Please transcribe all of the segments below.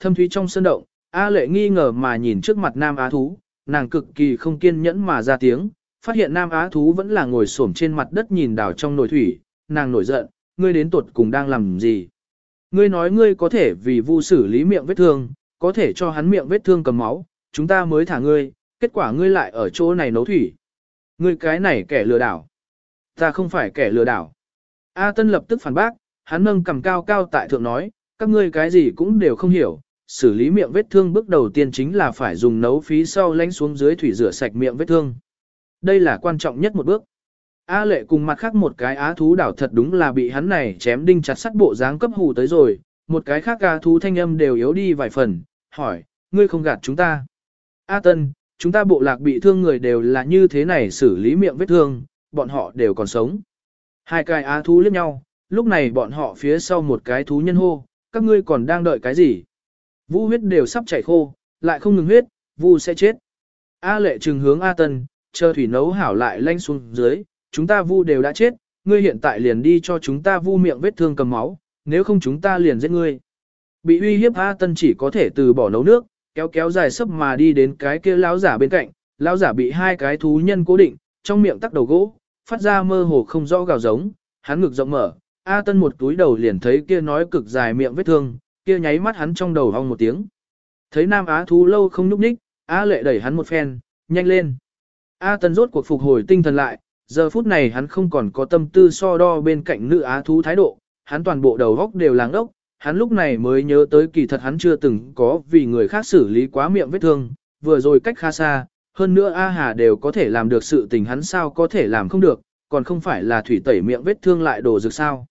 thâm thúy trong sân động, A lệ nghi ngờ mà nhìn trước mặt nam á thú, nàng cực kỳ không kiên nhẫn mà ra tiếng, phát hiện nam á thú vẫn là ngồi xổm trên mặt đất nhìn đảo trong nồi thủy, nàng nổi giận, ngươi đến tuột cùng đang làm gì? Ngươi nói ngươi có thể vì vu xử lý miệng vết thương, có thể cho hắn miệng vết thương cầm máu, chúng ta mới thả ngươi, kết quả ngươi lại ở chỗ này nấu thủy. Ngươi cái này kẻ lừa đảo. Ta không phải kẻ lừa đảo. A Tân lập tức phản bác, hắn nâng cầm cao cao tại thượng nói, các ngươi cái gì cũng đều không hiểu, xử lý miệng vết thương bước đầu tiên chính là phải dùng nấu phí sau lánh xuống dưới thủy rửa sạch miệng vết thương. Đây là quan trọng nhất một bước. A lệ cùng mặt khác một cái á thú đảo thật đúng là bị hắn này chém đinh chặt sắt bộ dáng cấp hù tới rồi, một cái khác á thú thanh âm đều yếu đi vài phần, hỏi, ngươi không gạt chúng ta. A tân, chúng ta bộ lạc bị thương người đều là như thế này xử lý miệng vết thương, bọn họ đều còn sống. Hai cái á thú liếc nhau, lúc này bọn họ phía sau một cái thú nhân hô, các ngươi còn đang đợi cái gì? Vu huyết đều sắp chảy khô, lại không ngừng huyết, Vu sẽ chết. A lệ trừng hướng A Tân, chờ thủy nấu hảo lại lanh xuống dưới, chúng ta Vu đều đã chết, ngươi hiện tại liền đi cho chúng ta Vu miệng vết thương cầm máu, nếu không chúng ta liền giết ngươi. Bị uy hiếp A Tân chỉ có thể từ bỏ nấu nước, kéo kéo dài sấp mà đi đến cái kia lão giả bên cạnh, lão giả bị hai cái thú nhân cố định, trong miệng tắc đầu gỗ, phát ra mơ hồ không rõ gào giống, hắn ngực rộng mở, A Tân một túi đầu liền thấy kia nói cực dài miệng vết thương, kia nháy mắt hắn trong đầu hong một tiếng. Thấy Nam Á thú lâu không nhúc nhích, A Lệ đẩy hắn một phen, nhanh lên. A tần rốt cuộc phục hồi tinh thần lại, giờ phút này hắn không còn có tâm tư so đo bên cạnh nữ Á thú thái độ, hắn toàn bộ đầu góc đều láng ốc, hắn lúc này mới nhớ tới kỳ thật hắn chưa từng có vì người khác xử lý quá miệng vết thương, vừa rồi cách khá xa, hơn nữa A Hà đều có thể làm được sự tình hắn sao có thể làm không được, còn không phải là thủy tẩy miệng vết thương lại đổ dược sao.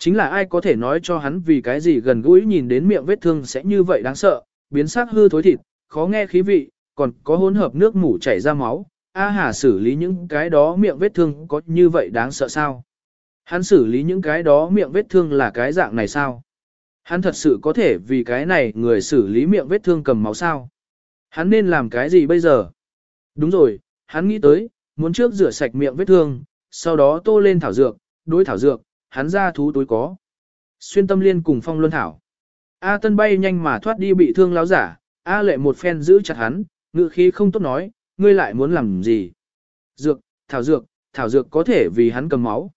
Chính là ai có thể nói cho hắn vì cái gì gần gũi nhìn đến miệng vết thương sẽ như vậy đáng sợ, biến sắc hư thối thịt, khó nghe khí vị, còn có hỗn hợp nước mủ chảy ra máu. A Hà xử lý những cái đó miệng vết thương có như vậy đáng sợ sao? Hắn xử lý những cái đó miệng vết thương là cái dạng này sao? Hắn thật sự có thể vì cái này người xử lý miệng vết thương cầm máu sao? Hắn nên làm cái gì bây giờ? Đúng rồi, hắn nghĩ tới, muốn trước rửa sạch miệng vết thương, sau đó tô lên thảo dược, đối thảo dược, hắn ra thú túi có. Xuyên tâm liên cùng phong luân thảo. A tân bay nhanh mà thoát đi bị thương láo giả, A lệ một phen giữ chặt hắn, ngự khí không tốt nói, ngươi lại muốn làm gì. Dược, thảo dược, thảo dược có thể vì hắn cầm máu.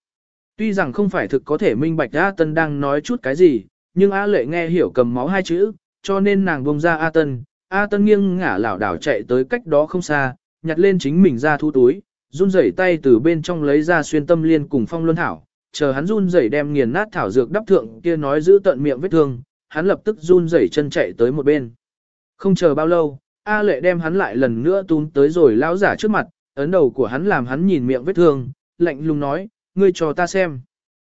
Tuy rằng không phải thực có thể minh bạch A tân đang nói chút cái gì, nhưng A lệ nghe hiểu cầm máu hai chữ, cho nên nàng bông ra A tân. A tân nghiêng ngả lảo đảo chạy tới cách đó không xa, nhặt lên chính mình ra thu túi, run rẩy tay từ bên trong lấy ra xuyên tâm liên cùng phong luân thảo, chờ hắn run rẩy đem nghiền nát thảo dược đắp thượng kia nói giữ tận miệng vết thương, hắn lập tức run rẩy chân chạy tới một bên. Không chờ bao lâu, A lệ đem hắn lại lần nữa túm tới rồi lão giả trước mặt, ấn đầu của hắn làm hắn nhìn miệng vết thương, lạnh lùng nói, ngươi cho ta xem.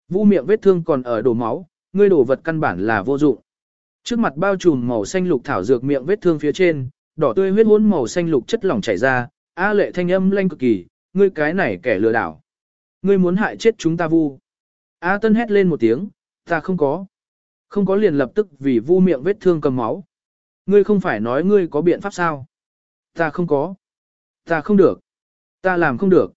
Vu miệng vết thương còn ở đổ máu, ngươi đổ vật căn bản là vô dụng. Trước mặt bao trùm màu xanh lục thảo dược miệng vết thương phía trên, đỏ tươi huyết hỗn màu xanh lục chất lỏng chảy ra, A lệ thanh âm lanh cực kỳ, ngươi cái này kẻ lừa đảo. Ngươi muốn hại chết chúng ta vu. A Tân hét lên một tiếng, ta không có. Không có liền lập tức vì vu miệng vết thương cầm máu. Ngươi không phải nói ngươi có biện pháp sao? Ta không có. Ta không được. Ta làm không được.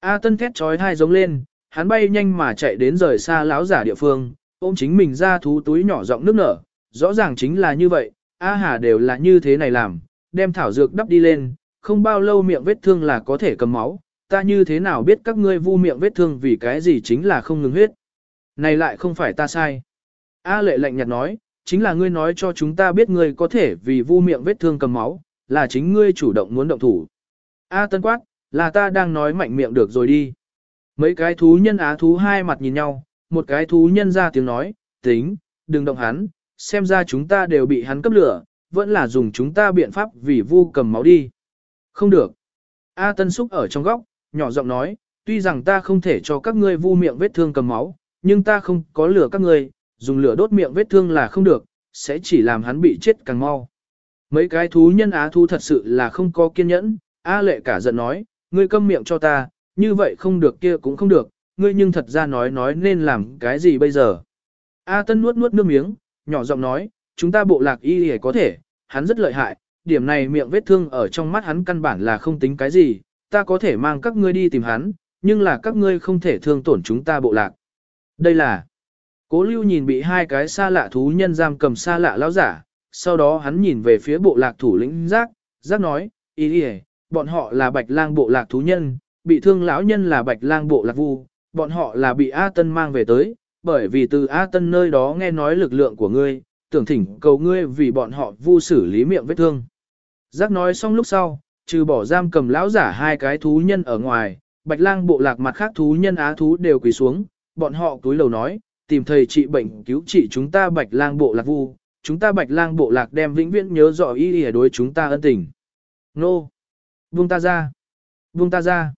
A Tân thét trói thai giống lên, hắn bay nhanh mà chạy đến rời xa lão giả địa phương, ôm chính mình ra thú túi nhỏ giọng nước nở. Rõ ràng chính là như vậy, A Hà đều là như thế này làm, đem thảo dược đắp đi lên, không bao lâu miệng vết thương là có thể cầm máu, ta như thế nào biết các ngươi vu miệng vết thương vì cái gì chính là không ngừng huyết. Này lại không phải ta sai. A lệ lạnh nhạt nói, chính là ngươi nói cho chúng ta biết ngươi có thể vì vu miệng vết thương cầm máu, là chính ngươi chủ động muốn động thủ. A tân quát, là ta đang nói mạnh miệng được rồi đi. Mấy cái thú nhân á thú hai mặt nhìn nhau, một cái thú nhân ra tiếng nói, tính, đừng động hắn, xem ra chúng ta đều bị hắn cấp lửa, vẫn là dùng chúng ta biện pháp vì vu cầm máu đi. Không được. A tân xúc ở trong góc, nhỏ giọng nói, tuy rằng ta không thể cho các ngươi vu miệng vết thương cầm máu, nhưng ta không có lửa các ngươi, dùng lửa đốt miệng vết thương là không được, sẽ chỉ làm hắn bị chết càng mau. Mấy cái thú nhân á thú thật sự là không có kiên nhẫn, A lệ cả giận nói, ngươi câm miệng cho ta, như vậy không được kia cũng không được, ngươi nhưng thật ra nói nói nên làm cái gì bây giờ. A tân nuốt nuốt nước miếng, nhỏ giọng nói, chúng ta bộ lạc y hề có thể, hắn rất lợi hại, điểm này miệng vết thương ở trong mắt hắn căn bản là không tính cái gì, ta có thể mang các ngươi đi tìm hắn, nhưng là các ngươi không thể thương tổn chúng ta bộ lạc. Đây là, cố lưu nhìn bị hai cái xa lạ thú nhân giam cầm xa lạ lão giả, sau đó hắn nhìn về phía bộ lạc thủ lĩnh giác, giác nói, ý đi bọn họ là bạch lang bộ lạc thú nhân, bị thương lão nhân là bạch lang bộ lạc vu, bọn họ là bị A Tân mang về tới, bởi vì từ A Tân nơi đó nghe nói lực lượng của ngươi, tưởng thỉnh cầu ngươi vì bọn họ vu xử lý miệng vết thương. Giác nói xong lúc sau, trừ bỏ giam cầm lão giả hai cái thú nhân ở ngoài, bạch lang bộ lạc mặt khác thú nhân á thú đều quỳ xuống, bọn họ túi lầu nói, tìm thầy trị bệnh cứu trị chúng ta bạch lang bộ lạc vu, chúng ta bạch lang bộ lạc đem vĩnh viễn nhớ rõ ý để đối chúng ta ân tình. Nô! Buông ta ra! Buông ta ra!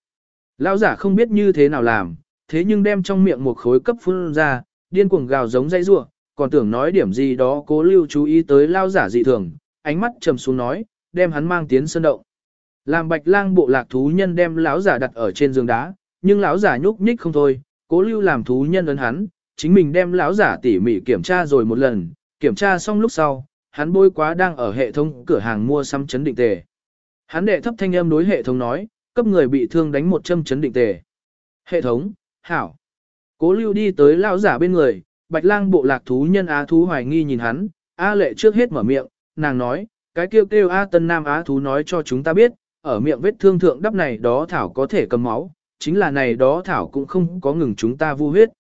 Lão giả không biết như thế nào làm, thế nhưng đem trong miệng một khối cấp phun ra, điên cuồng gào giống dây rua, còn tưởng nói điểm gì đó cố lưu chú ý tới lao giả dị thường, ánh mắt trầm xuống nói, đem hắn mang tiến sơn động. Làm bạch lang bộ lạc thú nhân đem lão giả đặt ở trên giường đá, nhưng lão giả nhúc nhích không thôi, cố lưu làm thú nhân ấn hắn, chính mình đem lão giả tỉ mỉ kiểm tra rồi một lần, kiểm tra xong lúc sau, hắn bôi quá đang ở hệ thống cửa hàng mua xăm chấn định tề. Hắn đệ thấp thanh âm đối hệ thống nói, cấp người bị thương đánh một châm chấn định tề. Hệ thống, hảo. Cố lưu đi tới lão giả bên người, bạch lang bộ lạc thú nhân á thú hoài nghi nhìn hắn, A lệ trước hết mở miệng, nàng nói, cái kêu kêu A tân nam á thú nói cho chúng ta biết, ở miệng vết thương thượng đắp này đó thảo có thể cầm máu, chính là này đó thảo cũng không có ngừng chúng ta vu huyết.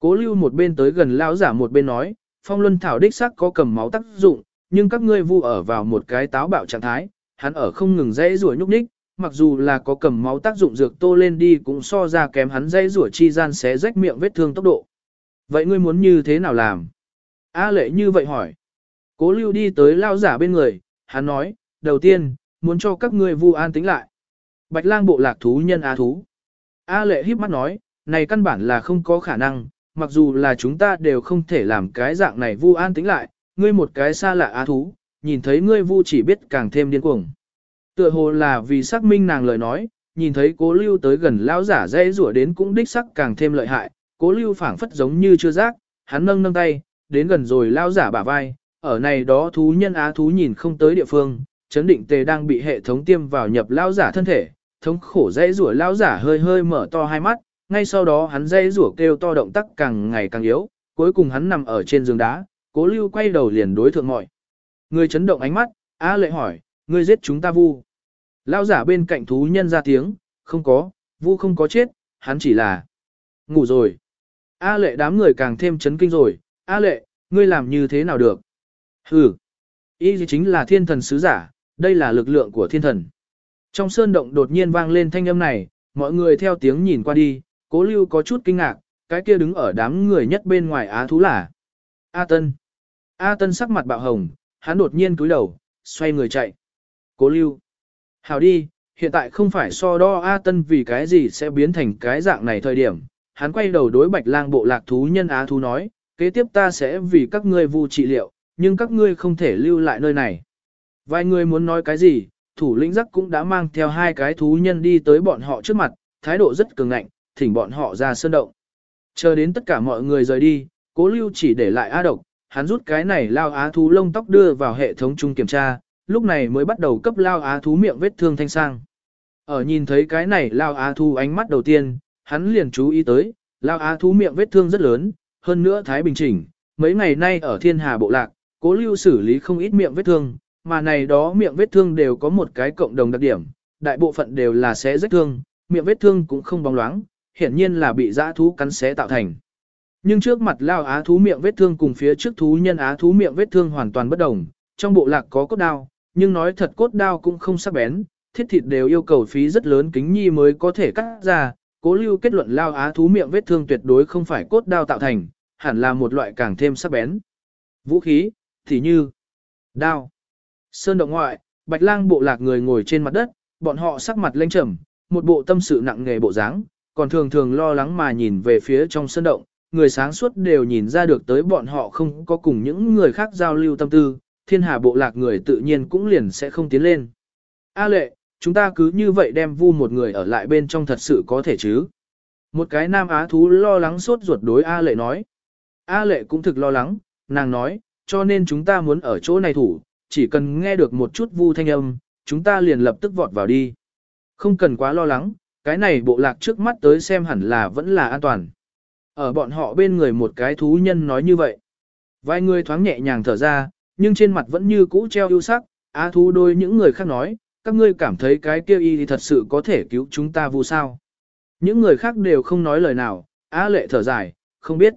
Cố lưu một bên tới gần lão giả một bên nói, phong luân thảo đích sắc có cầm máu tác dụng, nhưng các ngươi vu ở vào một cái táo bạo trạng thái, hắn ở không ngừng dãy rủa nhúc nhích, mặc dù là có cầm máu tác dụng dược tô lên đi cũng so ra kém hắn dãy rủa chi gian xé rách miệng vết thương tốc độ. Vậy ngươi muốn như thế nào làm? A lệ như vậy hỏi. Cố lưu đi tới lao giả bên người, hắn nói, đầu tiên, muốn cho các ngươi vu an tính lại. Bạch lang bộ lạc thú nhân á thú. A lệ híp mắt nói, này căn bản là không có khả năng, mặc dù là chúng ta đều không thể làm cái dạng này vu an tính lại, ngươi một cái xa lạ á thú, nhìn thấy ngươi vu chỉ biết càng thêm điên cuồng. Tựa hồ là vì xác minh nàng lời nói, nhìn thấy cố lưu tới gần lão giả dễ rủa đến cũng đích sắc càng thêm lợi hại, cố lưu phảng phất giống như chưa giác, hắn nâng nâng tay, đến gần rồi lão giả bả vai, ở này đó thú nhân á thú nhìn không tới địa phương, chấn định tề đang bị hệ thống tiêm vào nhập lão giả thân thể, thống khổ dãy rủa lão giả hơi hơi mở to hai mắt, ngay sau đó hắn dãy rủa kêu to động tác càng ngày càng yếu, cuối cùng hắn nằm ở trên giường đá, cố lưu quay đầu liền đối thượng mọi. Người chấn động ánh mắt, á lệ hỏi, ngươi giết chúng ta vu. Lão giả bên cạnh thú nhân ra tiếng, không có, vu không có chết, hắn chỉ là ngủ rồi. A lệ đám người càng thêm chấn kinh rồi, A lệ, ngươi làm như thế nào được? Hừ, Ý chính là thiên thần sứ giả, đây là lực lượng của thiên thần. Trong sơn động đột nhiên vang lên thanh âm này, mọi người theo tiếng nhìn qua đi, cố lưu có chút kinh ngạc, cái kia đứng ở đám người nhất bên ngoài á thú là A Tân. A Tân sắc mặt bạo hồng, hắn đột nhiên cúi đầu, xoay người chạy. Cố lưu. Hào đi, hiện tại không phải so đo A Tân vì cái gì sẽ biến thành cái dạng này thời điểm. Hắn quay đầu đối bạch lang bộ lạc thú nhân Á thú nói, kế tiếp ta sẽ vì các ngươi vu trị liệu, nhưng các ngươi không thể lưu lại nơi này. Vài người muốn nói cái gì, thủ lĩnh giác cũng đã mang theo hai cái thú nhân đi tới bọn họ trước mặt, thái độ rất cường ngạnh, thỉnh bọn họ ra sơn động. Chờ đến tất cả mọi người rời đi, cố lưu chỉ để lại A độc, hắn rút cái này lao á thú lông tóc đưa vào hệ thống chung kiểm tra, lúc này mới bắt đầu cấp lao á thú miệng vết thương thanh sang. Ở nhìn thấy cái này lao á thú ánh mắt đầu tiên, hắn liền chú ý tới, lao á thú miệng vết thương rất lớn, hơn nữa thái bình chỉnh, mấy ngày nay ở thiên hà bộ lạc, cố lưu xử lý không ít miệng vết thương, mà này đó miệng vết thương đều có một cái cộng đồng đặc điểm, đại bộ phận đều là xé rách thương, miệng vết thương cũng không bóng loáng, hiển nhiên là bị dã thú cắn xé tạo thành. Nhưng trước mặt lao á thú miệng vết thương cùng phía trước thú nhân á thú miệng vết thương hoàn toàn bất đồng, trong bộ lạc có cốt đao, nhưng nói thật cốt đao cũng không sắc bén, thiết thịt đều yêu cầu phí rất lớn kính nhi mới có thể cắt ra. Cố lưu kết luận lao á thú miệng vết thương tuyệt đối không phải cốt đao tạo thành, hẳn là một loại càng thêm sắc bén. Vũ khí, thì như đao. Sơn động ngoại, bạch lang bộ lạc người ngồi trên mặt đất, bọn họ sắc mặt lênh trầm, một bộ tâm sự nặng nề bộ dáng, còn thường thường lo lắng mà nhìn về phía trong sơn động, người sáng suốt đều nhìn ra được tới bọn họ không có cùng những người khác giao lưu tâm tư, thiên hà bộ lạc người tự nhiên cũng liền sẽ không tiến lên. A lệ, chúng ta cứ như vậy đem vu một người ở lại bên trong thật sự có thể chứ. Một cái nam á thú lo lắng sốt ruột đối A lệ nói. A lệ cũng thực lo lắng, nàng nói, cho nên chúng ta muốn ở chỗ này thủ, chỉ cần nghe được một chút vu thanh âm, chúng ta liền lập tức vọt vào đi. Không cần quá lo lắng, cái này bộ lạc trước mắt tới xem hẳn là vẫn là an toàn. Ở bọn họ bên người một cái thú nhân nói như vậy. Vài người thoáng nhẹ nhàng thở ra, nhưng trên mặt vẫn như cũ treo ưu sắc, á thú đôi những người khác nói, các ngươi cảm thấy cái kia y thì thật sự có thể cứu chúng ta vu sao. Những người khác đều không nói lời nào, á lệ thở dài, không biết.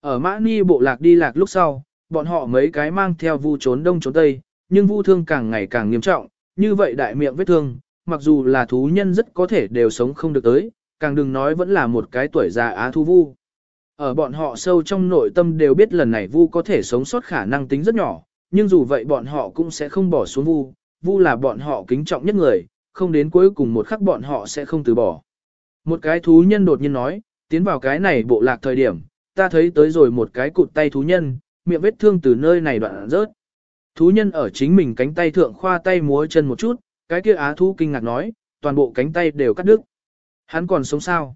Ở mã ni bộ lạc đi lạc lúc sau, bọn họ mấy cái mang theo vu trốn đông trốn tây, nhưng vu thương càng ngày càng nghiêm trọng, như vậy đại miệng vết thương, mặc dù là thú nhân rất có thể đều sống không được tới, càng đừng nói vẫn là một cái tuổi già á thu vu. Ở bọn họ sâu trong nội tâm đều biết lần này vu có thể sống sót khả năng tính rất nhỏ, nhưng dù vậy bọn họ cũng sẽ không bỏ xuống vu, vu là bọn họ kính trọng nhất người, không đến cuối cùng một khắc bọn họ sẽ không từ bỏ. Một cái thú nhân đột nhiên nói, tiến vào cái này bộ lạc thời điểm, ta thấy tới rồi một cái cụt tay thú nhân, miệng vết thương từ nơi này đoạn rớt. Thú nhân ở chính mình cánh tay thượng khoa tay múa chân một chút, cái kia á thú kinh ngạc nói, toàn bộ cánh tay đều cắt đứt. Hắn còn sống sao?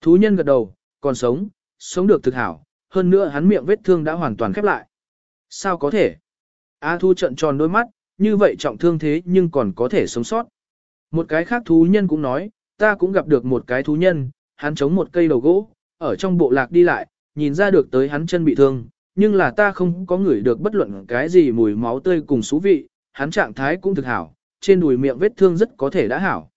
Thú nhân gật đầu, còn sống, sống được thực hảo, hơn nữa hắn miệng vết thương đã hoàn toàn khép lại. Sao có thể? Á thú trận tròn đôi mắt, như vậy trọng thương thế nhưng còn có thể sống sót. Một cái khác thú nhân cũng nói, ta cũng gặp được một cái thú nhân, hắn chống một cây đầu gỗ, ở trong bộ lạc đi lại, nhìn ra được tới hắn chân bị thương, nhưng là ta không có ngửi được bất luận cái gì mùi máu tươi cùng xú vị, hắn trạng thái cũng thực hảo, trên đùi miệng vết thương rất có thể đã hảo.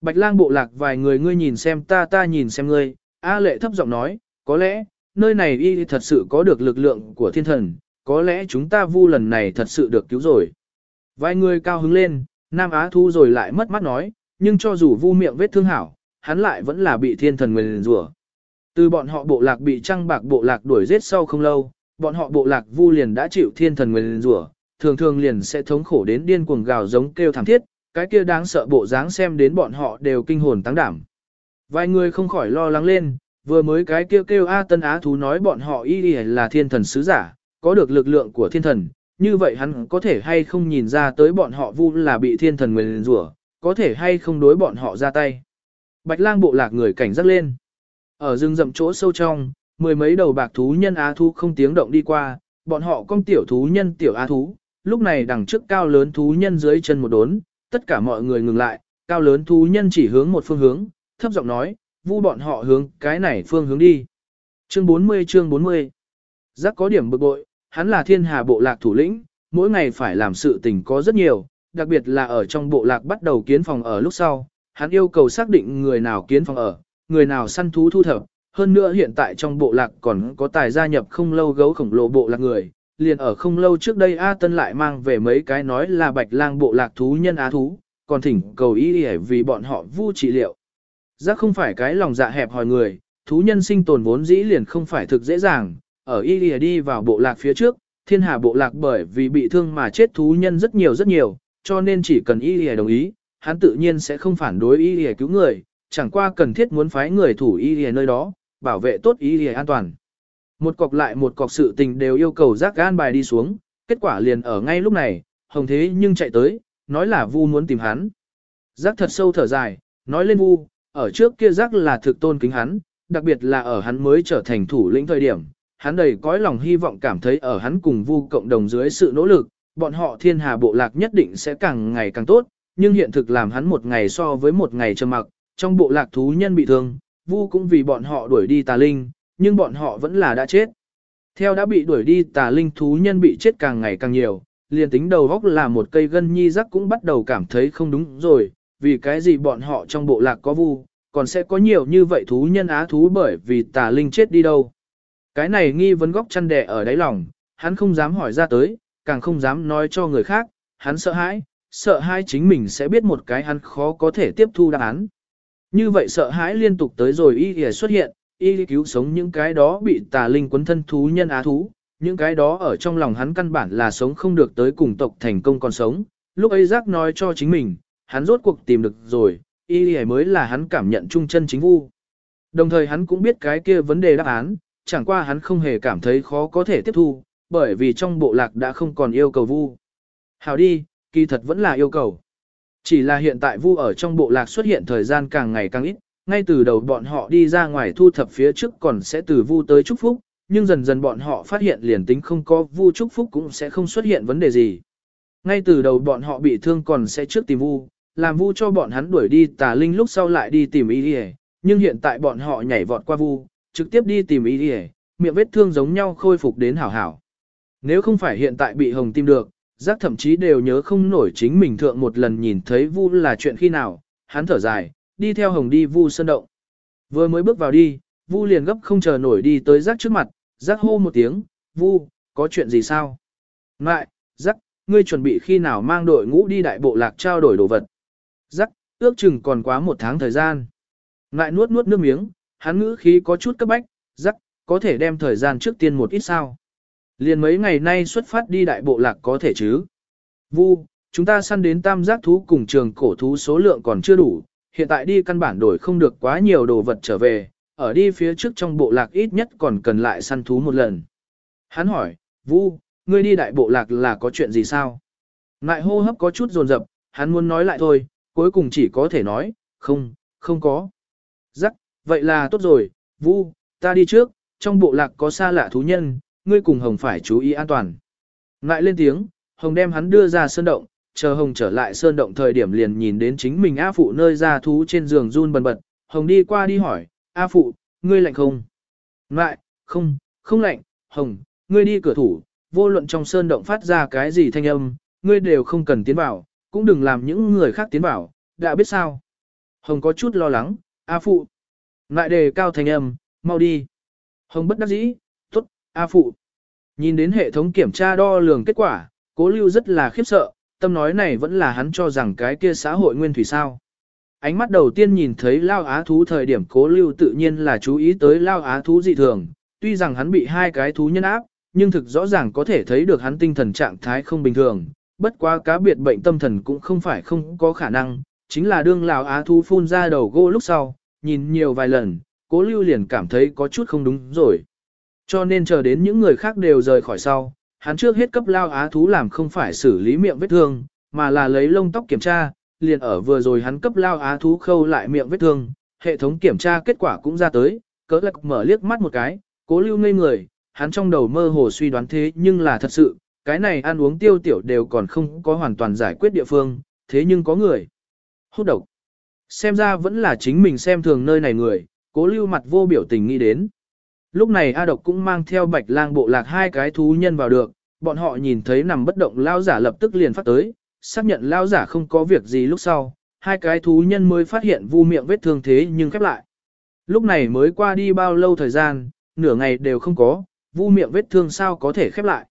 Bạch lang bộ lạc vài người ngươi nhìn xem ta ta nhìn xem ngươi, A lệ thấp giọng nói, có lẽ, nơi này y thật sự có được lực lượng của thiên thần, có lẽ chúng ta vu lần này thật sự được cứu rồi. Vài người cao hứng lên, Nam Á thu rồi lại mất mắt nói, nhưng cho dù vu miệng vết thương hảo, hắn lại vẫn là bị thiên thần nguyền rủa. Từ bọn họ bộ lạc bị trăng bạc bộ lạc đuổi giết sau không lâu, bọn họ bộ lạc vu liền đã chịu thiên thần nguyền rủa, thường thường liền sẽ thống khổ đến điên cuồng gào giống kêu thảm thiết, cái kia đáng sợ bộ dáng xem đến bọn họ đều kinh hồn tăng đảm. Vài người không khỏi lo lắng lên, vừa mới cái kia kêu, kêu A Tân Á Thú nói bọn họ y y là thiên thần sứ giả, có được lực lượng của thiên thần, như vậy hắn có thể hay không nhìn ra tới bọn họ vu là bị thiên thần nguyền rủa, có thể hay không đối bọn họ ra tay. Bạch lang bộ lạc người cảnh giác lên. Ở rừng rậm chỗ sâu trong, mười mấy đầu bạc thú nhân á thú không tiếng động đi qua, bọn họ con tiểu thú nhân tiểu á thú, lúc này đằng trước cao lớn thú nhân dưới chân một đốn, tất cả mọi người ngừng lại, cao lớn thú nhân chỉ hướng một phương hướng, thấp giọng nói, vu bọn họ hướng cái này phương hướng đi. Chương 40 chương 40 Giác có điểm bực bội, hắn là thiên hà bộ lạc thủ lĩnh, mỗi ngày phải làm sự tình có rất nhiều, đặc biệt là ở trong bộ lạc bắt đầu kiến phòng ở lúc sau, hắn yêu cầu xác định người nào kiến phòng ở, người nào săn thú thu thập, hơn nữa hiện tại trong bộ lạc còn có tài gia nhập không lâu gấu khổng lồ bộ lạc người, liền ở không lâu trước đây A Tân lại mang về mấy cái nói là bạch lang bộ lạc thú nhân á thú, còn thỉnh cầu ý để vì bọn họ vu trị liệu. Giác không phải cái lòng dạ hẹp hòi người, thú nhân sinh tồn vốn dĩ liền không phải thực dễ dàng, ở y lìa đi vào bộ lạc phía trước, thiên hà bộ lạc bởi vì bị thương mà chết thú nhân rất nhiều rất nhiều, cho nên chỉ cần y lìa đồng ý, hắn tự nhiên sẽ không phản đối y lìa cứu người, chẳng qua cần thiết muốn phái người thủ y lìa nơi đó, bảo vệ tốt ý lìa an toàn. Một cọc lại một cọc sự tình đều yêu cầu giác gan bài đi xuống, kết quả liền ở ngay lúc này, hồng thế nhưng chạy tới, nói là vu muốn tìm hắn. Giác thật sâu thở dài, nói lên vu, ở trước kia giác là thực tôn kính hắn, đặc biệt là ở hắn mới trở thành thủ lĩnh thời điểm, hắn đầy cõi lòng hy vọng cảm thấy ở hắn cùng vu cộng đồng dưới sự nỗ lực, bọn họ thiên hà bộ lạc nhất định sẽ càng ngày càng tốt, nhưng hiện thực làm hắn một ngày so với một ngày trầm mặc, trong bộ lạc thú nhân bị thương, vu cũng vì bọn họ đuổi đi tà linh, nhưng bọn họ vẫn là đã chết. Theo đã bị đuổi đi tà linh thú nhân bị chết càng ngày càng nhiều, liền tính đầu góc là một cây gân nhi rắc cũng bắt đầu cảm thấy không đúng rồi, vì cái gì bọn họ trong bộ lạc có vu, còn sẽ có nhiều như vậy thú nhân á thú bởi vì tà linh chết đi đâu. Cái này nghi vấn góc chăn đẻ ở đáy lòng, hắn không dám hỏi ra tới, càng không dám nói cho người khác, hắn sợ hãi, sợ hãi chính mình sẽ biết một cái hắn khó có thể tiếp thu đáp án. Như vậy sợ hãi liên tục tới rồi y y xuất hiện, y cứu sống những cái đó bị tà linh quấn thân thú nhân á thú, những cái đó ở trong lòng hắn căn bản là sống không được tới cùng tộc thành công còn sống. Lúc ấy giác nói cho chính mình, hắn rốt cuộc tìm được rồi, y y mới là hắn cảm nhận trung chân chính vu. Đồng thời hắn cũng biết cái kia vấn đề đáp án, chẳng qua hắn không hề cảm thấy khó có thể tiếp thu, bởi vì trong bộ lạc đã không còn yêu cầu vu. Hào đi, kỳ thật vẫn là yêu cầu. Chỉ là hiện tại vu ở trong bộ lạc xuất hiện thời gian càng ngày càng ít, ngay từ đầu bọn họ đi ra ngoài thu thập phía trước còn sẽ từ vu tới chúc phúc, nhưng dần dần bọn họ phát hiện liền tính không có vu chúc phúc cũng sẽ không xuất hiện vấn đề gì. Ngay từ đầu bọn họ bị thương còn sẽ trước tìm vu, làm vu cho bọn hắn đuổi đi tà linh lúc sau lại đi tìm y đi nhưng hiện tại bọn họ nhảy vọt qua vu, trực tiếp đi tìm y đi miệng vết thương giống nhau khôi phục đến hảo hảo. Nếu không phải hiện tại bị hồng tìm được, giác thậm chí đều nhớ không nổi chính mình thượng một lần nhìn thấy vu là chuyện khi nào, hắn thở dài, đi theo hồng đi vu sơn động. Vừa mới bước vào đi, vu liền gấp không chờ nổi đi tới giác trước mặt, giác hô một tiếng, vu, có chuyện gì sao? Ngại, giác, ngươi chuẩn bị khi nào mang đội ngũ đi đại bộ lạc trao đổi đồ vật? Giác, ước chừng còn quá một tháng thời gian. Ngại nuốt nuốt nước miếng, hắn ngữ khí có chút cấp bách, giác, có thể đem thời gian trước tiên một ít sao? Liền mấy ngày nay xuất phát đi đại bộ lạc có thể chứ. Vu, chúng ta săn đến tam giác thú cùng trường cổ thú số lượng còn chưa đủ, hiện tại đi căn bản đổi không được quá nhiều đồ vật trở về, ở đi phía trước trong bộ lạc ít nhất còn cần lại săn thú một lần. Hắn hỏi, Vu, ngươi đi đại bộ lạc là có chuyện gì sao? Ngại hô hấp có chút dồn dập, hắn muốn nói lại thôi, cuối cùng chỉ có thể nói, không, không có. Rắc, vậy là tốt rồi, Vu, ta đi trước, trong bộ lạc có xa lạ thú nhân, ngươi cùng Hồng phải chú ý an toàn. Ngại lên tiếng, Hồng đem hắn đưa ra sơn động, chờ Hồng trở lại sơn động thời điểm liền nhìn đến chính mình A Phụ nơi ra thú trên giường run bần bật. Hồng đi qua đi hỏi, A Phụ, ngươi lạnh không? Ngại, không, không lạnh, Hồng, ngươi đi cửa thủ, vô luận trong sơn động phát ra cái gì thanh âm, ngươi đều không cần tiến vào, cũng đừng làm những người khác tiến vào, đã biết sao. Hồng có chút lo lắng, A Phụ. Ngại đề cao thanh âm, mau đi. Hồng bất đắc dĩ, A Phụ. Nhìn đến hệ thống kiểm tra đo lường kết quả, cố lưu rất là khiếp sợ, tâm nói này vẫn là hắn cho rằng cái kia xã hội nguyên thủy sao. Ánh mắt đầu tiên nhìn thấy lao á thú thời điểm cố lưu tự nhiên là chú ý tới lao á thú dị thường, tuy rằng hắn bị hai cái thú nhân áp, nhưng thực rõ ràng có thể thấy được hắn tinh thần trạng thái không bình thường, bất quá cá biệt bệnh tâm thần cũng không phải không có khả năng, chính là đương lao á thú phun ra đầu gỗ lúc sau, nhìn nhiều vài lần, cố lưu liền cảm thấy có chút không đúng rồi. Cho nên chờ đến những người khác đều rời khỏi sau, hắn trước hết cấp lao á thú làm không phải xử lý miệng vết thương, mà là lấy lông tóc kiểm tra, liền ở vừa rồi hắn cấp lao á thú khâu lại miệng vết thương, hệ thống kiểm tra kết quả cũng ra tới, cỡ lạc mở liếc mắt một cái, cố lưu ngây người, hắn trong đầu mơ hồ suy đoán thế nhưng là thật sự, cái này ăn uống tiêu tiểu đều còn không có hoàn toàn giải quyết địa phương, thế nhưng có người hút độc. Xem ra vẫn là chính mình xem thường nơi này người, cố lưu mặt vô biểu tình nghĩ đến. Lúc này A Độc cũng mang theo bạch lang bộ lạc hai cái thú nhân vào được, bọn họ nhìn thấy nằm bất động lao giả lập tức liền phát tới, xác nhận lao giả không có việc gì lúc sau, hai cái thú nhân mới phát hiện vu miệng vết thương thế nhưng khép lại. Lúc này mới qua đi bao lâu thời gian, nửa ngày đều không có, vu miệng vết thương sao có thể khép lại.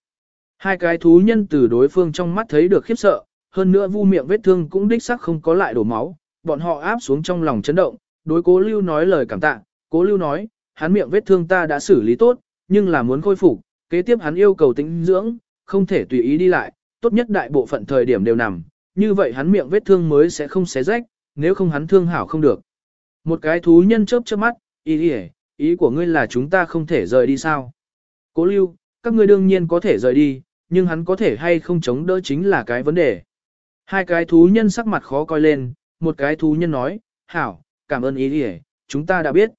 Hai cái thú nhân từ đối phương trong mắt thấy được khiếp sợ, hơn nữa vu miệng vết thương cũng đích xác không có lại đổ máu, bọn họ áp xuống trong lòng chấn động, đối cố lưu nói lời cảm tạ, cố lưu nói, hắn miệng vết thương ta đã xử lý tốt, nhưng là muốn khôi phục, kế tiếp hắn yêu cầu tĩnh dưỡng, không thể tùy ý đi lại, tốt nhất đại bộ phận thời điểm đều nằm, như vậy hắn miệng vết thương mới sẽ không xé rách, nếu không hắn thương hảo không được. Một cái thú nhân chớp chớp mắt, ý ý, ý của ngươi là chúng ta không thể rời đi sao? Cố lưu, các ngươi đương nhiên có thể rời đi, nhưng hắn có thể hay không chống đỡ chính là cái vấn đề. Hai cái thú nhân sắc mặt khó coi lên, một cái thú nhân nói, hảo, cảm ơn ý ý, chúng ta đã biết.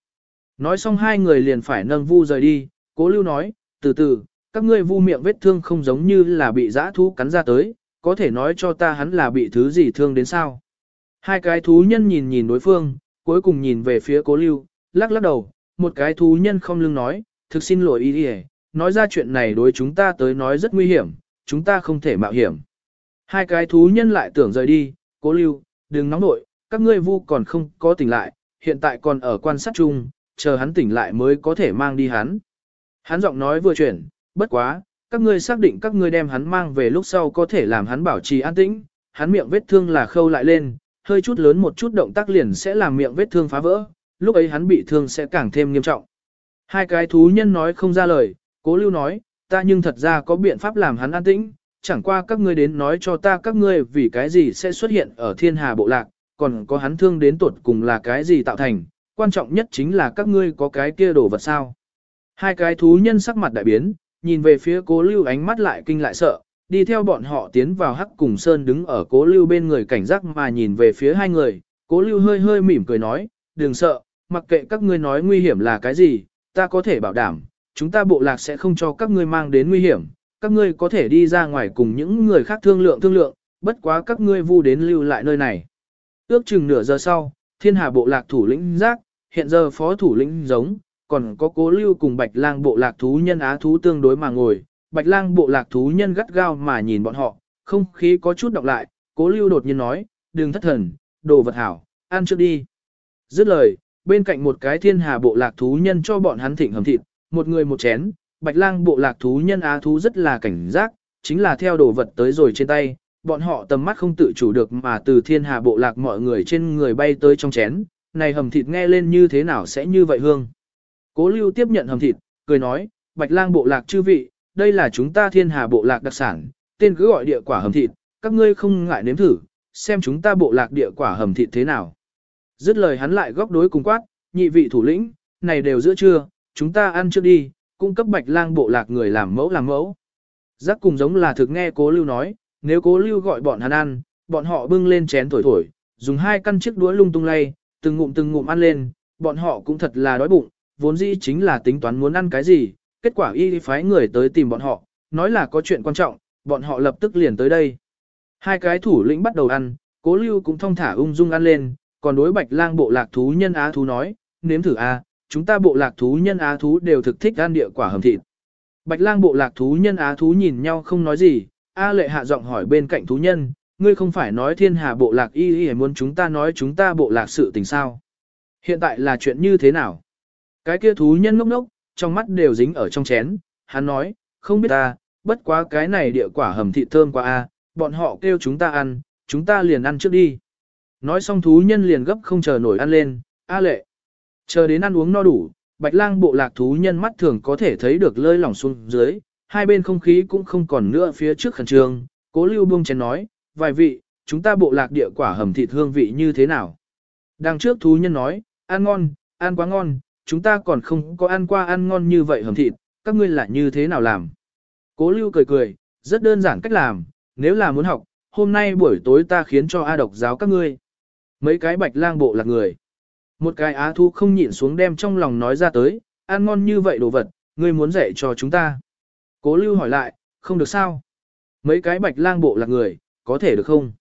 Nói xong hai người liền phải nâng vu rời đi, cố lưu nói, từ từ, các ngươi vu miệng vết thương không giống như là bị dã thú cắn ra tới, có thể nói cho ta hắn là bị thứ gì thương đến sao. Hai cái thú nhân nhìn nhìn đối phương, cuối cùng nhìn về phía cố lưu, lắc lắc đầu, một cái thú nhân không lưng nói, thực xin lỗi ý đi nói ra chuyện này đối chúng ta tới nói rất nguy hiểm, chúng ta không thể mạo hiểm. Hai cái thú nhân lại tưởng rời đi, cố lưu, đừng nóng nội, các ngươi vu còn không có tỉnh lại, hiện tại còn ở quan sát chung, chờ hắn tỉnh lại mới có thể mang đi hắn. Hắn giọng nói vừa chuyển, bất quá, các ngươi xác định các ngươi đem hắn mang về lúc sau có thể làm hắn bảo trì an tĩnh, hắn miệng vết thương là khâu lại lên, hơi chút lớn một chút động tác liền sẽ làm miệng vết thương phá vỡ, lúc ấy hắn bị thương sẽ càng thêm nghiêm trọng. Hai cái thú nhân nói không ra lời, cố lưu nói, ta nhưng thật ra có biện pháp làm hắn an tĩnh, chẳng qua các ngươi đến nói cho ta các ngươi vì cái gì sẽ xuất hiện ở thiên hà bộ lạc, còn có hắn thương đến tuột cùng là cái gì tạo thành, quan trọng nhất chính là các ngươi có cái kia đồ vật sao. Hai cái thú nhân sắc mặt đại biến, nhìn về phía cố lưu ánh mắt lại kinh lại sợ, đi theo bọn họ tiến vào hắc cùng sơn đứng ở cố lưu bên người cảnh giác mà nhìn về phía hai người, cố lưu hơi hơi mỉm cười nói, đừng sợ, mặc kệ các ngươi nói nguy hiểm là cái gì, ta có thể bảo đảm, chúng ta bộ lạc sẽ không cho các ngươi mang đến nguy hiểm, các ngươi có thể đi ra ngoài cùng những người khác thương lượng thương lượng, bất quá các ngươi vu đến lưu lại nơi này. Ước chừng nửa giờ sau, thiên hà bộ lạc thủ lĩnh giác, hiện giờ phó thủ lĩnh giống, còn có cố lưu cùng bạch lang bộ lạc thú nhân á thú tương đối mà ngồi, bạch lang bộ lạc thú nhân gắt gao mà nhìn bọn họ, không khí có chút đọc lại, cố lưu đột nhiên nói, đừng thất thần, đồ vật hảo, ăn trước đi. Dứt lời, bên cạnh một cái thiên hà bộ lạc thú nhân cho bọn hắn thịnh hầm thịt, một người một chén, bạch lang bộ lạc thú nhân á thú rất là cảnh giác, chính là theo đồ vật tới rồi trên tay, bọn họ tầm mắt không tự chủ được mà từ thiên hà bộ lạc mọi người trên người bay tới trong chén, này hầm thịt nghe lên như thế nào sẽ như vậy hương. Cố lưu tiếp nhận hầm thịt, cười nói, bạch lang bộ lạc chư vị, đây là chúng ta thiên hà bộ lạc đặc sản, tên cứ gọi địa quả hầm thịt, các ngươi không ngại nếm thử, xem chúng ta bộ lạc địa quả hầm thịt thế nào. Dứt lời hắn lại góc đối cùng quát, nhị vị thủ lĩnh, này đều giữa trưa, chúng ta ăn trước đi, cung cấp bạch lang bộ lạc người làm mẫu làm mẫu. Giác cùng giống là thực nghe cố lưu nói, nếu cố lưu gọi bọn hắn ăn, bọn họ bưng lên chén thổi thổi, dùng hai căn chiếc đũa lung tung lay, từng ngụm từng ngụm ăn lên, bọn họ cũng thật là đói bụng, vốn dĩ chính là tính toán muốn ăn cái gì, kết quả y phái người tới tìm bọn họ, nói là có chuyện quan trọng, bọn họ lập tức liền tới đây. Hai cái thủ lĩnh bắt đầu ăn, cố lưu cũng thong thả ung dung ăn lên, còn đối bạch lang bộ lạc thú nhân á thú nói, nếm thử a, chúng ta bộ lạc thú nhân á thú đều thực thích ăn địa quả hầm thịt. Bạch lang bộ lạc thú nhân á thú nhìn nhau không nói gì, A lệ hạ giọng hỏi bên cạnh thú nhân, ngươi không phải nói thiên hà bộ lạc y y muốn chúng ta nói chúng ta bộ lạc sự tình sao. Hiện tại là chuyện như thế nào? Cái kia thú nhân ngốc ngốc, trong mắt đều dính ở trong chén, hắn nói, không biết ta, bất quá cái này địa quả hầm thịt thơm quá a, bọn họ kêu chúng ta ăn, chúng ta liền ăn trước đi. Nói xong thú nhân liền gấp không chờ nổi ăn lên, A lệ. Chờ đến ăn uống no đủ, bạch lang bộ lạc thú nhân mắt thường có thể thấy được lơi lỏng xuống dưới, hai bên không khí cũng không còn nữa phía trước khẩn trương, cố lưu buông chén nói, vài vị, chúng ta bộ lạc địa quả hầm thịt hương vị như thế nào? Đằng trước thú nhân nói, ăn ngon, ăn quá ngon, chúng ta còn không có ăn qua ăn ngon như vậy hầm thịt, các ngươi là như thế nào làm? Cố lưu cười cười, rất đơn giản cách làm, nếu là muốn học, hôm nay buổi tối ta khiến cho A độc giáo các ngươi. Mấy cái bạch lang bộ lạc người. Một cái á thu không nhịn xuống đem trong lòng nói ra tới, ăn ngon như vậy đồ vật, ngươi muốn dạy cho chúng ta. Cố lưu hỏi lại, không được sao? Mấy cái bạch lang bộ lạc người, có thể được không?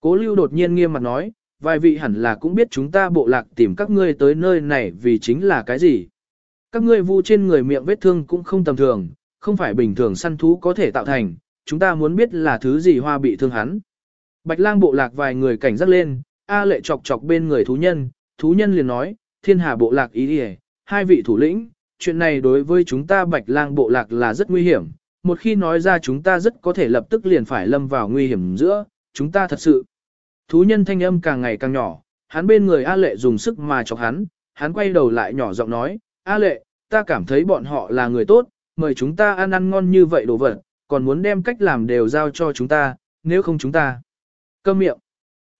Cố lưu đột nhiên nghiêm mặt nói, vài vị hẳn là cũng biết chúng ta bộ lạc tìm các ngươi tới nơi này vì chính là cái gì. Các ngươi vu trên người miệng vết thương cũng không tầm thường, không phải bình thường săn thú có thể tạo thành, chúng ta muốn biết là thứ gì hoa bị thương hắn. Bạch lang bộ lạc vài người cảnh giác lên, A lệ chọc chọc bên người thú nhân, thú nhân liền nói, thiên hà bộ lạc ý đi hai vị thủ lĩnh, chuyện này đối với chúng ta bạch lang bộ lạc là rất nguy hiểm, một khi nói ra chúng ta rất có thể lập tức liền phải lâm vào nguy hiểm giữa, chúng ta thật sự. Thú nhân thanh âm càng ngày càng nhỏ, hắn bên người A lệ dùng sức mà chọc hắn, hắn quay đầu lại nhỏ giọng nói, A lệ, ta cảm thấy bọn họ là người tốt, mời chúng ta ăn ăn ngon như vậy đồ vật, còn muốn đem cách làm đều giao cho chúng ta, nếu không chúng ta. Câm miệng.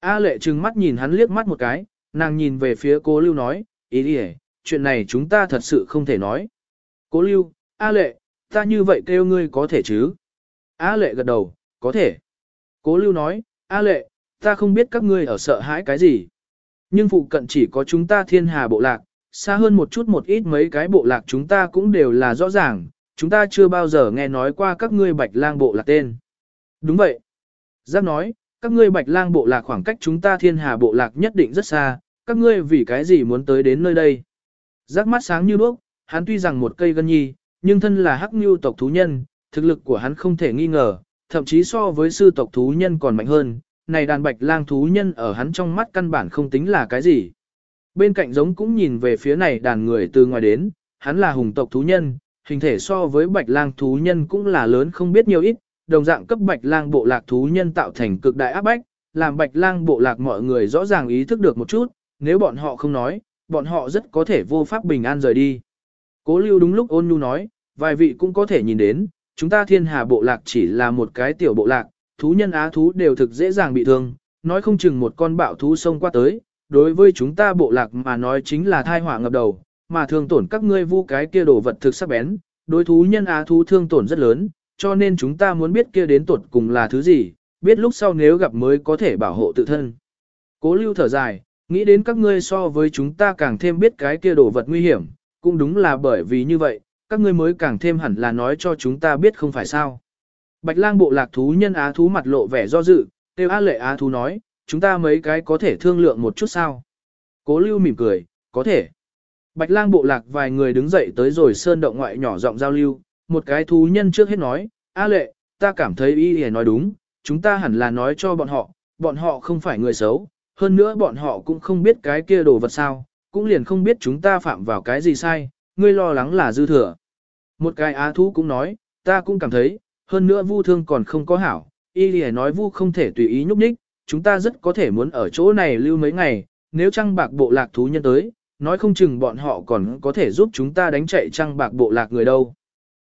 A lệ trừng mắt nhìn hắn liếc mắt một cái, nàng nhìn về phía cố lưu nói, ý đi chuyện này chúng ta thật sự không thể nói. Cố lưu, A lệ, ta như vậy kêu ngươi có thể chứ? A lệ gật đầu, có thể. Cố lưu nói, A lệ, ta không biết các ngươi ở sợ hãi cái gì. Nhưng phụ cận chỉ có chúng ta thiên hà bộ lạc, xa hơn một chút một ít mấy cái bộ lạc chúng ta cũng đều là rõ ràng, chúng ta chưa bao giờ nghe nói qua các ngươi bạch lang bộ lạc tên. Đúng vậy. Giáp nói, các ngươi bạch lang bộ lạc khoảng cách chúng ta thiên hà bộ lạc nhất định rất xa, các ngươi vì cái gì muốn tới đến nơi đây. Giác mắt sáng như đuốc, hắn tuy rằng một cây gân nhi, nhưng thân là hắc nhu tộc thú nhân, thực lực của hắn không thể nghi ngờ, thậm chí so với sư tộc thú nhân còn mạnh hơn, này đàn bạch lang thú nhân ở hắn trong mắt căn bản không tính là cái gì. Bên cạnh giống cũng nhìn về phía này đàn người từ ngoài đến, hắn là hùng tộc thú nhân, hình thể so với bạch lang thú nhân cũng là lớn không biết nhiều ít, đồng dạng cấp bạch lang bộ lạc thú nhân tạo thành cực đại áp bách, làm bạch lang bộ lạc mọi người rõ ràng ý thức được một chút, nếu bọn họ không nói, bọn họ rất có thể vô pháp bình an rời đi. Cố lưu đúng lúc ôn nhu nói, vài vị cũng có thể nhìn đến, chúng ta thiên hà bộ lạc chỉ là một cái tiểu bộ lạc, thú nhân á thú đều thực dễ dàng bị thương, nói không chừng một con bạo thú xông qua tới, đối với chúng ta bộ lạc mà nói chính là thai họa ngập đầu, mà thương tổn các ngươi vu cái kia đồ vật thực sắc bén, đối thú nhân á thú thương tổn rất lớn, cho nên chúng ta muốn biết kia đến tuột cùng là thứ gì, biết lúc sau nếu gặp mới có thể bảo hộ tự thân. Cố lưu thở dài, nghĩ đến các ngươi so với chúng ta càng thêm biết cái kia đồ vật nguy hiểm, cũng đúng là bởi vì như vậy, các ngươi mới càng thêm hẳn là nói cho chúng ta biết không phải sao. Bạch lang bộ lạc thú nhân á thú mặt lộ vẻ do dự, tiêu á lệ á thú nói, chúng ta mấy cái có thể thương lượng một chút sao. Cố lưu mỉm cười, có thể. Bạch lang bộ lạc vài người đứng dậy tới rồi sơn động ngoại nhỏ giọng giao lưu, một cái thú nhân trước hết nói, A lệ, ta cảm thấy y hề nói đúng, chúng ta hẳn là nói cho bọn họ, bọn họ không phải người xấu, hơn nữa bọn họ cũng không biết cái kia đồ vật sao, cũng liền không biết chúng ta phạm vào cái gì sai, ngươi lo lắng là dư thừa. Một cái á thú cũng nói, ta cũng cảm thấy, hơn nữa vu thương còn không có hảo, y lìa nói vu không thể tùy ý nhúc nhích, chúng ta rất có thể muốn ở chỗ này lưu mấy ngày, nếu trăng bạc bộ lạc thú nhân tới, nói không chừng bọn họ còn có thể giúp chúng ta đánh chạy trăng bạc bộ lạc người đâu.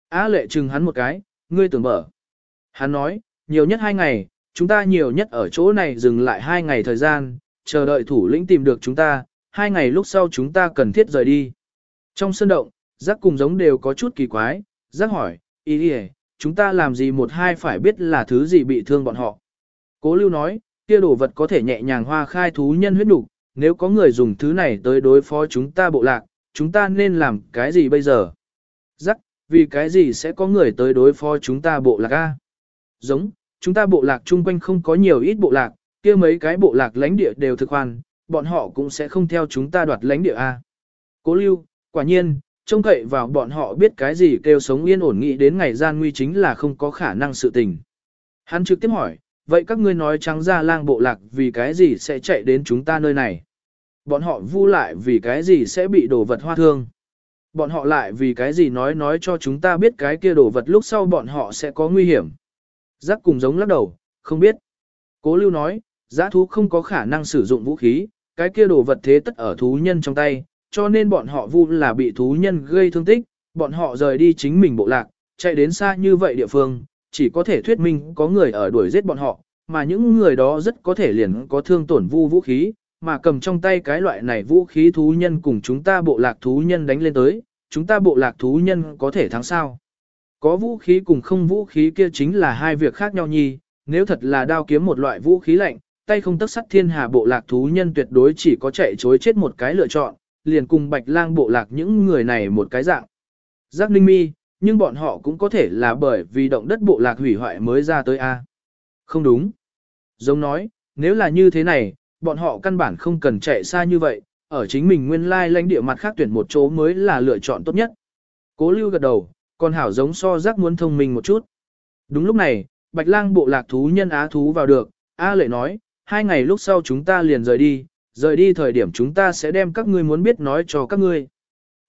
Á lệ chừng hắn một cái, ngươi tưởng mở. Hắn nói, nhiều nhất hai ngày, chúng ta nhiều nhất ở chỗ này dừng lại hai ngày thời gian, chờ đợi thủ lĩnh tìm được chúng ta, hai ngày lúc sau chúng ta cần thiết rời đi. Trong sân động, giác cùng giống đều có chút kỳ quái, giác hỏi, ý đi chúng ta làm gì một hai phải biết là thứ gì bị thương bọn họ. Cố lưu nói, kia đồ vật có thể nhẹ nhàng hoa khai thú nhân huyết đủ, nếu có người dùng thứ này tới đối phó chúng ta bộ lạc, chúng ta nên làm cái gì bây giờ? Giác, vì cái gì sẽ có người tới đối phó chúng ta bộ lạc A? Giống, chúng ta bộ lạc chung quanh không có nhiều ít bộ lạc, kia mấy cái bộ lạc lãnh địa đều thực hoàn, bọn họ cũng sẽ không theo chúng ta đoạt lãnh địa A. Cố lưu, quả nhiên, trông cậy vào bọn họ biết cái gì kêu sống yên ổn nghĩ đến ngày gian nguy chính là không có khả năng sự tình. Hắn trực tiếp hỏi, vậy các ngươi nói trắng ra lang bộ lạc vì cái gì sẽ chạy đến chúng ta nơi này? Bọn họ vu lại vì cái gì sẽ bị đổ vật hoa thương? Bọn họ lại vì cái gì nói nói cho chúng ta biết cái kia đổ vật lúc sau bọn họ sẽ có nguy hiểm? Giác cùng giống lắc đầu, không biết. Cố lưu nói, giã thú không có khả năng sử dụng vũ khí, cái kia đồ vật thế tất ở thú nhân trong tay, cho nên bọn họ vu là bị thú nhân gây thương tích, bọn họ rời đi chính mình bộ lạc, chạy đến xa như vậy địa phương, chỉ có thể thuyết minh có người ở đuổi giết bọn họ, mà những người đó rất có thể liền có thương tổn vu vũ khí, mà cầm trong tay cái loại này vũ khí thú nhân cùng chúng ta bộ lạc thú nhân đánh lên tới, chúng ta bộ lạc thú nhân có thể thắng sao. Có vũ khí cùng không vũ khí kia chính là hai việc khác nhau nhi, nếu thật là đao kiếm một loại vũ khí lạnh, tay không tất sắt thiên hà bộ lạc thú nhân tuyệt đối chỉ có chạy chối chết một cái lựa chọn, liền cùng bạch lang bộ lạc những người này một cái dạng. Giác ninh mi, nhưng bọn họ cũng có thể là bởi vì động đất bộ lạc hủy hoại mới ra tới A. Không đúng. Giống nói, nếu là như thế này, bọn họ căn bản không cần chạy xa như vậy, ở chính mình nguyên lai lãnh địa mặt khác tuyển một chỗ mới là lựa chọn tốt nhất. Cố lưu gật đầu, còn hảo giống so giác muốn thông minh một chút. Đúng lúc này, bạch lang bộ lạc thú nhân á thú vào được, A lệ nói, hai ngày lúc sau chúng ta liền rời đi, rời đi thời điểm chúng ta sẽ đem các ngươi muốn biết nói cho các ngươi.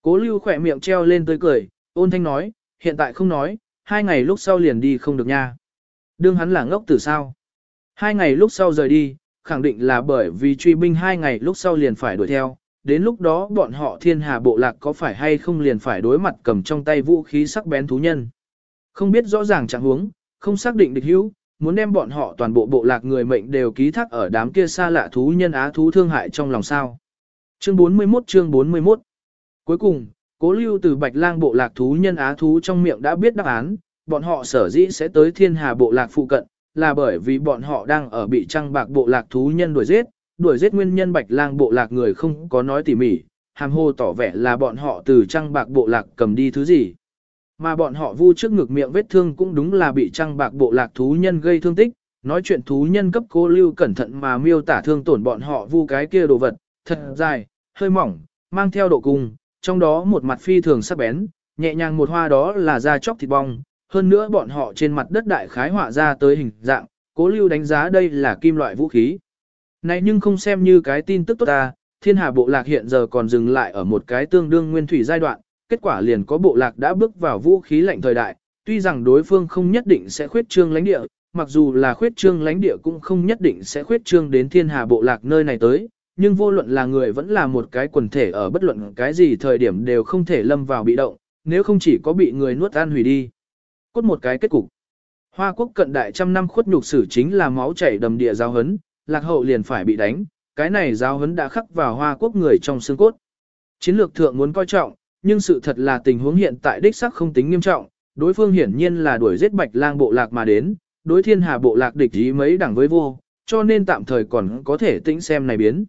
Cố lưu khỏe miệng treo lên tới cười, ôn thanh nói, hiện tại không nói, hai ngày lúc sau liền đi không được nha. Đương hắn là ngốc từ sao. Hai ngày lúc sau rời đi, khẳng định là bởi vì truy binh hai ngày lúc sau liền phải đuổi theo, đến lúc đó bọn họ thiên hà bộ lạc có phải hay không liền phải đối mặt cầm trong tay vũ khí sắc bén thú nhân. Không biết rõ ràng trạng huống, không xác định địch hữu, muốn đem bọn họ toàn bộ bộ lạc người mệnh đều ký thác ở đám kia xa lạ thú nhân á thú thương hại trong lòng sao. Chương 41 chương 41 Cuối cùng, cố lưu từ bạch lang bộ lạc thú nhân á thú trong miệng đã biết đáp án, bọn họ sở dĩ sẽ tới thiên hà bộ lạc phụ cận, là bởi vì bọn họ đang ở bị trăng bạc bộ lạc thú nhân đuổi giết, đuổi giết nguyên nhân bạch lang bộ lạc người không có nói tỉ mỉ, hàm hồ tỏ vẻ là bọn họ từ trăng bạc bộ lạc cầm đi thứ gì. Mà bọn họ vu trước ngực miệng vết thương cũng đúng là bị trăng bạc bộ lạc thú nhân gây thương tích, nói chuyện thú nhân cấp cố lưu cẩn thận mà miêu tả thương tổn bọn họ vu cái kia đồ vật, thật dài, hơi mỏng, mang theo độ cung, trong đó một mặt phi thường sắc bén, nhẹ nhàng một hoa đó là da chóc thịt bong, hơn nữa bọn họ trên mặt đất đại khái họa ra tới hình dạng, cố lưu đánh giá đây là kim loại vũ khí. Này nhưng không xem như cái tin tức tốt ta, thiên hà bộ lạc hiện giờ còn dừng lại ở một cái tương đương nguyên thủy giai đoạn, kết quả liền có bộ lạc đã bước vào vũ khí lạnh thời đại, tuy rằng đối phương không nhất định sẽ khuyết trương lãnh địa, mặc dù là khuyết trương lãnh địa cũng không nhất định sẽ khuyết trương đến thiên hà bộ lạc nơi này tới, nhưng vô luận là người vẫn là một cái quần thể ở bất luận cái gì thời điểm đều không thể lâm vào bị động, nếu không chỉ có bị người nuốt ăn hủy đi. Cốt một cái kết cục. Hoa quốc cận đại trăm năm khuất nhục sử chính là máu chảy đầm địa giáo hấn, lạc hậu liền phải bị đánh, cái này giáo hấn đã khắc vào hoa quốc người trong xương cốt. Chiến lược thượng muốn coi trọng, nhưng sự thật là tình huống hiện tại đích sắc không tính nghiêm trọng, đối phương hiển nhiên là đuổi giết bạch lang bộ lạc mà đến, đối thiên hà bộ lạc địch ý mấy đẳng với vô, cho nên tạm thời còn có thể tĩnh xem này biến.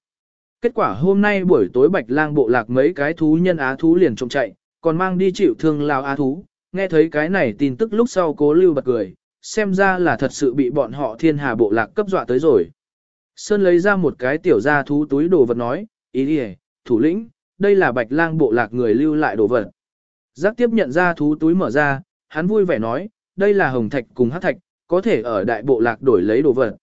Kết quả hôm nay buổi tối bạch lang bộ lạc mấy cái thú nhân á thú liền trộm chạy, còn mang đi chịu thương lao á thú, nghe thấy cái này tin tức lúc sau cố lưu bật cười, xem ra là thật sự bị bọn họ thiên hà bộ lạc cấp dọa tới rồi. Sơn lấy ra một cái tiểu gia thú túi đồ vật nói, ý đi thủ lĩnh, đây là bạch lang bộ lạc người lưu lại đồ vật. Giác tiếp nhận ra thú túi mở ra, hắn vui vẻ nói, đây là hồng thạch cùng hắc thạch, có thể ở đại bộ lạc đổi lấy đồ vật.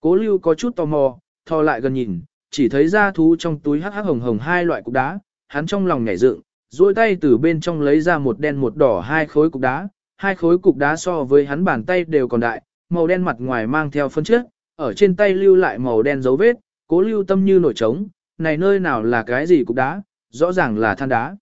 Cố lưu có chút tò mò, thò lại gần nhìn, chỉ thấy ra thú trong túi hắc hắc hồng hồng hai loại cục đá, hắn trong lòng nhảy dựng, duỗi tay từ bên trong lấy ra một đen một đỏ hai khối cục đá, hai khối cục đá so với hắn bàn tay đều còn đại, màu đen mặt ngoài mang theo phân trước, ở trên tay lưu lại màu đen dấu vết, cố lưu tâm như nổi trống, này nơi nào là cái gì cục đá, rõ ràng là than đá.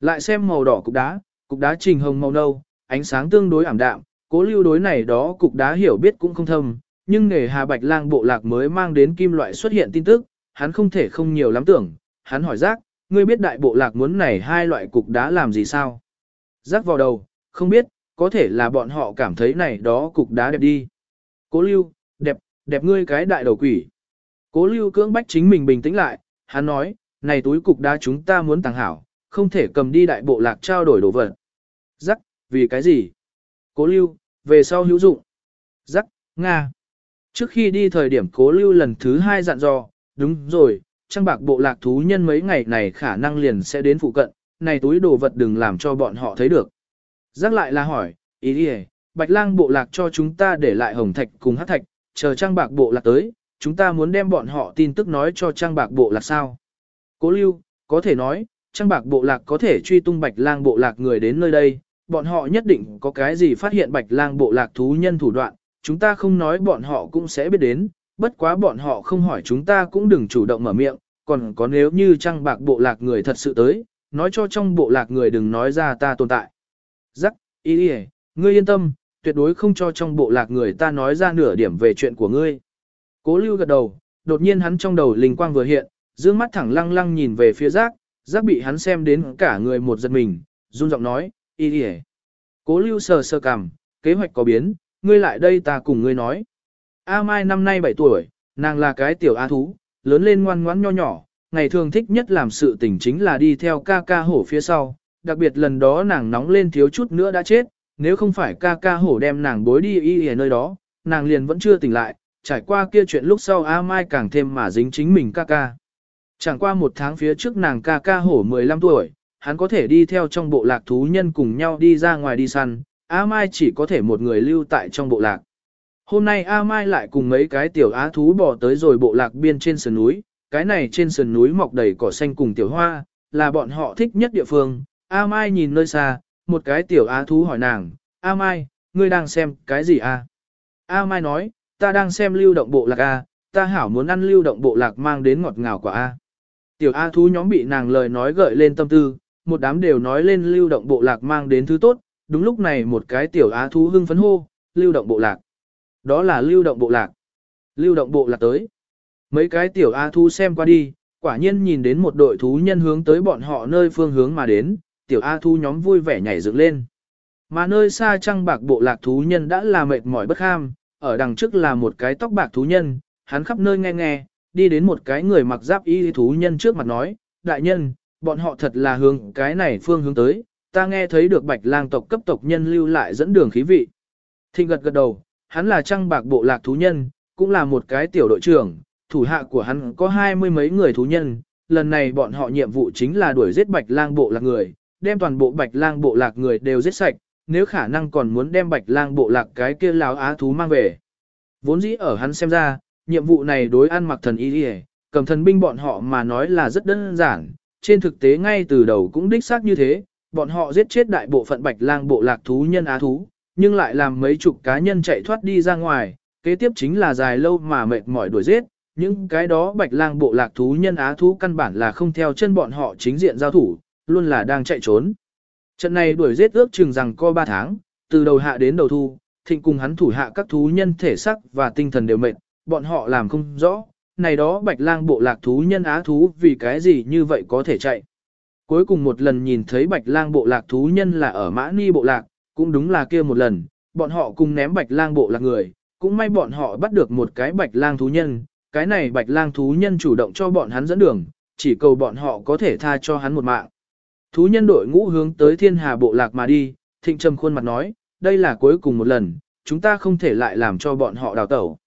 Lại xem màu đỏ cục đá, cục đá trình hồng màu nâu, ánh sáng tương đối ảm đạm, cố lưu đối này đó cục đá hiểu biết cũng không thâm, nhưng nghề hà bạch lang bộ lạc mới mang đến kim loại xuất hiện tin tức, hắn không thể không nhiều lắm tưởng, hắn hỏi giác, ngươi biết đại bộ lạc muốn này hai loại cục đá làm gì sao? Giác vào đầu, không biết, có thể là bọn họ cảm thấy này đó cục đá đẹp đi. Cố lưu, đẹp, đẹp ngươi cái đại đầu quỷ. Cố lưu cưỡng bách chính mình bình tĩnh lại, hắn nói, này túi cục đá chúng ta muốn tàng hảo, không thể cầm đi đại bộ lạc trao đổi đồ vật. Giác, vì cái gì? Cố lưu, về sau hữu dụng. Giác, Nga. Trước khi đi thời điểm cố lưu lần thứ hai dặn dò, đúng rồi, trang bạc bộ lạc thú nhân mấy ngày này khả năng liền sẽ đến phụ cận, này túi đồ vật đừng làm cho bọn họ thấy được. Giác lại là hỏi, ý đi bạch lang bộ lạc cho chúng ta để lại hồng thạch cùng hát thạch, chờ trang bạc bộ lạc tới, chúng ta muốn đem bọn họ tin tức nói cho trang bạc bộ lạc sao. Cố lưu, có thể nói, trang bạc bộ lạc có thể truy tung bạch lang bộ lạc người đến nơi đây, bọn họ nhất định có cái gì phát hiện bạch lang bộ lạc thú nhân thủ đoạn, chúng ta không nói bọn họ cũng sẽ biết đến, bất quá bọn họ không hỏi chúng ta cũng đừng chủ động mở miệng, còn có nếu như trang bạc bộ lạc người thật sự tới, nói cho trong bộ lạc người đừng nói ra ta tồn tại. Giắc, ý ý, ngươi yên tâm, tuyệt đối không cho trong bộ lạc người ta nói ra nửa điểm về chuyện của ngươi. Cố lưu gật đầu, đột nhiên hắn trong đầu linh quang vừa hiện, dương mắt thẳng lăng lăng nhìn về phía giác, giác bị hắn xem đến cả người một giật mình, run giọng nói, y đi Cố lưu sờ sờ cằm, kế hoạch có biến, ngươi lại đây ta cùng ngươi nói. A Mai năm nay 7 tuổi, nàng là cái tiểu A thú, lớn lên ngoan ngoãn nho nhỏ, ngày thường thích nhất làm sự tình chính là đi theo ca ca hổ phía sau, đặc biệt lần đó nàng nóng lên thiếu chút nữa đã chết, nếu không phải ca ca hổ đem nàng bối đi y ở nơi đó, nàng liền vẫn chưa tỉnh lại, trải qua kia chuyện lúc sau A Mai càng thêm mà dính chính mình ca ca. Chẳng qua một tháng phía trước nàng ca ca hổ 15 tuổi, hắn có thể đi theo trong bộ lạc thú nhân cùng nhau đi ra ngoài đi săn, A Mai chỉ có thể một người lưu tại trong bộ lạc. Hôm nay A Mai lại cùng mấy cái tiểu á thú bỏ tới rồi bộ lạc biên trên sườn núi, cái này trên sườn núi mọc đầy cỏ xanh cùng tiểu hoa, là bọn họ thích nhất địa phương. A Mai nhìn nơi xa, một cái tiểu á thú hỏi nàng, A Mai, ngươi đang xem cái gì a? A Mai nói, ta đang xem lưu động bộ lạc A, ta hảo muốn ăn lưu động bộ lạc mang đến ngọt ngào quả A. Tiểu A thú nhóm bị nàng lời nói gợi lên tâm tư, một đám đều nói lên lưu động bộ lạc mang đến thứ tốt, đúng lúc này một cái tiểu á thú hưng phấn hô, lưu động bộ lạc. Đó là lưu động bộ lạc. Lưu động bộ lạc tới. Mấy cái tiểu á thú xem qua đi, quả nhiên nhìn đến một đội thú nhân hướng tới bọn họ nơi phương hướng mà đến, tiểu á thú nhóm vui vẻ nhảy dựng lên. Mà nơi xa trăng bạc bộ lạc thú nhân đã là mệt mỏi bất ham, ở đằng trước là một cái tóc bạc thú nhân, hắn khắp nơi nghe nghe, đi đến một cái người mặc giáp y thú nhân trước mặt nói, đại nhân, bọn họ thật là hướng cái này phương hướng tới, ta nghe thấy được bạch lang tộc cấp tộc nhân lưu lại dẫn đường khí vị. Thịnh gật gật đầu, hắn là trăng bạc bộ lạc thú nhân, cũng là một cái tiểu đội trưởng, thủ hạ của hắn có hai mươi mấy người thú nhân, lần này bọn họ nhiệm vụ chính là đuổi giết bạch lang bộ lạc người, đem toàn bộ bạch lang bộ lạc người đều giết sạch, nếu khả năng còn muốn đem bạch lang bộ lạc cái kia láo á thú mang về. Vốn dĩ ở hắn xem ra, nhiệm vụ này đối ăn mặc thần y đi cầm thần binh bọn họ mà nói là rất đơn giản, trên thực tế ngay từ đầu cũng đích xác như thế, bọn họ giết chết đại bộ phận bạch lang bộ lạc thú nhân á thú, nhưng lại làm mấy chục cá nhân chạy thoát đi ra ngoài, kế tiếp chính là dài lâu mà mệt mỏi đuổi giết, những cái đó bạch lang bộ lạc thú nhân á thú căn bản là không theo chân bọn họ chính diện giao thủ, luôn là đang chạy trốn. Trận này đuổi giết ước chừng rằng co 3 tháng, từ đầu hạ đến đầu thu, thịnh cùng hắn thủ hạ các thú nhân thể sắc và tinh thần đều mệt, bọn họ làm không rõ, này đó bạch lang bộ lạc thú nhân á thú vì cái gì như vậy có thể chạy. Cuối cùng một lần nhìn thấy bạch lang bộ lạc thú nhân là ở mã ni bộ lạc, cũng đúng là kia một lần, bọn họ cùng ném bạch lang bộ lạc người, cũng may bọn họ bắt được một cái bạch lang thú nhân, cái này bạch lang thú nhân chủ động cho bọn hắn dẫn đường, chỉ cầu bọn họ có thể tha cho hắn một mạng. Thú nhân đội ngũ hướng tới thiên hà bộ lạc mà đi, thịnh trầm khuôn mặt nói, đây là cuối cùng một lần, chúng ta không thể lại làm cho bọn họ đào tẩu.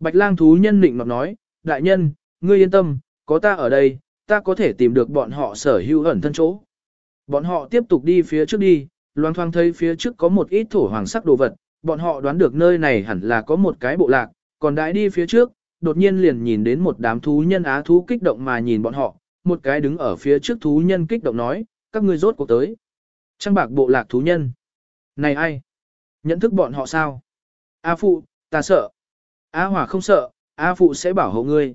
Bạch lang thú nhân định nọt nói, đại nhân, ngươi yên tâm, có ta ở đây, ta có thể tìm được bọn họ sở hữu ẩn thân chỗ. Bọn họ tiếp tục đi phía trước đi, loang thoang thấy phía trước có một ít thổ hoàng sắc đồ vật, bọn họ đoán được nơi này hẳn là có một cái bộ lạc, còn đãi đi phía trước, đột nhiên liền nhìn đến một đám thú nhân á thú kích động mà nhìn bọn họ, một cái đứng ở phía trước thú nhân kích động nói, các ngươi rốt cuộc tới. Trăng bạc bộ lạc thú nhân. Này ai? Nhận thức bọn họ sao? A phụ, ta sợ. A hỏa không sợ, A phụ sẽ bảo hộ ngươi.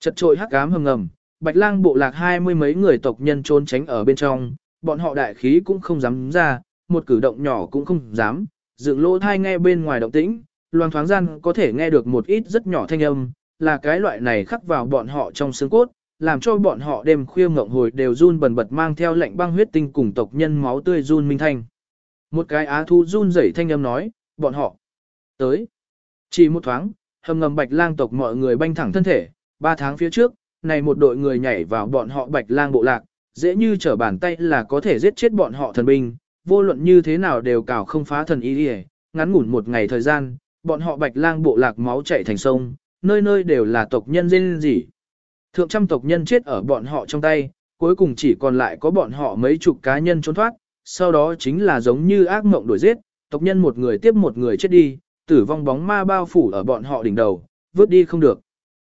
Chật trội hắc ám hầm ngầm, bạch lang bộ lạc hai mươi mấy người tộc nhân trốn tránh ở bên trong, bọn họ đại khí cũng không dám ra, một cử động nhỏ cũng không dám, dựng lỗ thai nghe bên ngoài động tĩnh, loang thoáng gian có thể nghe được một ít rất nhỏ thanh âm, là cái loại này khắc vào bọn họ trong xương cốt, làm cho bọn họ đêm khuya ngộng hồi đều run bần bật mang theo lệnh băng huyết tinh cùng tộc nhân máu tươi run minh thanh. Một cái á thu run rẩy thanh âm nói, bọn họ tới. Chỉ một thoáng, hầm ngầm bạch lang tộc mọi người banh thẳng thân thể, ba tháng phía trước, này một đội người nhảy vào bọn họ bạch lang bộ lạc, dễ như trở bàn tay là có thể giết chết bọn họ thần binh, vô luận như thế nào đều cào không phá thần ý đi ngắn ngủn một ngày thời gian, bọn họ bạch lang bộ lạc máu chảy thành sông, nơi nơi đều là tộc nhân dên gì. Thượng trăm tộc nhân chết ở bọn họ trong tay, cuối cùng chỉ còn lại có bọn họ mấy chục cá nhân trốn thoát, sau đó chính là giống như ác mộng đuổi giết, tộc nhân một người tiếp một người chết đi, tử vong bóng ma bao phủ ở bọn họ đỉnh đầu, vứt đi không được.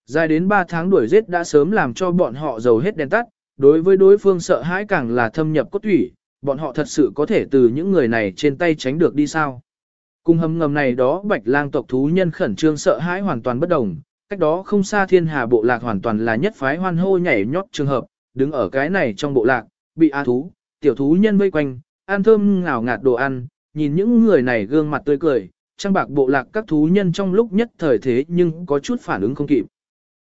Dài đến 3 tháng đuổi giết đã sớm làm cho bọn họ dầu hết đèn tắt, đối với đối phương sợ hãi càng là thâm nhập cốt thủy, bọn họ thật sự có thể từ những người này trên tay tránh được đi sao. Cùng hầm ngầm này đó bạch lang tộc thú nhân khẩn trương sợ hãi hoàn toàn bất đồng, cách đó không xa thiên hà bộ lạc hoàn toàn là nhất phái hoan hô nhảy nhót trường hợp, đứng ở cái này trong bộ lạc, bị a thú, tiểu thú nhân vây quanh, ăn thơm ngào ngạt đồ ăn, nhìn những người này gương mặt tươi cười, trang bạc bộ lạc các thú nhân trong lúc nhất thời thế nhưng có chút phản ứng không kịp.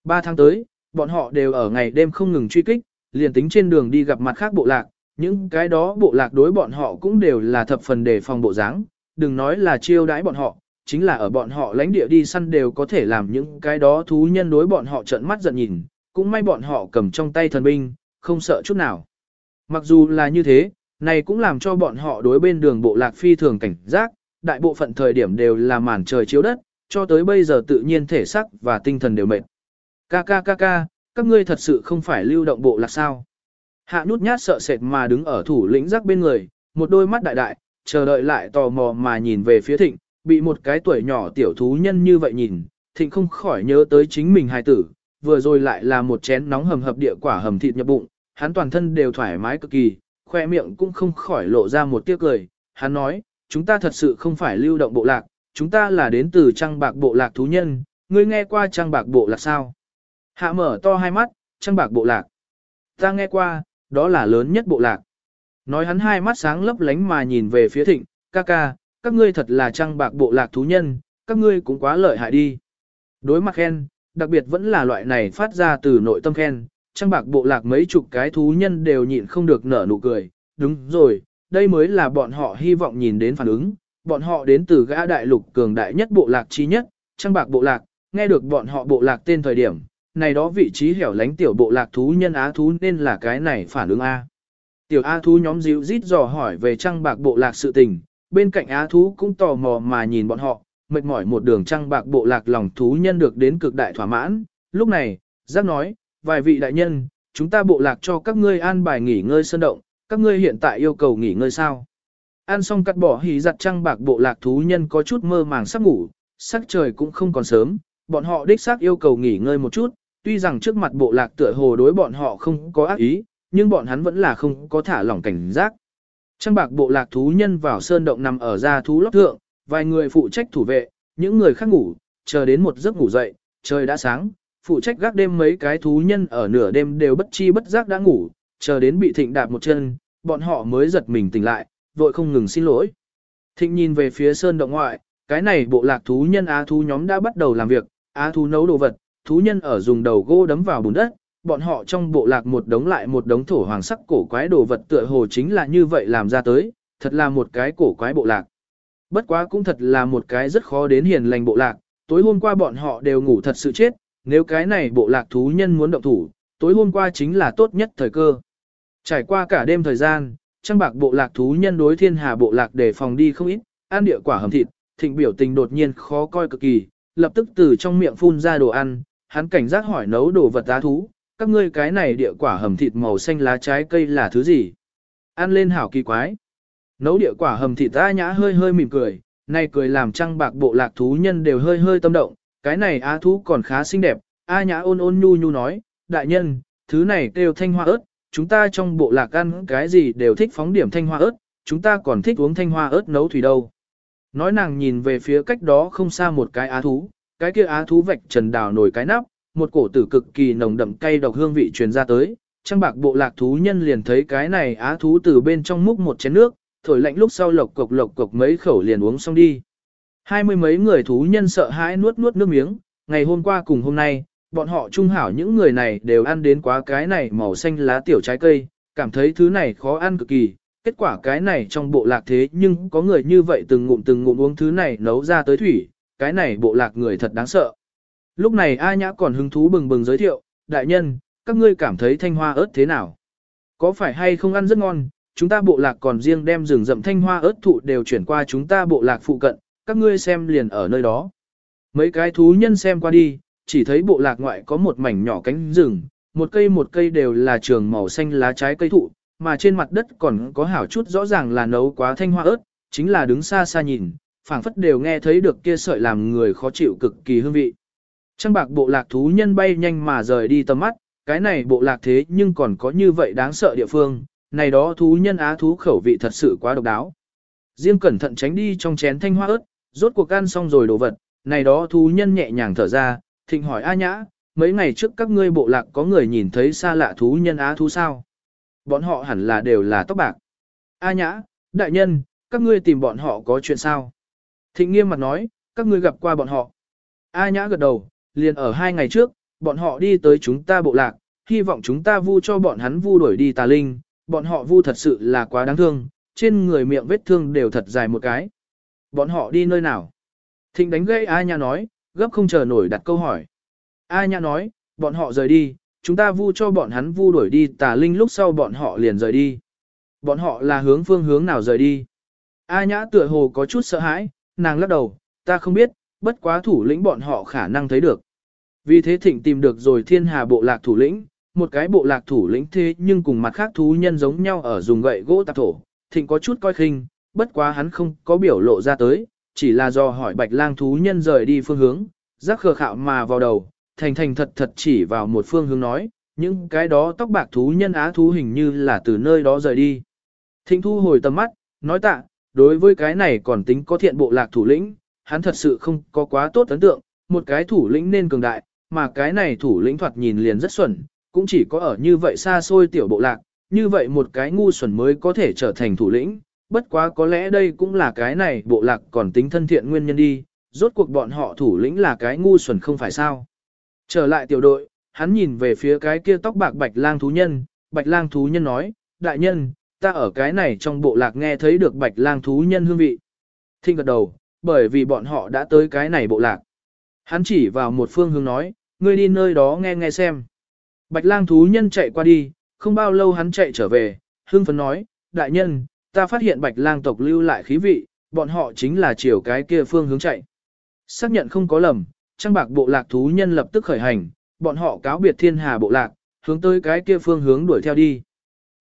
Ba tháng tới, bọn họ đều ở ngày đêm không ngừng truy kích, liền tính trên đường đi gặp mặt khác bộ lạc, những cái đó bộ lạc đối bọn họ cũng đều là thập phần đề phòng bộ dáng, đừng nói là chiêu đãi bọn họ, chính là ở bọn họ lãnh địa đi săn đều có thể làm những cái đó thú nhân đối bọn họ trợn mắt giận nhìn, cũng may bọn họ cầm trong tay thần binh, không sợ chút nào. Mặc dù là như thế, này cũng làm cho bọn họ đối bên đường bộ lạc phi thường cảnh giác, đại bộ phận thời điểm đều là màn trời chiếu đất, cho tới bây giờ tự nhiên thể sắc và tinh thần đều mệt. Ca ca ca ca, các ngươi thật sự không phải lưu động bộ là sao. Hạ nút nhát sợ sệt mà đứng ở thủ lĩnh giác bên người, một đôi mắt đại đại, chờ đợi lại tò mò mà nhìn về phía thịnh, bị một cái tuổi nhỏ tiểu thú nhân như vậy nhìn, thịnh không khỏi nhớ tới chính mình hài tử, vừa rồi lại là một chén nóng hầm hập địa quả hầm thịt nhập bụng, hắn toàn thân đều thoải mái cực kỳ, khoe miệng cũng không khỏi lộ ra một tiếc cười, hắn nói, chúng ta thật sự không phải lưu động bộ lạc, chúng ta là đến từ trang bạc bộ lạc thú nhân, ngươi nghe qua trang bạc bộ lạc sao? Hạ mở to hai mắt, trang bạc bộ lạc. Ta nghe qua, đó là lớn nhất bộ lạc. Nói hắn hai mắt sáng lấp lánh mà nhìn về phía thịnh, ca ca, các ngươi thật là trang bạc bộ lạc thú nhân, các ngươi cũng quá lợi hại đi. Đối mặt khen, đặc biệt vẫn là loại này phát ra từ nội tâm khen, trang bạc bộ lạc mấy chục cái thú nhân đều nhịn không được nở nụ cười. Đúng rồi, đây mới là bọn họ hy vọng nhìn đến phản ứng, bọn họ đến từ gã đại lục cường đại nhất bộ lạc chi nhất, trang bạc bộ lạc, nghe được bọn họ bộ lạc tên thời điểm, này đó vị trí hẻo lánh tiểu bộ lạc thú nhân á thú nên là cái này phản ứng A. Tiểu A thú nhóm dịu rít dò hỏi về trang bạc bộ lạc sự tình, bên cạnh Á thú cũng tò mò mà nhìn bọn họ, mệt mỏi một đường trang bạc bộ lạc lòng thú nhân được đến cực đại thỏa mãn. Lúc này, giác nói, vài vị đại nhân, chúng ta bộ lạc cho các ngươi an bài nghỉ ngơi sơn động, các ngươi hiện tại yêu cầu nghỉ ngơi sao? Ăn xong cắt bỏ hỉ giặt trăng bạc bộ lạc thú nhân có chút mơ màng sắp ngủ, sắc trời cũng không còn sớm, bọn họ đích xác yêu cầu nghỉ ngơi một chút, tuy rằng trước mặt bộ lạc tựa hồ đối bọn họ không có ác ý, nhưng bọn hắn vẫn là không có thả lỏng cảnh giác. Trăng bạc bộ lạc thú nhân vào sơn động nằm ở ra thú lóc thượng, vài người phụ trách thủ vệ, những người khác ngủ, chờ đến một giấc ngủ dậy, trời đã sáng, phụ trách gác đêm mấy cái thú nhân ở nửa đêm đều bất chi bất giác đã ngủ, chờ đến bị thịnh đạp một chân, bọn họ mới giật mình tỉnh lại, vội không ngừng xin lỗi. Thịnh nhìn về phía sơn động ngoại, cái này bộ lạc thú nhân á thú nhóm đã bắt đầu làm việc, á thú nấu đồ vật, thú nhân ở dùng đầu gỗ đấm vào bùn đất, bọn họ trong bộ lạc một đống lại một đống thổ hoàng sắc cổ quái đồ vật tựa hồ chính là như vậy làm ra tới, thật là một cái cổ quái bộ lạc. Bất quá cũng thật là một cái rất khó đến hiền lành bộ lạc, tối hôm qua bọn họ đều ngủ thật sự chết, nếu cái này bộ lạc thú nhân muốn động thủ, tối hôm qua chính là tốt nhất thời cơ. Trải qua cả đêm thời gian, trang bạc bộ lạc thú nhân đối thiên hà bộ lạc để phòng đi không ít, ăn địa quả hầm thịt, thịnh biểu tình đột nhiên khó coi cực kỳ, lập tức từ trong miệng phun ra đồ ăn, hắn cảnh giác hỏi nấu đồ vật á thú, các ngươi cái này địa quả hầm thịt màu xanh lá trái cây là thứ gì? Ăn lên hảo kỳ quái. Nấu địa quả hầm thịt ta nhã hơi hơi mỉm cười, nay cười làm trăng bạc bộ lạc thú nhân đều hơi hơi tâm động, cái này á thú còn khá xinh đẹp, A nhã ôn ôn nhu nhu nói, đại nhân, thứ này kêu thanh hoa ớt, chúng ta trong bộ lạc ăn cái gì đều thích phóng điểm thanh hoa ớt, chúng ta còn thích uống thanh hoa ớt nấu thủy đâu. Nói nàng nhìn về phía cách đó không xa một cái á thú, cái kia á thú vạch trần đào nổi cái nắp, một cổ tử cực kỳ nồng đậm cay độc hương vị truyền ra tới, trang bạc bộ lạc thú nhân liền thấy cái này á thú từ bên trong múc một chén nước, thổi lạnh lúc sau lộc cộc lộc cộc mấy khẩu liền uống xong đi. Hai mươi mấy người thú nhân sợ hãi nuốt nuốt nước miếng, ngày hôm qua cùng hôm nay, bọn họ trung hảo những người này đều ăn đến quá cái này màu xanh lá tiểu trái cây, cảm thấy thứ này khó ăn cực kỳ. Kết quả cái này trong bộ lạc thế nhưng có người như vậy từng ngụm từng ngụm uống thứ này nấu ra tới thủy, cái này bộ lạc người thật đáng sợ. Lúc này A Nhã còn hứng thú bừng bừng giới thiệu, đại nhân, các ngươi cảm thấy thanh hoa ớt thế nào? Có phải hay không ăn rất ngon, chúng ta bộ lạc còn riêng đem rừng rậm thanh hoa ớt thụ đều chuyển qua chúng ta bộ lạc phụ cận, các ngươi xem liền ở nơi đó. Mấy cái thú nhân xem qua đi, chỉ thấy bộ lạc ngoại có một mảnh nhỏ cánh rừng, một cây một cây đều là trường màu xanh lá trái cây thụ, mà trên mặt đất còn có hảo chút rõ ràng là nấu quá thanh hoa ớt, chính là đứng xa xa nhìn, phảng phất đều nghe thấy được kia sợi làm người khó chịu cực kỳ hương vị. Trăng bạc bộ lạc thú nhân bay nhanh mà rời đi tầm mắt, cái này bộ lạc thế nhưng còn có như vậy đáng sợ địa phương, này đó thú nhân á thú khẩu vị thật sự quá độc đáo. Riêng cẩn thận tránh đi trong chén thanh hoa ớt, rốt cuộc ăn xong rồi đồ vật, này đó thú nhân nhẹ nhàng thở ra, thịnh hỏi A Nhã, mấy ngày trước các ngươi bộ lạc có người nhìn thấy xa lạ thú nhân á thú sao? Bọn họ hẳn là đều là tóc bạc. A Nhã, đại nhân, các ngươi tìm bọn họ có chuyện sao? Thịnh nghiêm mặt nói, các ngươi gặp qua bọn họ. A Nhã gật đầu, liền ở hai ngày trước, bọn họ đi tới chúng ta bộ lạc, hy vọng chúng ta vu cho bọn hắn vu đuổi đi tà linh, bọn họ vu thật sự là quá đáng thương, trên người miệng vết thương đều thật dài một cái. Bọn họ đi nơi nào? Thịnh đánh gây A Nhã nói, gấp không chờ nổi đặt câu hỏi. A Nhã nói, bọn họ rời đi, chúng ta vu cho bọn hắn vu đuổi đi tà linh lúc sau bọn họ liền rời đi. Bọn họ là hướng phương hướng nào rời đi? A Nhã tựa hồ có chút sợ hãi, nàng lắc đầu, ta không biết, bất quá thủ lĩnh bọn họ khả năng thấy được. Vì thế thịnh tìm được rồi thiên hà bộ lạc thủ lĩnh, một cái bộ lạc thủ lĩnh thế nhưng cùng mặt khác thú nhân giống nhau ở dùng gậy gỗ tạp thổ, thịnh có chút coi khinh, bất quá hắn không có biểu lộ ra tới, chỉ là do hỏi bạch lang thú nhân rời đi phương hướng, rắc khờ khạo mà vào đầu, thành thành thật thật chỉ vào một phương hướng nói, những cái đó tóc bạc thú nhân á thú hình như là từ nơi đó rời đi. Thịnh thu hồi tầm mắt, nói tạ, đối với cái này còn tính có thiện bộ lạc thủ lĩnh, hắn thật sự không có quá tốt ấn tượng, một cái thủ lĩnh nên cường đại, mà cái này thủ lĩnh thoạt nhìn liền rất xuẩn, cũng chỉ có ở như vậy xa xôi tiểu bộ lạc, như vậy một cái ngu xuẩn mới có thể trở thành thủ lĩnh, bất quá có lẽ đây cũng là cái này bộ lạc còn tính thân thiện nguyên nhân đi, rốt cuộc bọn họ thủ lĩnh là cái ngu xuẩn không phải sao. Trở lại tiểu đội, hắn nhìn về phía cái kia tóc bạc bạch lang thú nhân, bạch lang thú nhân nói, đại nhân, ta ở cái này trong bộ lạc nghe thấy được bạch lang thú nhân hương vị. Thinh gật đầu, bởi vì bọn họ đã tới cái này bộ lạc. Hắn chỉ vào một phương hướng nói, ngươi đi nơi đó nghe nghe xem. Bạch lang thú nhân chạy qua đi, không bao lâu hắn chạy trở về, hương phấn nói, đại nhân, ta phát hiện bạch lang tộc lưu lại khí vị, bọn họ chính là chiều cái kia phương hướng chạy. Xác nhận không có lầm, trang bạc bộ lạc thú nhân lập tức khởi hành, bọn họ cáo biệt thiên hà bộ lạc, hướng tới cái kia phương hướng đuổi theo đi.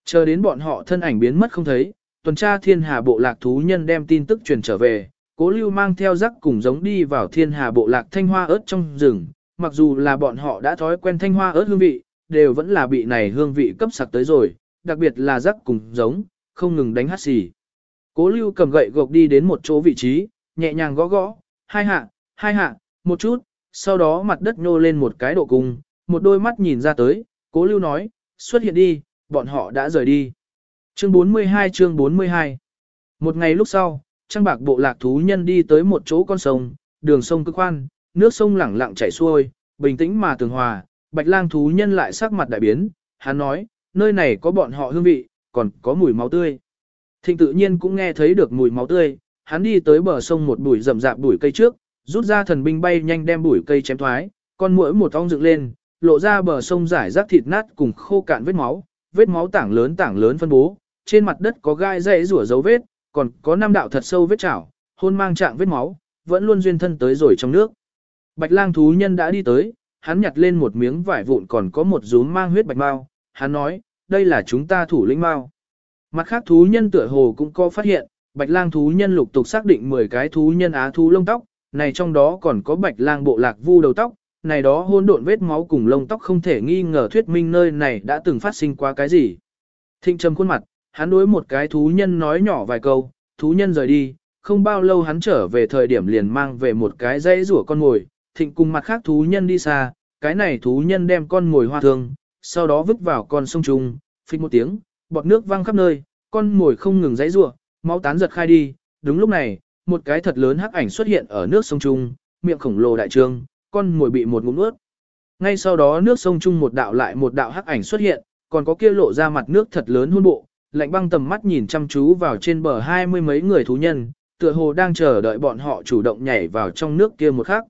Chờ đến bọn họ thân ảnh biến mất không thấy, tuần tra thiên hà bộ lạc thú nhân đem tin tức truyền trở về, cố lưu mang theo rắc cùng giống đi vào thiên hà bộ lạc thanh hoa ớt trong rừng, mặc dù là bọn họ đã thói quen thanh hoa ớt hương vị, đều vẫn là bị này hương vị cấp sặc tới rồi, đặc biệt là rắc cùng giống, không ngừng đánh hát xì. Cố lưu cầm gậy gộc đi đến một chỗ vị trí, nhẹ nhàng gõ gõ, hai hạ, hai hạ, một chút, sau đó mặt đất nhô lên một cái độ cung, một đôi mắt nhìn ra tới, cố lưu nói, xuất hiện đi, bọn họ đã rời đi. Chương 42 chương 42 Một ngày lúc sau, trang bạc bộ lạc thú nhân đi tới một chỗ con sông, đường sông cứ khoan, nước sông lẳng lặng chảy xuôi, bình tĩnh mà tường hòa, bạch lang thú nhân lại sắc mặt đại biến, hắn nói, nơi này có bọn họ hương vị, còn có mùi máu tươi. Thịnh tự nhiên cũng nghe thấy được mùi máu tươi, hắn đi tới bờ sông một bụi rậm rạp bụi cây trước, rút ra thần binh bay nhanh đem bụi cây chém thoái, con muỗi một ong dựng lên, lộ ra bờ sông giải rác thịt nát cùng khô cạn vết máu, vết máu tảng lớn tảng lớn phân bố, trên mặt đất có gai rễ rủa dấu vết, còn có năm đạo thật sâu vết chảo, hôn mang trạng vết máu, vẫn luôn duyên thân tới rồi trong nước. Bạch lang thú nhân đã đi tới, hắn nhặt lên một miếng vải vụn còn có một rúm mang huyết bạch mao, hắn nói, đây là chúng ta thủ lĩnh mao. Mặt khác thú nhân tựa hồ cũng có phát hiện, bạch lang thú nhân lục tục xác định 10 cái thú nhân á thú lông tóc, này trong đó còn có bạch lang bộ lạc vu đầu tóc, này đó hôn độn vết máu cùng lông tóc không thể nghi ngờ thuyết minh nơi này đã từng phát sinh qua cái gì. Thịnh trầm khuôn mặt, hắn đối một cái thú nhân nói nhỏ vài câu, thú nhân rời đi, không bao lâu hắn trở về thời điểm liền mang về một cái dây rủa con mồi, thịnh cùng mặt khác thú nhân đi xa, cái này thú nhân đem con mồi hoa thương, sau đó vứt vào con sông trùng, phích một tiếng, bọt nước văng khắp nơi, con mồi không ngừng dãy rủa, máu tán giật khai đi, đúng lúc này, một cái thật lớn hắc ảnh xuất hiện ở nước sông Trung, miệng khổng lồ đại trương, con mồi bị một ngụm nuốt. Ngay sau đó nước sông Trung một đạo lại một đạo hắc ảnh xuất hiện, còn có kia lộ ra mặt nước thật lớn hôn bộ, lạnh băng tầm mắt nhìn chăm chú vào trên bờ hai mươi mấy người thú nhân, tựa hồ đang chờ đợi bọn họ chủ động nhảy vào trong nước kia một khắc.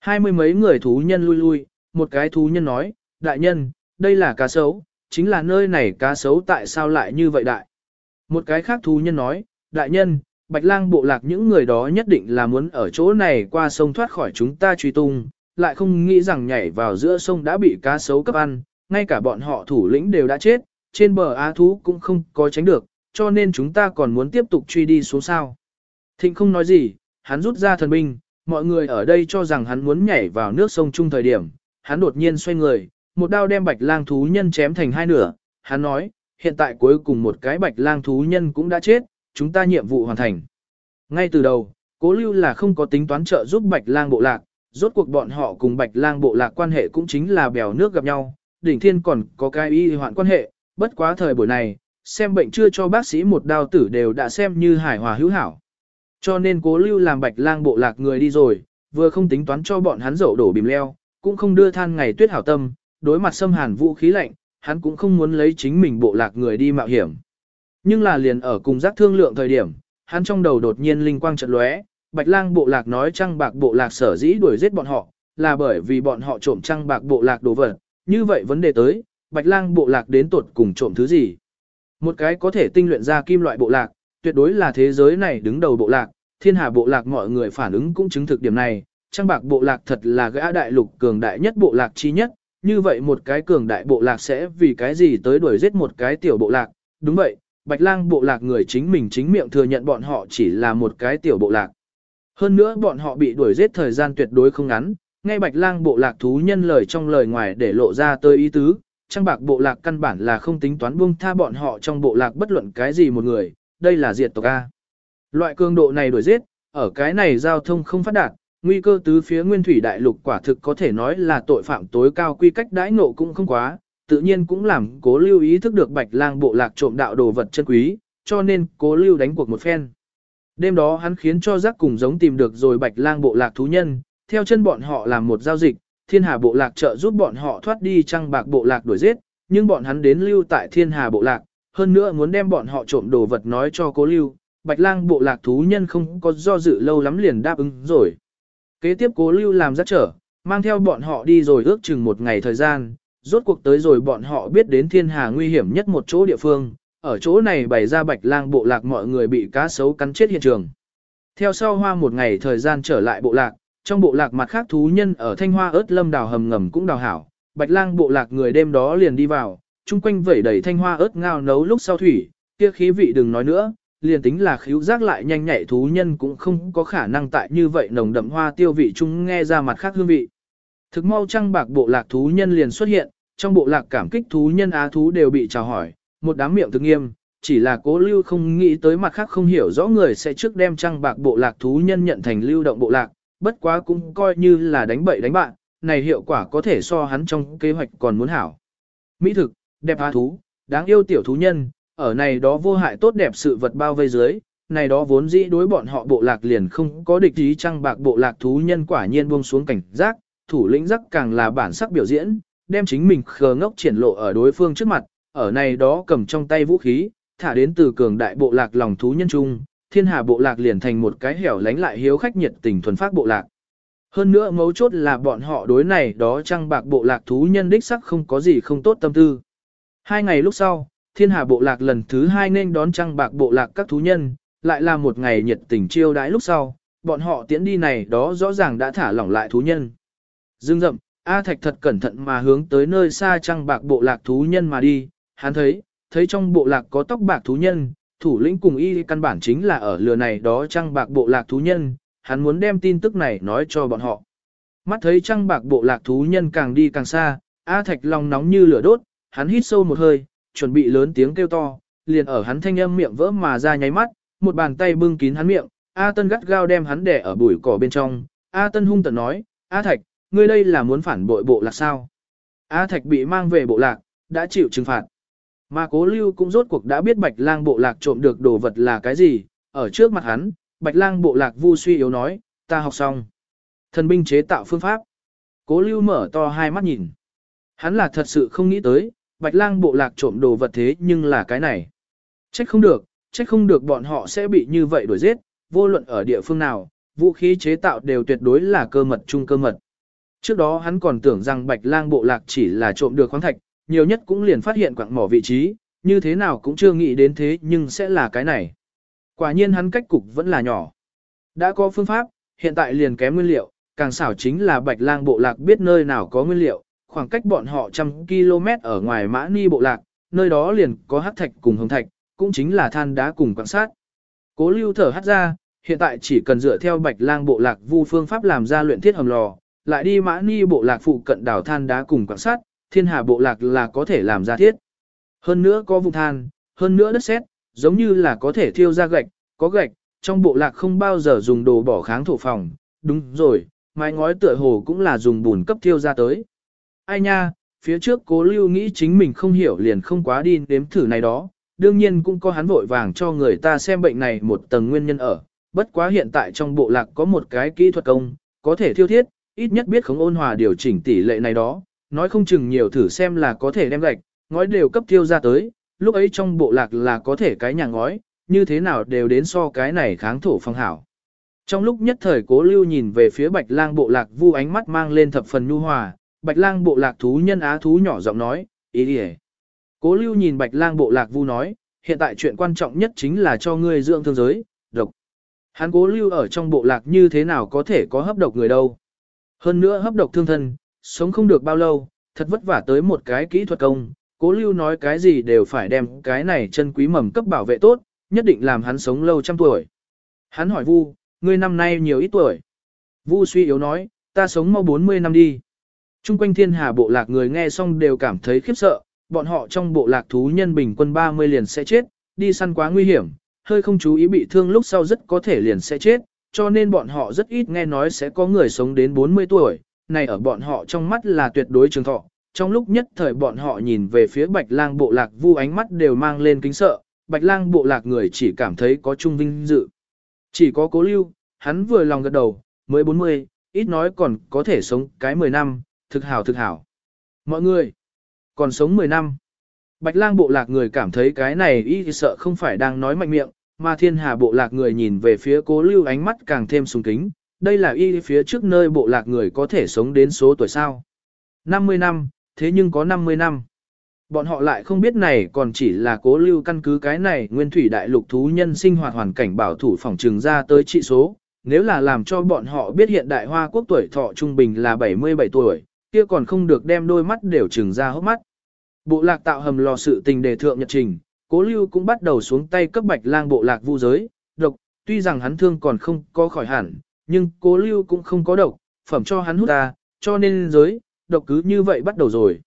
Hai mươi mấy người thú nhân lui lui, một cái thú nhân nói, đại nhân, đây là cá sấu, chính là nơi này cá sấu tại sao lại như vậy đại. Một cái khác thú nhân nói, đại nhân, bạch lang bộ lạc những người đó nhất định là muốn ở chỗ này qua sông thoát khỏi chúng ta truy tung, lại không nghĩ rằng nhảy vào giữa sông đã bị cá sấu cấp ăn, ngay cả bọn họ thủ lĩnh đều đã chết, trên bờ á thú cũng không có tránh được, cho nên chúng ta còn muốn tiếp tục truy đi xuống sao. Thịnh không nói gì, hắn rút ra thần binh, mọi người ở đây cho rằng hắn muốn nhảy vào nước sông chung thời điểm, hắn đột nhiên xoay người, một đao đem bạch lang thú nhân chém thành hai nửa, hắn nói, hiện tại cuối cùng một cái bạch lang thú nhân cũng đã chết, chúng ta nhiệm vụ hoàn thành. Ngay từ đầu, cố lưu là không có tính toán trợ giúp bạch lang bộ lạc, rốt cuộc bọn họ cùng bạch lang bộ lạc quan hệ cũng chính là bèo nước gặp nhau, đỉnh thiên còn có cái y hoạn quan hệ, bất quá thời buổi này, xem bệnh chưa cho bác sĩ một đao tử đều đã xem như hải hòa hữu hảo. Cho nên cố lưu làm bạch lang bộ lạc người đi rồi, vừa không tính toán cho bọn hắn dậu đổ bìm leo, cũng không đưa than ngày tuyết hảo tâm, đối mặt xâm hàn vũ khí lạnh, hắn cũng không muốn lấy chính mình bộ lạc người đi mạo hiểm. Nhưng là liền ở cùng giác thương lượng thời điểm, hắn trong đầu đột nhiên linh quang chợt lóe, Bạch Lang bộ lạc nói trăng bạc bộ lạc sở dĩ đuổi giết bọn họ, là bởi vì bọn họ trộm trăng bạc bộ lạc đồ vật. Như vậy vấn đề tới, Bạch Lang bộ lạc đến tột cùng trộm thứ gì? Một cái có thể tinh luyện ra kim loại bộ lạc, tuyệt đối là thế giới này đứng đầu bộ lạc, thiên hà bộ lạc mọi người phản ứng cũng chứng thực điểm này, trăng bạc bộ lạc thật là gã đại lục cường đại nhất bộ lạc chi nhất, như vậy một cái cường đại bộ lạc sẽ vì cái gì tới đuổi giết một cái tiểu bộ lạc, đúng vậy, Bạch Lang bộ lạc người chính mình chính miệng thừa nhận bọn họ chỉ là một cái tiểu bộ lạc. Hơn nữa bọn họ bị đuổi giết thời gian tuyệt đối không ngắn, ngay Bạch Lang bộ lạc thú nhân lời trong lời ngoài để lộ ra tới ý tứ, trang bạc bộ lạc căn bản là không tính toán buông tha bọn họ trong bộ lạc bất luận cái gì một người, đây là diệt tộc A. Loại cường độ này đuổi giết, ở cái này giao thông không phát đạt, nguy cơ tứ phía nguyên thủy đại lục quả thực có thể nói là tội phạm tối cao quy cách đãi ngộ cũng không quá, tự nhiên cũng làm cố lưu ý thức được bạch lang bộ lạc trộm đạo đồ vật chân quý, cho nên cố lưu đánh cuộc một phen. Đêm đó hắn khiến cho giác cùng giống tìm được rồi bạch lang bộ lạc thú nhân, theo chân bọn họ làm một giao dịch, thiên hà bộ lạc trợ giúp bọn họ thoát đi trăng bạc bộ lạc đuổi giết, nhưng bọn hắn đến lưu tại thiên hà bộ lạc, hơn nữa muốn đem bọn họ trộm đồ vật nói cho cố lưu, bạch lang bộ lạc thú nhân không có do dự lâu lắm liền đáp ứng rồi. Kế tiếp cố lưu làm rất trở, mang theo bọn họ đi rồi ước chừng một ngày thời gian, rốt cuộc tới rồi bọn họ biết đến thiên hà nguy hiểm nhất một chỗ địa phương, ở chỗ này bày ra bạch lang bộ lạc mọi người bị cá sấu cắn chết hiện trường. Theo sau hoa một ngày thời gian trở lại bộ lạc, trong bộ lạc mặt khác thú nhân ở thanh hoa ớt lâm đào hầm ngầm cũng đào hảo, bạch lang bộ lạc người đêm đó liền đi vào, chung quanh vẩy đầy thanh hoa ớt ngao nấu lúc sau thủy, kia khí vị đừng nói nữa, liền tính là khíu giác lại nhanh nhạy thú nhân cũng không có khả năng tại như vậy nồng đậm hoa tiêu vị chung nghe ra mặt khác hương vị. Thực mau trăng bạc bộ lạc thú nhân liền xuất hiện, trong bộ lạc cảm kích thú nhân á thú đều bị chào hỏi, một đám miệng thực nghiêm, chỉ là cố lưu không nghĩ tới mặt khác không hiểu rõ người sẽ trước đem trăng bạc bộ lạc thú nhân nhận thành lưu động bộ lạc, bất quá cũng coi như là đánh bậy đánh bạn, này hiệu quả có thể so hắn trong kế hoạch còn muốn hảo. Mỹ thực, đẹp á thú, đáng yêu tiểu thú nhân, ở này đó vô hại tốt đẹp sự vật bao vây dưới, này đó vốn dĩ đối bọn họ bộ lạc liền không có địch ý trăng bạc bộ lạc thú nhân quả nhiên buông xuống cảnh giác, thủ lĩnh giác càng là bản sắc biểu diễn, đem chính mình khờ ngốc triển lộ ở đối phương trước mặt, ở này đó cầm trong tay vũ khí, thả đến từ cường đại bộ lạc lòng thú nhân trung, thiên hà bộ lạc liền thành một cái hẻo lánh lại hiếu khách nhiệt tình thuần phát bộ lạc. Hơn nữa mấu chốt là bọn họ đối này đó trăng bạc bộ lạc thú nhân đích sắc không có gì không tốt tâm tư. Hai ngày lúc sau, thiên hà bộ lạc lần thứ hai nên đón trăng bạc bộ lạc các thú nhân, lại là một ngày nhiệt tình chiêu đãi lúc sau, bọn họ tiễn đi này đó rõ ràng đã thả lỏng lại thú nhân. Dương rậm, A Thạch thật cẩn thận mà hướng tới nơi xa trăng bạc bộ lạc thú nhân mà đi, hắn thấy, thấy trong bộ lạc có tóc bạc thú nhân, thủ lĩnh cùng y căn bản chính là ở lừa này đó trăng bạc bộ lạc thú nhân, hắn muốn đem tin tức này nói cho bọn họ. Mắt thấy trăng bạc bộ lạc thú nhân càng đi càng xa, A Thạch lòng nóng như lửa đốt, hắn hít sâu một hơi, chuẩn bị lớn tiếng kêu to, liền ở hắn thanh âm miệng vỡ mà ra nháy mắt, một bàn tay bưng kín hắn miệng, A Tân gắt gao đem hắn đè ở bụi cỏ bên trong, A Tân hung tợn nói, A Thạch, ngươi đây là muốn phản bội bộ lạc sao? A Thạch bị mang về bộ lạc, đã chịu trừng phạt. Mà cố lưu cũng rốt cuộc đã biết bạch lang bộ lạc trộm được đồ vật là cái gì, ở trước mặt hắn, bạch lang bộ lạc vu suy yếu nói, ta học xong. Thần binh chế tạo phương pháp. Cố lưu mở to hai mắt nhìn. Hắn là thật sự không nghĩ tới, bạch lang bộ lạc trộm đồ vật thế nhưng là cái này. Trách không được, trách không được bọn họ sẽ bị như vậy đuổi giết, vô luận ở địa phương nào, vũ khí chế tạo đều tuyệt đối là cơ mật chung cơ mật. Trước đó hắn còn tưởng rằng bạch lang bộ lạc chỉ là trộm được khoáng thạch, nhiều nhất cũng liền phát hiện quặng mỏ vị trí, như thế nào cũng chưa nghĩ đến thế nhưng sẽ là cái này. Quả nhiên hắn cách cục vẫn là nhỏ. Đã có phương pháp, hiện tại liền kém nguyên liệu, càng xảo chính là bạch lang bộ lạc biết nơi nào có nguyên liệu, khoảng cách bọn họ trăm km ở ngoài mã ni bộ lạc, nơi đó liền có hắc thạch cùng hồng thạch, cũng chính là than đá cùng quan sát. Cố lưu thở hắt ra, hiện tại chỉ cần dựa theo bạch lang bộ lạc vu phương pháp làm ra luyện thiết hầm lò, lại đi mã ni bộ lạc phụ cận đảo than đá cùng quan sát, thiên hà bộ lạc là có thể làm ra thiết. Hơn nữa có vùng than, hơn nữa đất sét, giống như là có thể thiêu ra gạch, có gạch, trong bộ lạc không bao giờ dùng đồ bỏ kháng thổ phòng, đúng rồi, mái ngói tựa hồ cũng là dùng bùn cấp thiêu ra tới. Ai nha, phía trước cố lưu nghĩ chính mình không hiểu liền không quá đi đếm thử này đó, đương nhiên cũng có hắn vội vàng cho người ta xem bệnh này một tầng nguyên nhân ở, bất quá hiện tại trong bộ lạc có một cái kỹ thuật công, có thể thiêu thiết, ít nhất biết không ôn hòa điều chỉnh tỷ lệ này đó, nói không chừng nhiều thử xem là có thể đem gạch, ngói đều cấp thiêu ra tới, lúc ấy trong bộ lạc là có thể cái nhà ngói, như thế nào đều đến so cái này kháng thổ phong hảo. Trong lúc nhất thời cố lưu nhìn về phía bạch lang bộ lạc vu ánh mắt mang lên thập phần nhu hòa, bạch lang bộ lạc thú nhân á thú nhỏ giọng nói, ý đi Cố lưu nhìn bạch lang bộ lạc vu nói, hiện tại chuyện quan trọng nhất chính là cho ngươi dưỡng thương giới, độc. Hắn cố lưu ở trong bộ lạc như thế nào có thể có hấp độc người đâu. Hơn nữa hấp độc thương thân, sống không được bao lâu, thật vất vả tới một cái kỹ thuật công, cố lưu nói cái gì đều phải đem cái này chân quý mầm cấp bảo vệ tốt, nhất định làm hắn sống lâu trăm tuổi. Hắn hỏi Vu, ngươi năm nay nhiều ít tuổi? Vu suy yếu nói, ta sống mau 40 năm đi. Trung quanh thiên hà bộ lạc người nghe xong đều cảm thấy khiếp sợ, bọn họ trong bộ lạc thú nhân bình quân 30 liền sẽ chết, đi săn quá nguy hiểm, hơi không chú ý bị thương lúc sau rất có thể liền sẽ chết, cho nên bọn họ rất ít nghe nói sẽ có người sống đến 40 tuổi, này ở bọn họ trong mắt là tuyệt đối trường thọ. Trong lúc nhất thời bọn họ nhìn về phía bạch lang bộ lạc vu ánh mắt đều mang lên kính sợ, bạch lang bộ lạc người chỉ cảm thấy có trung vinh dự. Chỉ có cố lưu, hắn vừa lòng gật đầu, mới 40, ít nói còn có thể sống cái 10 năm, thực hảo thực hảo. Mọi người, còn sống 10 năm. Bạch lang bộ lạc người cảm thấy cái này y sợ không phải đang nói mạnh miệng, mà thiên hà bộ lạc người nhìn về phía cố lưu ánh mắt càng thêm sùng kính, đây là y phía trước nơi bộ lạc người có thể sống đến số tuổi sao. 50 năm, thế nhưng có 50 năm. Bọn họ lại không biết này còn chỉ là cố lưu căn cứ cái này nguyên thủy đại lục thú nhân sinh hoạt hoàn cảnh bảo thủ phòng trường ra tới trị số. Nếu là làm cho bọn họ biết hiện đại hoa quốc tuổi thọ trung bình là 77 tuổi, kia còn không được đem đôi mắt đều trừng ra hốc mắt. Bộ lạc tạo hầm lò sự tình đề thượng nhật trình, cố lưu cũng bắt đầu xuống tay cấp bạch lang bộ lạc vu giới, độc, tuy rằng hắn thương còn không có khỏi hẳn, nhưng cố lưu cũng không có độc, phẩm cho hắn hút ta, cho nên giới, độc cứ như vậy bắt đầu rồi.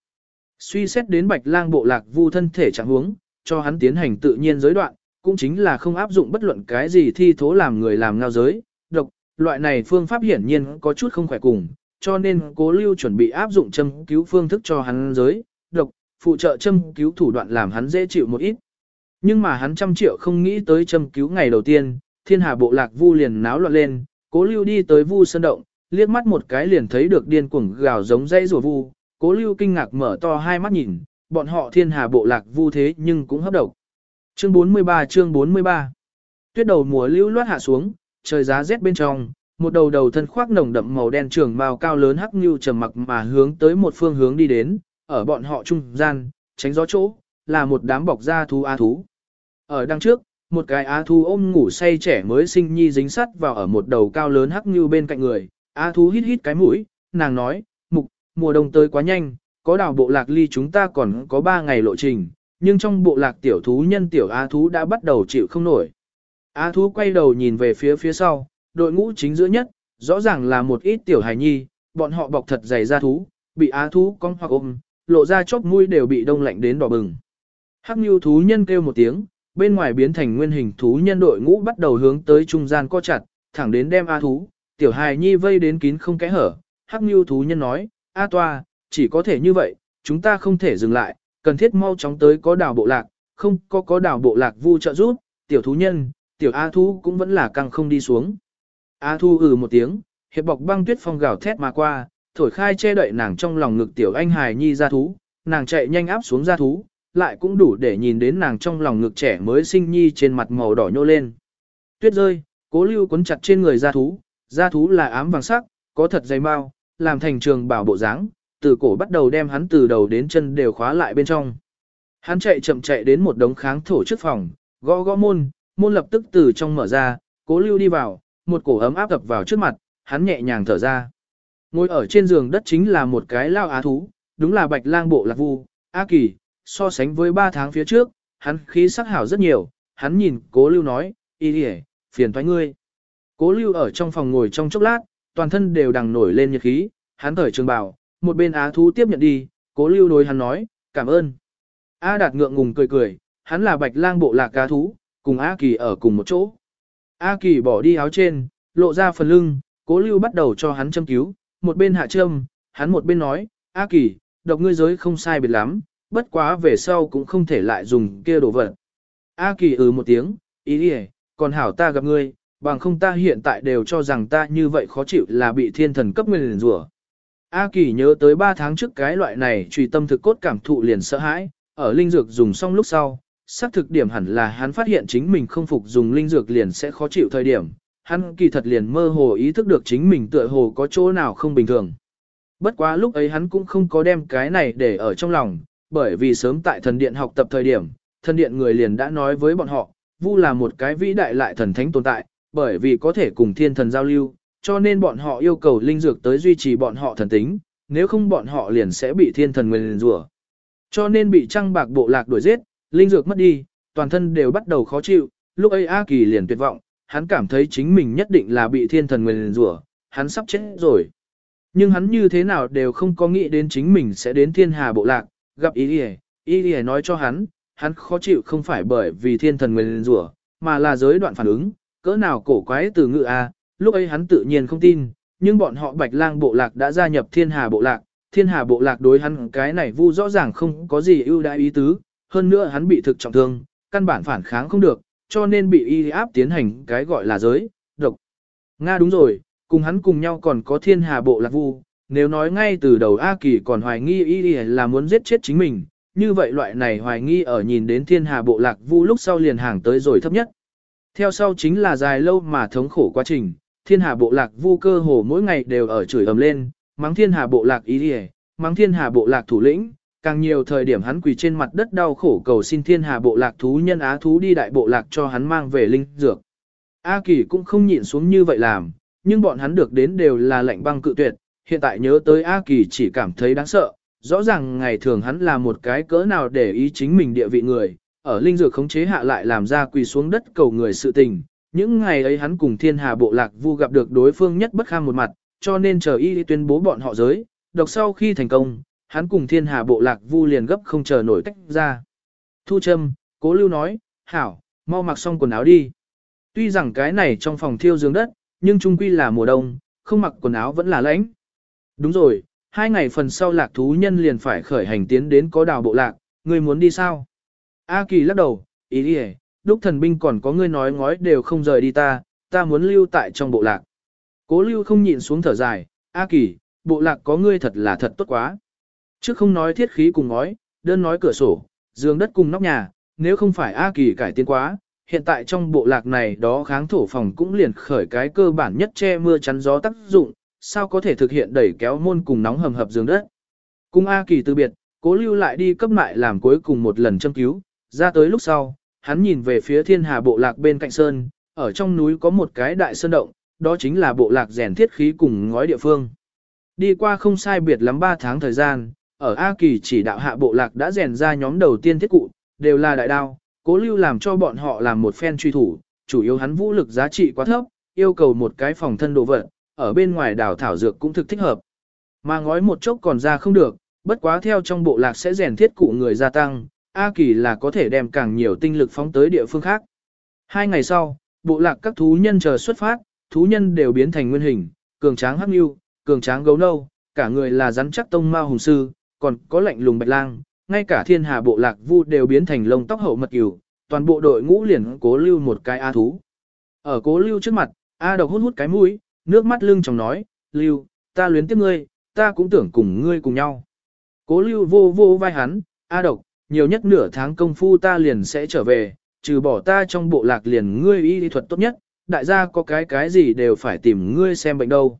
Suy xét đến bạch lang bộ lạc vu thân thể trạng huống, cho hắn tiến hành tự nhiên giới đoạn, cũng chính là không áp dụng bất luận cái gì thi thố làm người làm ngao giới, độc, loại này phương pháp hiển nhiên có chút không khỏe cùng, cho nên cố lưu chuẩn bị áp dụng châm cứu phương thức cho hắn giới, độc, phụ trợ châm cứu thủ đoạn làm hắn dễ chịu một ít. Nhưng mà hắn trăm triệu không nghĩ tới châm cứu ngày đầu tiên, thiên hà bộ lạc vu liền náo loạn lên, cố lưu đi tới vu sơn động, liếc mắt một cái liền thấy được điên cuồng gào giống dãy rùa vu, cố lưu kinh ngạc mở to hai mắt nhìn, bọn họ thiên hà bộ lạc vu thế nhưng cũng hấp độc. Chương 43 chương 43 Tuyết đầu mùa lưu loát hạ xuống, trời giá rét bên trong, một đầu đầu thân khoác nồng đậm màu đen trường màu cao lớn hắc như trầm mặc mà hướng tới một phương hướng đi đến, ở bọn họ trung gian, tránh gió chỗ, là một đám bọc da thú á thú. Ở đằng trước, một cái á thú ôm ngủ say trẻ mới sinh nhi dính sắt vào ở một đầu cao lớn hắc như bên cạnh người, á thú hít hít cái mũi, nàng nói, mục, mùa đông tới quá nhanh, có đảo bộ lạc ly chúng ta còn có 3 ngày lộ trình, nhưng trong bộ lạc tiểu thú nhân tiểu á thú đã bắt đầu chịu không nổi. Á thú quay đầu nhìn về phía phía sau, đội ngũ chính giữa nhất, rõ ràng là một ít tiểu hài nhi, bọn họ bọc thật dày da thú, bị á thú cong hoặc ôm, lộ ra chóp mũi đều bị đông lạnh đến đỏ bừng. Hắc Nưu thú nhân kêu một tiếng, bên ngoài biến thành nguyên hình thú nhân đội ngũ bắt đầu hướng tới trung gian co chặt, thẳng đến đem A thú, tiểu hài nhi vây đến kín không kẽ hở. Hắc Nưu thú nhân nói, A toa, chỉ có thể như vậy, chúng ta không thể dừng lại, cần thiết mau chóng tới có đảo bộ lạc, không có có đảo bộ lạc vu trợ giúp, tiểu thú nhân, tiểu A thú cũng vẫn là căng không đi xuống. A thu ừ một tiếng, hiệp bọc băng tuyết phong gào thét mà qua, thổi khai che đậy nàng trong lòng ngực tiểu anh hài nhi ra thú, nàng chạy nhanh áp xuống ra thú, lại cũng đủ để nhìn đến nàng trong lòng ngực trẻ mới sinh nhi trên mặt màu đỏ nhô lên. Tuyết rơi, cố lưu cuốn chặt trên người ra thú, ra thú là ám vàng sắc, có thật dày mau, làm thành trường bảo bộ dáng, từ cổ bắt đầu đem hắn từ đầu đến chân đều khóa lại bên trong. Hắn chạy chậm chạy đến một đống kháng thổ trước phòng, gõ gõ môn, môn lập tức từ trong mở ra, cố lưu đi vào, một cổ ấm áp ập vào trước mặt, hắn nhẹ nhàng thở ra. Ngồi ở trên giường đất chính là một cái lao á thú, đúng là bạch lang bộ lạc vu, A Kỳ, so sánh với ba tháng phía trước, hắn khí sắc hảo rất nhiều, hắn nhìn cố lưu nói, y đi phiền thoái ngươi. Cố lưu ở trong phòng ngồi trong chốc lát, toàn thân đều đằng nổi lên nhiệt khí, hắn thở trường bào, một bên á thú tiếp nhận đi, cố lưu đối hắn nói, cảm ơn. A đạt ngượng ngùng cười cười, hắn là bạch lang bộ lạc cá thú, cùng A Kỳ ở cùng một chỗ. A Kỳ bỏ đi áo trên, lộ ra phần lưng, cố lưu bắt đầu cho hắn châm cứu, một bên hạ châm, hắn một bên nói, A Kỳ, độc ngươi giới không sai biệt lắm, bất quá về sau cũng không thể lại dùng kia đồ vật. A Kỳ ừ một tiếng, ý đi còn hảo ta gặp ngươi, bằng không ta hiện tại đều cho rằng ta như vậy khó chịu là bị thiên thần cấp nguyên rủa. A Kỳ nhớ tới 3 tháng trước cái loại này trùy tâm thực cốt cảm thụ liền sợ hãi, ở linh dược dùng xong lúc sau, xác thực điểm hẳn là hắn phát hiện chính mình không phục dùng linh dược liền sẽ khó chịu thời điểm, hắn kỳ thật liền mơ hồ ý thức được chính mình tựa hồ có chỗ nào không bình thường. Bất quá lúc ấy hắn cũng không có đem cái này để ở trong lòng, bởi vì sớm tại thần điện học tập thời điểm, thần điện người liền đã nói với bọn họ, Vu là một cái vĩ đại lại thần thánh tồn tại, bởi vì có thể cùng thiên thần giao lưu, cho nên bọn họ yêu cầu linh dược tới duy trì bọn họ thần tính, nếu không bọn họ liền sẽ bị thiên thần nguyền rủa. Cho nên bị trăng bạc bộ lạc đuổi giết, linh dược mất đi, toàn thân đều bắt đầu khó chịu, lúc ấy A Kỳ liền tuyệt vọng, hắn cảm thấy chính mình nhất định là bị thiên thần nguyền rủa, hắn sắp chết rồi. Nhưng hắn như thế nào đều không có nghĩ đến chính mình sẽ đến thiên hà bộ lạc, gặp ý đi ý đi nói cho hắn, hắn khó chịu không phải bởi vì thiên thần nguyền rủa, mà là giới đoạn phản ứng, cỡ nào cổ quái từ ngữ A, lúc ấy hắn tự nhiên không tin, nhưng bọn họ bạch lang bộ lạc đã gia nhập thiên hà bộ lạc, thiên hà bộ lạc đối hắn cái này vu rõ ràng không có gì ưu đãi ý tứ, hơn nữa hắn bị thực trọng thương, căn bản phản kháng không được, cho nên bị y áp tiến hành cái gọi là giới, độc. Nga đúng rồi, cùng hắn cùng nhau còn có thiên hà bộ lạc vu, nếu nói ngay từ đầu A Kỳ còn hoài nghi y là muốn giết chết chính mình, như vậy loại này hoài nghi ở nhìn đến thiên hà bộ lạc vu lúc sau liền hàng tới rồi thấp nhất. Theo sau chính là dài lâu mà thống khổ quá trình, thiên hà bộ lạc vu cơ hồ mỗi ngày đều ở chửi ầm lên, mắng thiên hà bộ lạc y mắng thiên hà bộ lạc thủ lĩnh, càng nhiều thời điểm hắn quỳ trên mặt đất đau khổ cầu xin thiên hà bộ lạc thú nhân á thú đi đại bộ lạc cho hắn mang về linh dược. A Kỳ cũng không nhịn xuống như vậy làm, nhưng bọn hắn được đến đều là lệnh băng cự tuyệt, hiện tại nhớ tới A Kỳ chỉ cảm thấy đáng sợ, rõ ràng ngày thường hắn là một cái cỡ nào để ý chính mình địa vị người, ở linh dược khống chế hạ lại làm ra quỳ xuống đất cầu người sự tình. Những ngày ấy hắn cùng thiên hà bộ lạc vu gặp được đối phương nhất bất kham một mặt, cho nên chờ y tuyên bố bọn họ giới, độc sau khi thành công, hắn cùng thiên hà bộ lạc vu liền gấp không chờ nổi tách ra. Thu Trâm, cố lưu nói, hảo, mau mặc xong quần áo đi. Tuy rằng cái này trong phòng thiêu giường đất, nhưng trung quy là mùa đông, không mặc quần áo vẫn là lạnh. Đúng rồi, hai ngày phần sau lạc thú nhân liền phải khởi hành tiến đến có đào bộ lạc, ngươi muốn đi sao? A Kỳ lắc đầu, ý đi đúc thần binh còn có ngươi nói ngói đều không rời đi ta, ta muốn lưu tại trong bộ lạc. Cố lưu không nhịn xuống thở dài, A Kỳ, bộ lạc có ngươi thật là thật tốt quá. Trước không nói thiết khí cùng ngói, đơn nói cửa sổ, giường đất cùng nóc nhà, nếu không phải A Kỳ cải tiến quá, hiện tại trong bộ lạc này đó kháng thổ phòng cũng liền khởi cái cơ bản nhất che mưa chắn gió tác dụng, sao có thể thực hiện đẩy kéo môn cùng nóng hầm hập giường đất. Cùng A Kỳ từ biệt, cố lưu lại đi cấp mại làm cuối cùng một lần châm cứu, ra tới lúc sau, hắn nhìn về phía thiên hà bộ lạc bên cạnh sơn, ở trong núi có một cái đại sơn động, đó chính là bộ lạc rèn thiết khí cùng ngói địa phương. Đi qua không sai biệt lắm 3 tháng thời gian, ở A Kỳ chỉ đạo hạ bộ lạc đã rèn ra nhóm đầu tiên thiết cụ, đều là đại đao, cố lưu làm cho bọn họ làm một phen truy thủ, chủ yếu hắn vũ lực giá trị quá thấp, yêu cầu một cái phòng thân đồ vật, ở bên ngoài đào thảo dược cũng thực thích hợp. Mà ngói một chốc còn ra không được, bất quá theo trong bộ lạc sẽ rèn thiết cụ người gia tăng, A Kỳ là có thể đem càng nhiều tinh lực phóng tới địa phương khác. Hai ngày sau, bộ lạc các thú nhân chờ xuất phát, thú nhân đều biến thành nguyên hình, cường tráng hắc nhu, cường tráng gấu nâu, cả người là rắn chắc tông ma hùng sư, còn có lạnh lùng bạch lang, ngay cả thiên hà bộ lạc vu đều biến thành lông tóc hậu mật cửu, toàn bộ đội ngũ liền cố lưu một cái A thú. Ở cố lưu trước mặt, A độc hút hút cái mũi, nước mắt lưng trong nói, lưu, ta luyến tiếc ngươi, ta cũng tưởng cùng ngươi cùng nhau. Cố lưu vô vô vai hắn, A độc, nhiều nhất nửa tháng công phu ta liền sẽ trở về, trừ bỏ ta trong bộ lạc liền ngươi y thuật tốt nhất, đại gia có cái cái gì đều phải tìm ngươi xem bệnh đâu.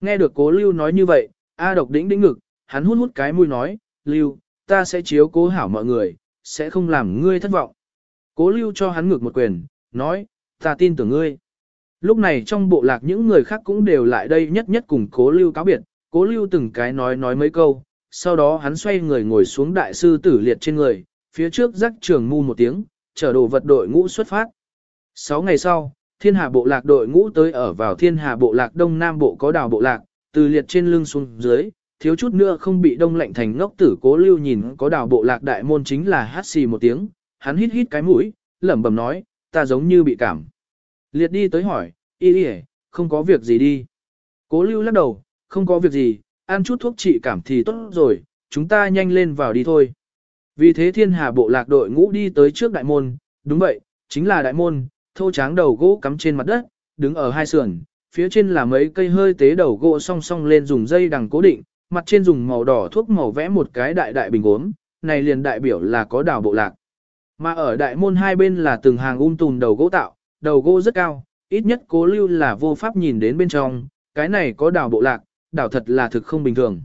Nghe được cố lưu nói như vậy, A độc đĩnh đĩnh ngực, hắn hút hút cái mũi nói, lưu, ta sẽ chiếu cố hảo mọi người, sẽ không làm ngươi thất vọng. Cố lưu cho hắn ngược một quyền, nói, ta tin tưởng ngươi. Lúc này trong bộ lạc những người khác cũng đều lại đây nhất nhất cùng cố lưu cáo biệt, cố lưu từng cái nói nói mấy câu, sau đó hắn xoay người ngồi xuống đại sư tử liệt trên người, phía trước rắc trường mu một tiếng, chở đồ vật đội ngũ xuất phát. Sáu ngày sau, thiên hà bộ lạc đội ngũ tới ở vào thiên hà bộ lạc đông nam bộ có đảo bộ lạc, từ liệt trên lưng xuống dưới, thiếu chút nữa không bị đông lạnh thành ngốc tử cố lưu nhìn có đào bộ lạc đại môn chính là hát xì một tiếng, hắn hít hít cái mũi, lẩm bẩm nói, ta giống như bị cảm. Liệt đi tới hỏi, y đi không có việc gì đi. Cố lưu lắc đầu, không có việc gì, ăn chút thuốc trị cảm thì tốt rồi, chúng ta nhanh lên vào đi thôi. Vì thế thiên hà bộ lạc đội ngũ đi tới trước đại môn, đúng vậy, chính là đại môn, thô tráng đầu gỗ cắm trên mặt đất, đứng ở hai sườn, phía trên là mấy cây hơi tế đầu gỗ song song lên dùng dây đằng cố định, mặt trên dùng màu đỏ thuốc màu vẽ một cái đại đại bình gốm, này liền đại biểu là có đảo bộ lạc. Mà ở đại môn hai bên là từng hàng um tùm đầu gỗ tạo, đầu gỗ rất cao, ít nhất cố lưu là vô pháp nhìn đến bên trong, cái này có đảo bộ lạc, đảo thật là thực không bình thường.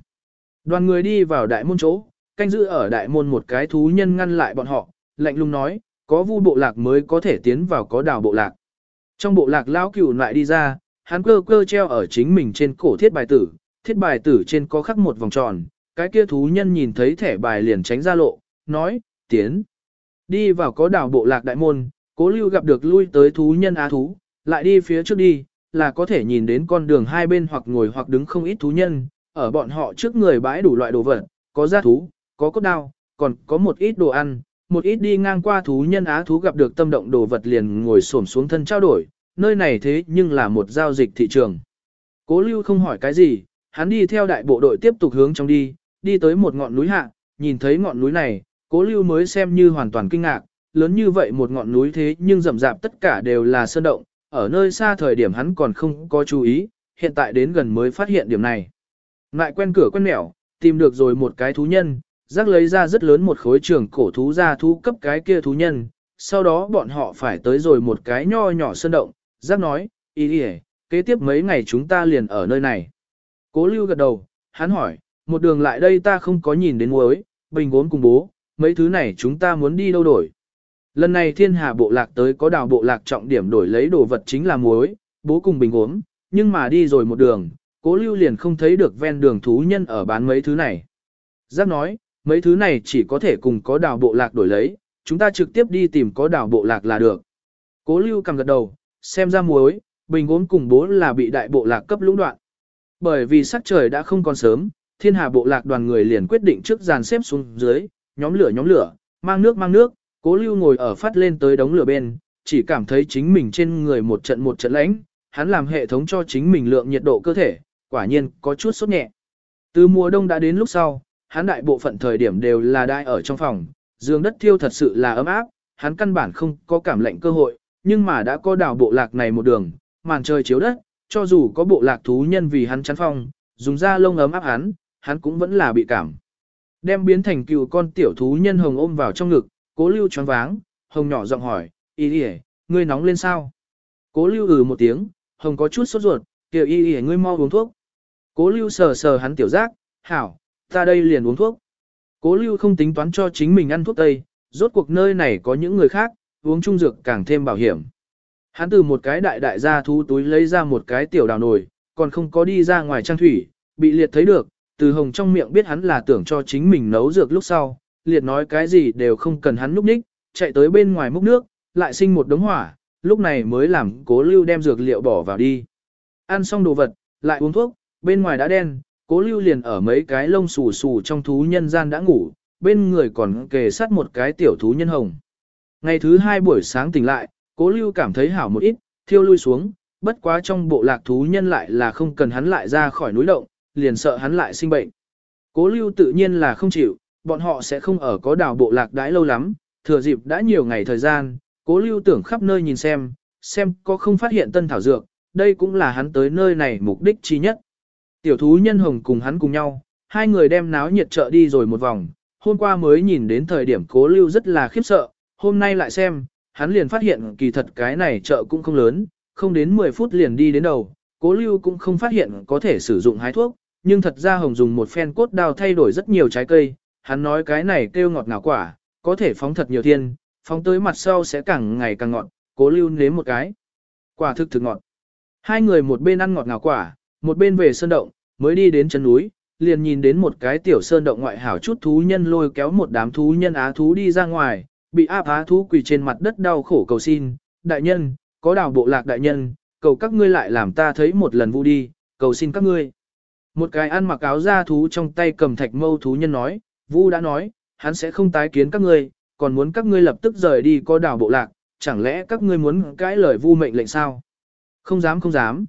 Đoàn người đi vào đại môn chỗ, canh giữ ở đại môn một cái thú nhân ngăn lại bọn họ, lạnh lùng nói, có vu bộ lạc mới có thể tiến vào có đảo bộ lạc. Trong bộ lạc lão cửu lại đi ra, hắn cơ cơ treo ở chính mình trên cổ thiết bài tử, thiết bài tử trên có khắc một vòng tròn, cái kia thú nhân nhìn thấy thẻ bài liền tránh ra lộ, nói, tiến. Đi vào có đảo bộ lạc đại môn, cố lưu gặp được lui tới thú nhân á thú, lại đi phía trước đi, là có thể nhìn đến con đường hai bên hoặc ngồi hoặc đứng không ít thú nhân, ở bọn họ trước người bãi đủ loại đồ vật, có gia thú, có cốt đao, còn có một ít đồ ăn, một ít đi ngang qua thú nhân á thú gặp được tâm động đồ vật liền ngồi xổm xuống thân trao đổi, nơi này thế nhưng là một giao dịch thị trường. Cố lưu không hỏi cái gì, hắn đi theo đại bộ đội tiếp tục hướng trong đi, đi tới một ngọn núi hạ, nhìn thấy ngọn núi này, cố lưu mới xem như hoàn toàn kinh ngạc, lớn như vậy một ngọn núi thế nhưng rậm rạp tất cả đều là sơn động, ở nơi xa thời điểm hắn còn không có chú ý, hiện tại đến gần mới phát hiện điểm này. Lại quen cửa quen mẻo, tìm được rồi một cái thú nhân, rác lấy ra rất lớn một khối trường cổ thú ra thú cấp cái kia thú nhân, sau đó bọn họ phải tới rồi một cái nho nhỏ sơn động, rác nói, ý đi kế tiếp mấy ngày chúng ta liền ở nơi này. Cố lưu gật đầu, hắn hỏi, một đường lại đây ta không có nhìn đến muối, bình gốm cùng bố, mấy thứ này chúng ta muốn đi đâu đổi. Lần này thiên hà bộ lạc tới có đào bộ lạc trọng điểm đổi lấy đồ vật chính là muối, bố cùng bình uống, nhưng mà đi rồi một đường, cố lưu liền không thấy được ven đường thú nhân ở bán mấy thứ này. Giác nói, mấy thứ này chỉ có thể cùng có đào bộ lạc đổi lấy, chúng ta trực tiếp đi tìm có đào bộ lạc là được. Cố lưu cầm gật đầu, xem ra muối, bình uống cùng bố là bị đại bộ lạc cấp lũng đoạn. Bởi vì sắc trời đã không còn sớm, thiên hà bộ lạc đoàn người liền quyết định trước dàn xếp xuống dưới, nhóm lửa nhóm lửa, mang nước mang nước, Cố lưu ngồi ở phát lên tới đống lửa bên, chỉ cảm thấy chính mình trên người một trận một trận lãnh, hắn làm hệ thống cho chính mình lượng nhiệt độ cơ thể, quả nhiên có chút sốt nhẹ. Từ mùa đông đã đến lúc sau, hắn đại bộ phận thời điểm đều là đai ở trong phòng, giường đất thiêu thật sự là ấm áp, hắn căn bản không có cảm lạnh cơ hội, nhưng mà đã có đảo bộ lạc này một đường, màn trời chiếu đất, cho dù có bộ lạc thú nhân vì hắn chắn phong, dùng da lông ấm áp hắn, hắn cũng vẫn là bị cảm. Đem biến thành cựu con tiểu thú nhân hồng ôm vào trong ngực, cố lưu choáng váng, hồng nhỏ giọng hỏi, y y ngươi nóng lên sao? Cố lưu ừ một tiếng, hồng có chút sốt ruột, kêu y y ngươi mau uống thuốc. Cố lưu sờ sờ hắn tiểu giác, hảo, ta đây liền uống thuốc. Cố lưu không tính toán cho chính mình ăn thuốc tây, rốt cuộc nơi này có những người khác, uống trung dược càng thêm bảo hiểm. Hắn từ một cái đại đại gia thú túi lấy ra một cái tiểu đào nồi, còn không có đi ra ngoài trang thủy, bị liệt thấy được, từ hồng trong miệng biết hắn là tưởng cho chính mình nấu dược lúc sau, liệt nói cái gì đều không cần hắn núp ních, chạy tới bên ngoài múc nước, lại sinh một đống hỏa, lúc này mới làm cố lưu đem dược liệu bỏ vào đi. Ăn xong đồ vật, lại uống thuốc, bên ngoài đã đen, cố lưu liền ở mấy cái lông xù xù trong thú nhân gian đã ngủ, bên người còn kề sát một cái tiểu thú nhân hồng. Ngày thứ hai buổi sáng tỉnh lại, cố lưu cảm thấy hảo một ít, thiêu lui xuống, bất quá trong bộ lạc thú nhân lại là không cần hắn lại ra khỏi núi động, liền sợ hắn lại sinh bệnh. Cố lưu tự nhiên là không chịu, bọn họ sẽ không ở có đảo bộ lạc đãi lâu lắm, thừa dịp đã nhiều ngày thời gian, cố lưu tưởng khắp nơi nhìn xem, xem có không phát hiện tân thảo dược, đây cũng là hắn tới nơi này mục đích chi nhất. Tiểu thú nhân hồng cùng hắn cùng nhau, hai người đem náo nhiệt chợ đi rồi một vòng, hôm qua mới nhìn đến thời điểm cố lưu rất là khiếp sợ, hôm nay lại xem, hắn liền phát hiện kỳ thật cái này chợ cũng không lớn, không đến 10 phút liền đi đến đầu, cố lưu cũng không phát hiện có thể sử dụng hái thuốc, nhưng thật ra hồng dùng một phen cốt đao thay đổi rất nhiều trái cây, hắn nói cái này kêu ngọt ngào quả, có thể phóng thật nhiều thiên, phóng tới mặt sau sẽ càng ngày càng ngọt, cố lưu nếm một cái. Quả thực thực ngọt. Hai người một bên ăn ngọt ngào quả, một bên về sơn động, mới đi đến chân núi, liền nhìn đến một cái tiểu sơn động ngoại hảo chút thú nhân lôi kéo một đám thú nhân á thú đi ra ngoài, bị áp á thú quỳ trên mặt đất đau khổ cầu xin, đại nhân, có đào bộ lạc đại nhân, cầu các ngươi lại làm ta thấy một lần vu đi, cầu xin các ngươi. Một cái ăn mặc áo da thú trong tay cầm thạch mâu thú nhân nói, vu đã nói, hắn sẽ không tái kiến các ngươi, còn muốn các ngươi lập tức rời đi có đào bộ lạc, chẳng lẽ các ngươi muốn cãi lời vu mệnh lệnh sao? Không dám không dám.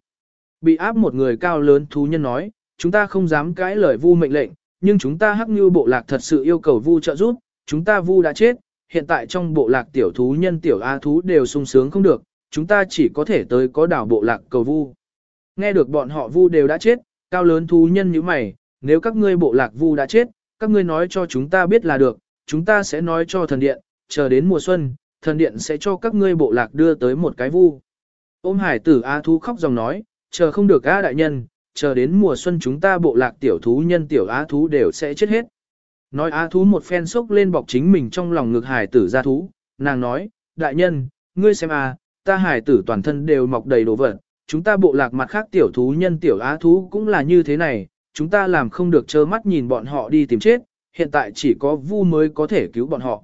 Bị áp một người cao lớn thú nhân nói, chúng ta không dám cãi lời vu mệnh lệnh, nhưng chúng ta hắc như bộ lạc thật sự yêu cầu vu trợ giúp, chúng ta vu đã chết, hiện tại trong bộ lạc tiểu thú nhân tiểu a thú đều sung sướng không được, chúng ta chỉ có thể tới có đảo bộ lạc cầu vu. Nghe được bọn họ vu đều đã chết, cao lớn thú nhân như mày, nếu các ngươi bộ lạc vu đã chết, các ngươi nói cho chúng ta biết là được, chúng ta sẽ nói cho thần điện, chờ đến mùa xuân, thần điện sẽ cho các ngươi bộ lạc đưa tới một cái vu. Ôm hải tử A thú khóc dòng nói, chờ không được A đại nhân, chờ đến mùa xuân chúng ta bộ lạc tiểu thú nhân tiểu A thú đều sẽ chết hết. Nói Á thú một phen sốc lên bọc chính mình trong lòng ngực hải tử ra thú, nàng nói, đại nhân, ngươi xem A, ta hải tử toàn thân đều mọc đầy đồ vật, chúng ta bộ lạc mặt khác tiểu thú nhân tiểu á thú cũng là như thế này, chúng ta làm không được trơ mắt nhìn bọn họ đi tìm chết, hiện tại chỉ có vu mới có thể cứu bọn họ.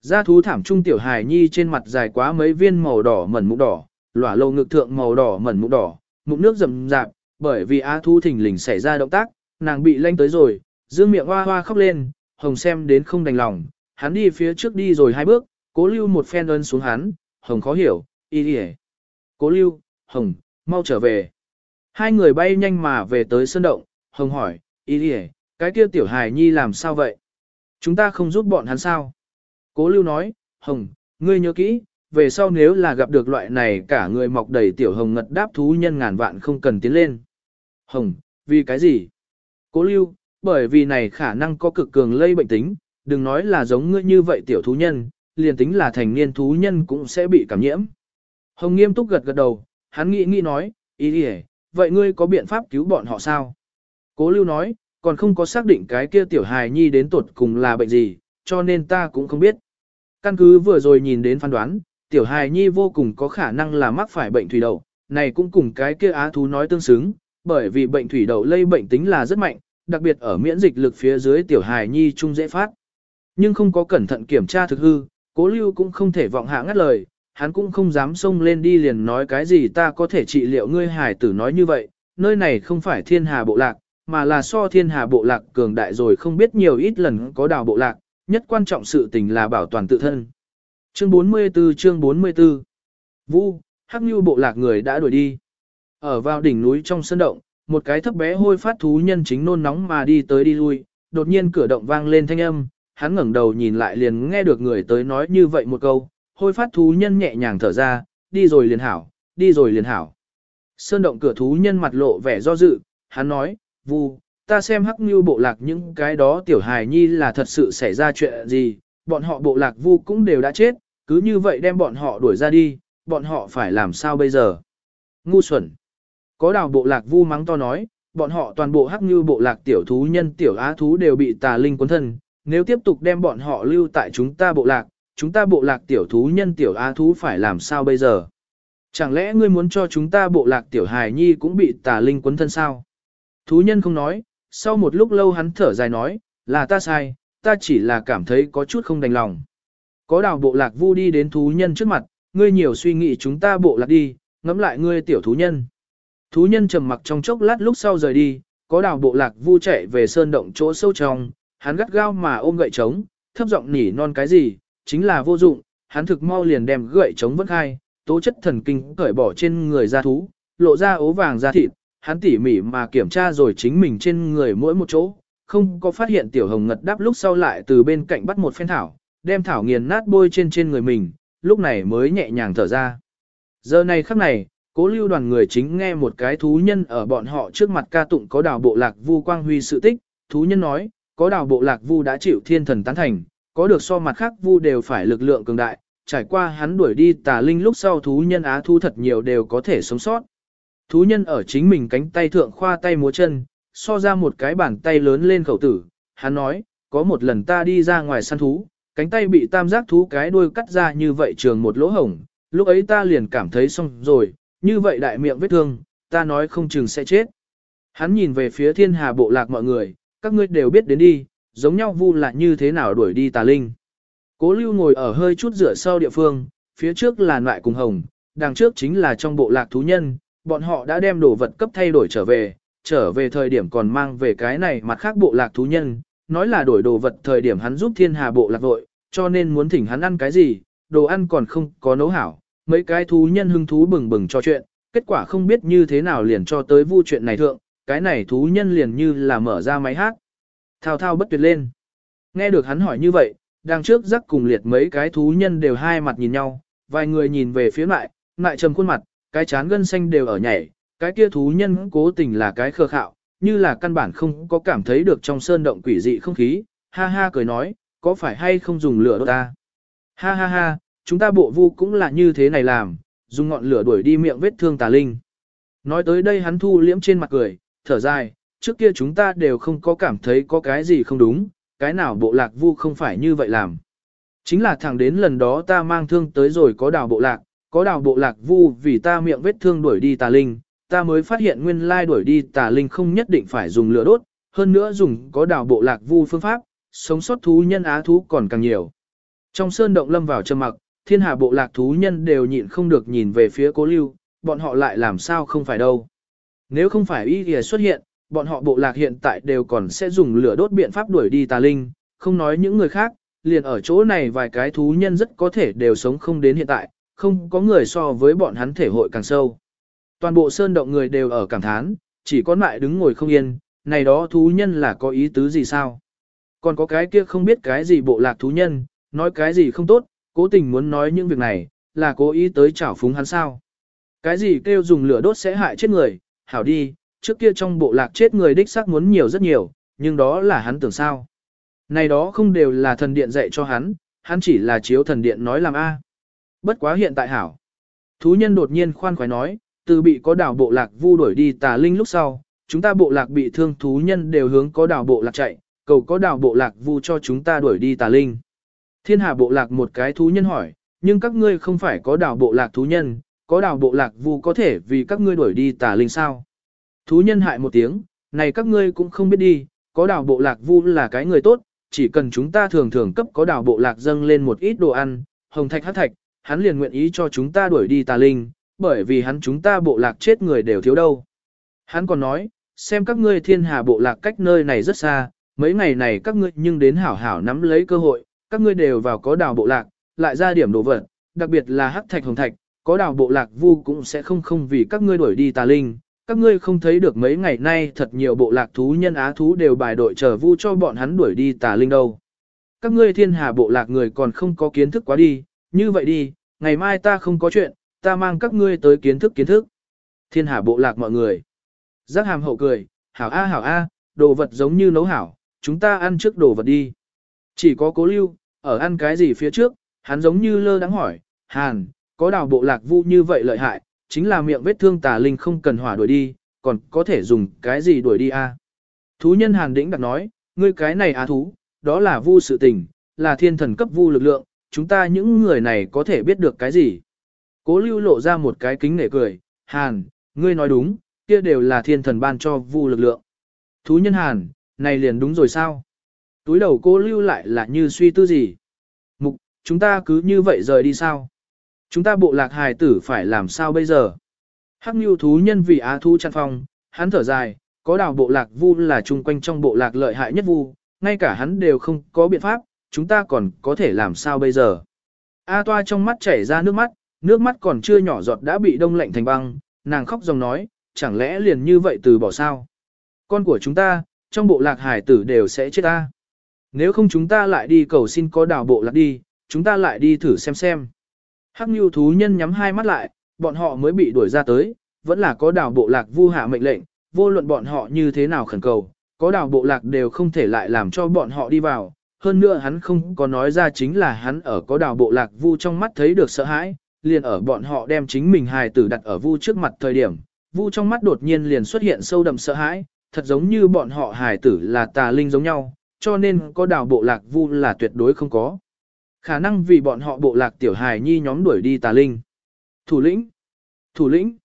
Gia thú thảm trung tiểu hài nhi trên mặt dài quá mấy viên màu đỏ mẩn mũ đỏ, lỏa lầu ngực thượng màu đỏ mẩn mũ đỏ, mụn nước rầm rạp, bởi vì á thú thình lình xảy ra động tác, nàng bị lanh tới rồi, dương miệng hoa hoa khóc lên, hồng xem đến không đành lòng, hắn đi phía trước đi rồi hai bước, cố lưu một phen ơn xuống hắn, hồng khó hiểu, y đi Cố lưu, hồng, mau trở về. Hai người bay nhanh mà về tới sân động, hồng hỏi, y đi cái kia tiểu hài nhi làm sao vậy? Chúng ta không giúp bọn hắn sao? Cố lưu nói, hồng, ngươi nhớ kỹ, về sau nếu là gặp được loại này cả người mọc đầy tiểu hồng ngật đáp thú nhân ngàn vạn không cần tiến lên. Hồng, vì cái gì? Cố lưu, bởi vì này khả năng có cực cường lây bệnh tính, đừng nói là giống ngươi như vậy tiểu thú nhân, liền tính là thành niên thú nhân cũng sẽ bị cảm nhiễm. Hồng nghiêm túc gật gật đầu, hắn nghĩ nghĩ nói, ý đi vậy ngươi có biện pháp cứu bọn họ sao? Cố lưu nói, còn không có xác định cái kia tiểu hài nhi đến tuột cùng là bệnh gì, cho nên ta cũng không biết. Căn cứ vừa rồi nhìn đến phán đoán, tiểu hài nhi vô cùng có khả năng là mắc phải bệnh thủy đậu, này cũng cùng cái kia á thú nói tương xứng, bởi vì bệnh thủy đậu lây bệnh tính là rất mạnh, đặc biệt ở miễn dịch lực phía dưới tiểu hài nhi trung dễ phát. Nhưng không có cẩn thận kiểm tra thực hư, cố lưu cũng không thể vọng hạ ngắt lời, hắn cũng không dám xông lên đi liền nói cái gì ta có thể trị liệu ngươi hài tử nói như vậy, nơi này không phải thiên hà bộ lạc, mà là so thiên hà bộ lạc cường đại rồi không biết nhiều ít lần có đào bộ lạc, nhất quan trọng sự tình là bảo toàn tự thân. Chương 44 chương 44 Vu, hắc Nhu bộ lạc người đã đuổi đi. Ở vào đỉnh núi trong sân động, một cái thấp bé hôi phát thú nhân chính nôn nóng mà đi tới đi lui, đột nhiên cửa động vang lên thanh âm, hắn ngẩng đầu nhìn lại liền nghe được người tới nói như vậy một câu, hôi phát thú nhân nhẹ nhàng thở ra, đi rồi liền hảo, đi rồi liền hảo. Sơn động cửa thú nhân mặt lộ vẻ do dự, hắn nói, vu, ta xem hắc như bộ lạc những cái đó tiểu hài nhi là thật sự xảy ra chuyện gì, bọn họ bộ lạc vu cũng đều đã chết, cứ như vậy đem bọn họ đuổi ra đi, bọn họ phải làm sao bây giờ? Ngu xuẩn. Có đào bộ lạc vu mắng to nói, bọn họ toàn bộ hắc như bộ lạc tiểu thú nhân tiểu á thú đều bị tà linh cuốn thân, nếu tiếp tục đem bọn họ lưu tại chúng ta bộ lạc, chúng ta bộ lạc tiểu thú nhân tiểu á thú phải làm sao bây giờ? Chẳng lẽ ngươi muốn cho chúng ta bộ lạc tiểu hài nhi cũng bị tà linh cuốn thân sao? Thú nhân không nói, sau một lúc lâu hắn thở dài nói, là ta sai, ta chỉ là cảm thấy có chút không đành lòng. Có đào bộ lạc vu đi đến thú nhân trước mặt, ngươi nhiều suy nghĩ chúng ta bộ lạc đi, ngẫm lại ngươi tiểu thú nhân. Thú nhân trầm mặc trong chốc lát lúc sau rời đi, có đào bộ lạc vu chạy về sơn động chỗ sâu trong, hắn gắt gao mà ôm gậy trống, thấp giọng nỉ non cái gì, chính là vô dụng, hắn thực mau liền đem gậy trống vứt khai, tố chất thần kinh cởi bỏ trên người da thú, lộ ra ố vàng da thịt, hắn tỉ mỉ mà kiểm tra rồi chính mình trên người mỗi một chỗ, không có phát hiện tiểu hồng ngật đáp lúc sau lại từ bên cạnh bắt một phen thảo, đem thảo nghiền nát bôi trên trên người mình, lúc này mới nhẹ nhàng thở ra. Giờ này khắc này, cố lưu đoàn người chính nghe một cái thú nhân ở bọn họ trước mặt ca tụng có đào bộ lạc vu quang huy sự tích, thú nhân nói, có đào bộ lạc vu đã chịu thiên thần tán thành, có được so mặt khác vu đều phải lực lượng cường đại, trải qua hắn đuổi đi tà linh lúc sau thú nhân á thu thật nhiều đều có thể sống sót. Thú nhân ở chính mình cánh tay thượng khoa tay múa chân, so ra một cái bàn tay lớn lên khẩu tử, hắn nói, có một lần ta đi ra ngoài săn thú, cánh tay bị tam giác thú cái đuôi cắt ra như vậy trường một lỗ hổng, lúc ấy ta liền cảm thấy xong rồi, như vậy đại miệng vết thương, ta nói không chừng sẽ chết. Hắn nhìn về phía thiên hà bộ lạc mọi người, các ngươi đều biết đến đi, giống nhau vu là như thế nào đuổi đi tà linh. Cố lưu ngồi ở hơi chút rửa sau địa phương, phía trước là loại cùng hồng, đằng trước chính là trong bộ lạc thú nhân, bọn họ đã đem đồ vật cấp thay đổi trở về, trở về thời điểm còn mang về cái này mặt khác bộ lạc thú nhân, nói là đổi đồ vật thời điểm hắn giúp thiên hà bộ lạc vội, cho nên muốn thỉnh hắn ăn cái gì, đồ ăn còn không có nấu hảo, mấy cái thú nhân hưng thú bừng bừng cho chuyện, kết quả không biết như thế nào liền cho tới vu chuyện này thượng, cái này thú nhân liền như là mở ra máy hát. Thao thao bất tuyệt lên. Nghe được hắn hỏi như vậy, đằng trước rắc cùng liệt mấy cái thú nhân đều hai mặt nhìn nhau, vài người nhìn về phía lại, lại trầm khuôn mặt, cái chán gân xanh đều ở nhảy, cái kia thú nhân cố tình là cái khờ khạo, như là căn bản không có cảm thấy được trong sơn động quỷ dị không khí, ha ha cười nói, có phải hay không dùng lửa đốt ta? Ha ha ha, chúng ta bộ vu cũng là như thế này làm, dùng ngọn lửa đuổi đi miệng vết thương tà linh. Nói tới đây hắn thu liễm trên mặt cười, thở dài, trước kia chúng ta đều không có cảm thấy có cái gì không đúng, cái nào bộ lạc vu không phải như vậy làm. Chính là thẳng đến lần đó ta mang thương tới rồi có đào bộ lạc, có đào bộ lạc vu vì ta miệng vết thương đuổi đi tà linh, ta mới phát hiện nguyên lai đuổi đi tà linh không nhất định phải dùng lửa đốt, hơn nữa dùng có đào bộ lạc vu phương pháp, sống sót thú nhân á thú còn càng nhiều. Trong sơn động lâm vào trầm mặc, thiên hà bộ lạc thú nhân đều nhịn không được nhìn về phía cố lưu, bọn họ lại làm sao không phải đâu. Nếu không phải y kìa xuất hiện, bọn họ bộ lạc hiện tại đều còn sẽ dùng lửa đốt biện pháp đuổi đi tà linh, không nói những người khác, liền ở chỗ này vài cái thú nhân rất có thể đều sống không đến hiện tại, không có người so với bọn hắn thể hội càng sâu. Toàn bộ sơn động người đều ở cảm thán, chỉ có lại đứng ngồi không yên, này đó thú nhân là có ý tứ gì sao? Còn có cái kia không biết cái gì bộ lạc thú nhân, nói cái gì không tốt, cố tình muốn nói những việc này, là cố ý tới chảo phúng hắn sao? Cái gì kêu dùng lửa đốt sẽ hại chết người, hảo đi, trước kia trong bộ lạc chết người đích xác muốn nhiều rất nhiều, nhưng đó là hắn tưởng sao. Này đó không đều là thần điện dạy cho hắn, hắn chỉ là chiếu thần điện nói làm A. Bất quá hiện tại hảo. Thú nhân đột nhiên khoan khoái nói, từ bị có đảo bộ lạc vu đuổi đi tà linh lúc sau, chúng ta bộ lạc bị thương thú nhân đều hướng có đảo bộ lạc chạy, cầu có đảo bộ lạc vu cho chúng ta đuổi đi tà linh. Thiên hà bộ lạc một cái thú nhân hỏi, nhưng các ngươi không phải có đảo bộ lạc thú nhân, có đảo bộ lạc vu có thể vì các ngươi đuổi đi tà linh sao? Thú nhân hại một tiếng, này các ngươi cũng không biết đi, có đảo bộ lạc vu là cái người tốt, chỉ cần chúng ta thường thường cấp có đảo bộ lạc dâng lên một ít đồ ăn, hồng thạch hát thạch, hắn liền nguyện ý cho chúng ta đuổi đi tà linh, bởi vì hắn chúng ta bộ lạc chết người đều thiếu đâu. Hắn còn nói, xem các ngươi thiên hà bộ lạc cách nơi này rất xa, mấy ngày này các ngươi nhưng đến hảo hảo nắm lấy cơ hội, các ngươi đều vào có đảo bộ lạc, lại ra điểm đồ vật, đặc biệt là hắc thạch hồng thạch, có đảo bộ lạc vu cũng sẽ không không vì các ngươi đuổi đi tà linh, các ngươi không thấy được mấy ngày nay thật nhiều bộ lạc thú nhân á thú đều bài đội chờ vu cho bọn hắn đuổi đi tà linh đâu. Các ngươi thiên hà bộ lạc người còn không có kiến thức quá đi, như vậy đi, ngày mai ta không có chuyện, ta mang các ngươi tới kiến thức kiến thức. Thiên hà bộ lạc mọi người. Giác hàm hậu cười, hảo a hảo a, đồ vật giống như nấu hảo, chúng ta ăn trước đồ vật đi. Chỉ có cố lưu, ở ăn cái gì phía trước, hắn giống như lơ đáng hỏi, hàn, có đào bộ lạc vu như vậy lợi hại, chính là miệng vết thương tà linh không cần hỏa đuổi đi, còn có thể dùng cái gì đuổi đi a? Thú nhân Hàn Đĩnh đặt nói, ngươi cái này á thú, đó là vu sự tình, là thiên thần cấp vu lực lượng, chúng ta những người này có thể biết được cái gì. Cố lưu lộ ra một cái kính nể cười, Hàn, ngươi nói đúng, kia đều là thiên thần ban cho vu lực lượng. Thú nhân Hàn, này liền đúng rồi sao? Túi đầu cô lưu lại là như suy tư gì. Mục, chúng ta cứ như vậy rời đi sao? Chúng ta bộ lạc hài tử phải làm sao bây giờ? Hắc như thú nhân vì á thú chăn phong, hắn thở dài, có đào bộ lạc vu là chung quanh trong bộ lạc lợi hại nhất vu, ngay cả hắn đều không có biện pháp, chúng ta còn có thể làm sao bây giờ? A toa trong mắt chảy ra nước mắt, nước mắt còn chưa nhỏ giọt đã bị đông lạnh thành băng, nàng khóc dòng nói, chẳng lẽ liền như vậy từ bỏ sao? Con của chúng ta, trong bộ lạc hải tử đều sẽ chết ta. Nếu không chúng ta lại đi cầu xin có đào bộ lạc đi, chúng ta lại đi thử xem xem. Hắc Nhu thú nhân nhắm hai mắt lại, bọn họ mới bị đuổi ra tới, vẫn là có đào bộ lạc vu hạ mệnh lệnh, vô luận bọn họ như thế nào khẩn cầu, có đào bộ lạc đều không thể lại làm cho bọn họ đi vào. Hơn nữa hắn không có nói ra chính là hắn ở có đào bộ lạc vu trong mắt thấy được sợ hãi, liền ở bọn họ đem chính mình hài tử đặt ở vu trước mặt thời điểm, vu trong mắt đột nhiên liền xuất hiện sâu đậm sợ hãi, thật giống như bọn họ hài tử là tà linh giống nhau, cho nên có đào bộ lạc vu là tuyệt đối không có. Khả năng vì bọn họ bộ lạc tiểu hài nhi nhóm đuổi đi tà linh. Thủ lĩnh! Thủ lĩnh!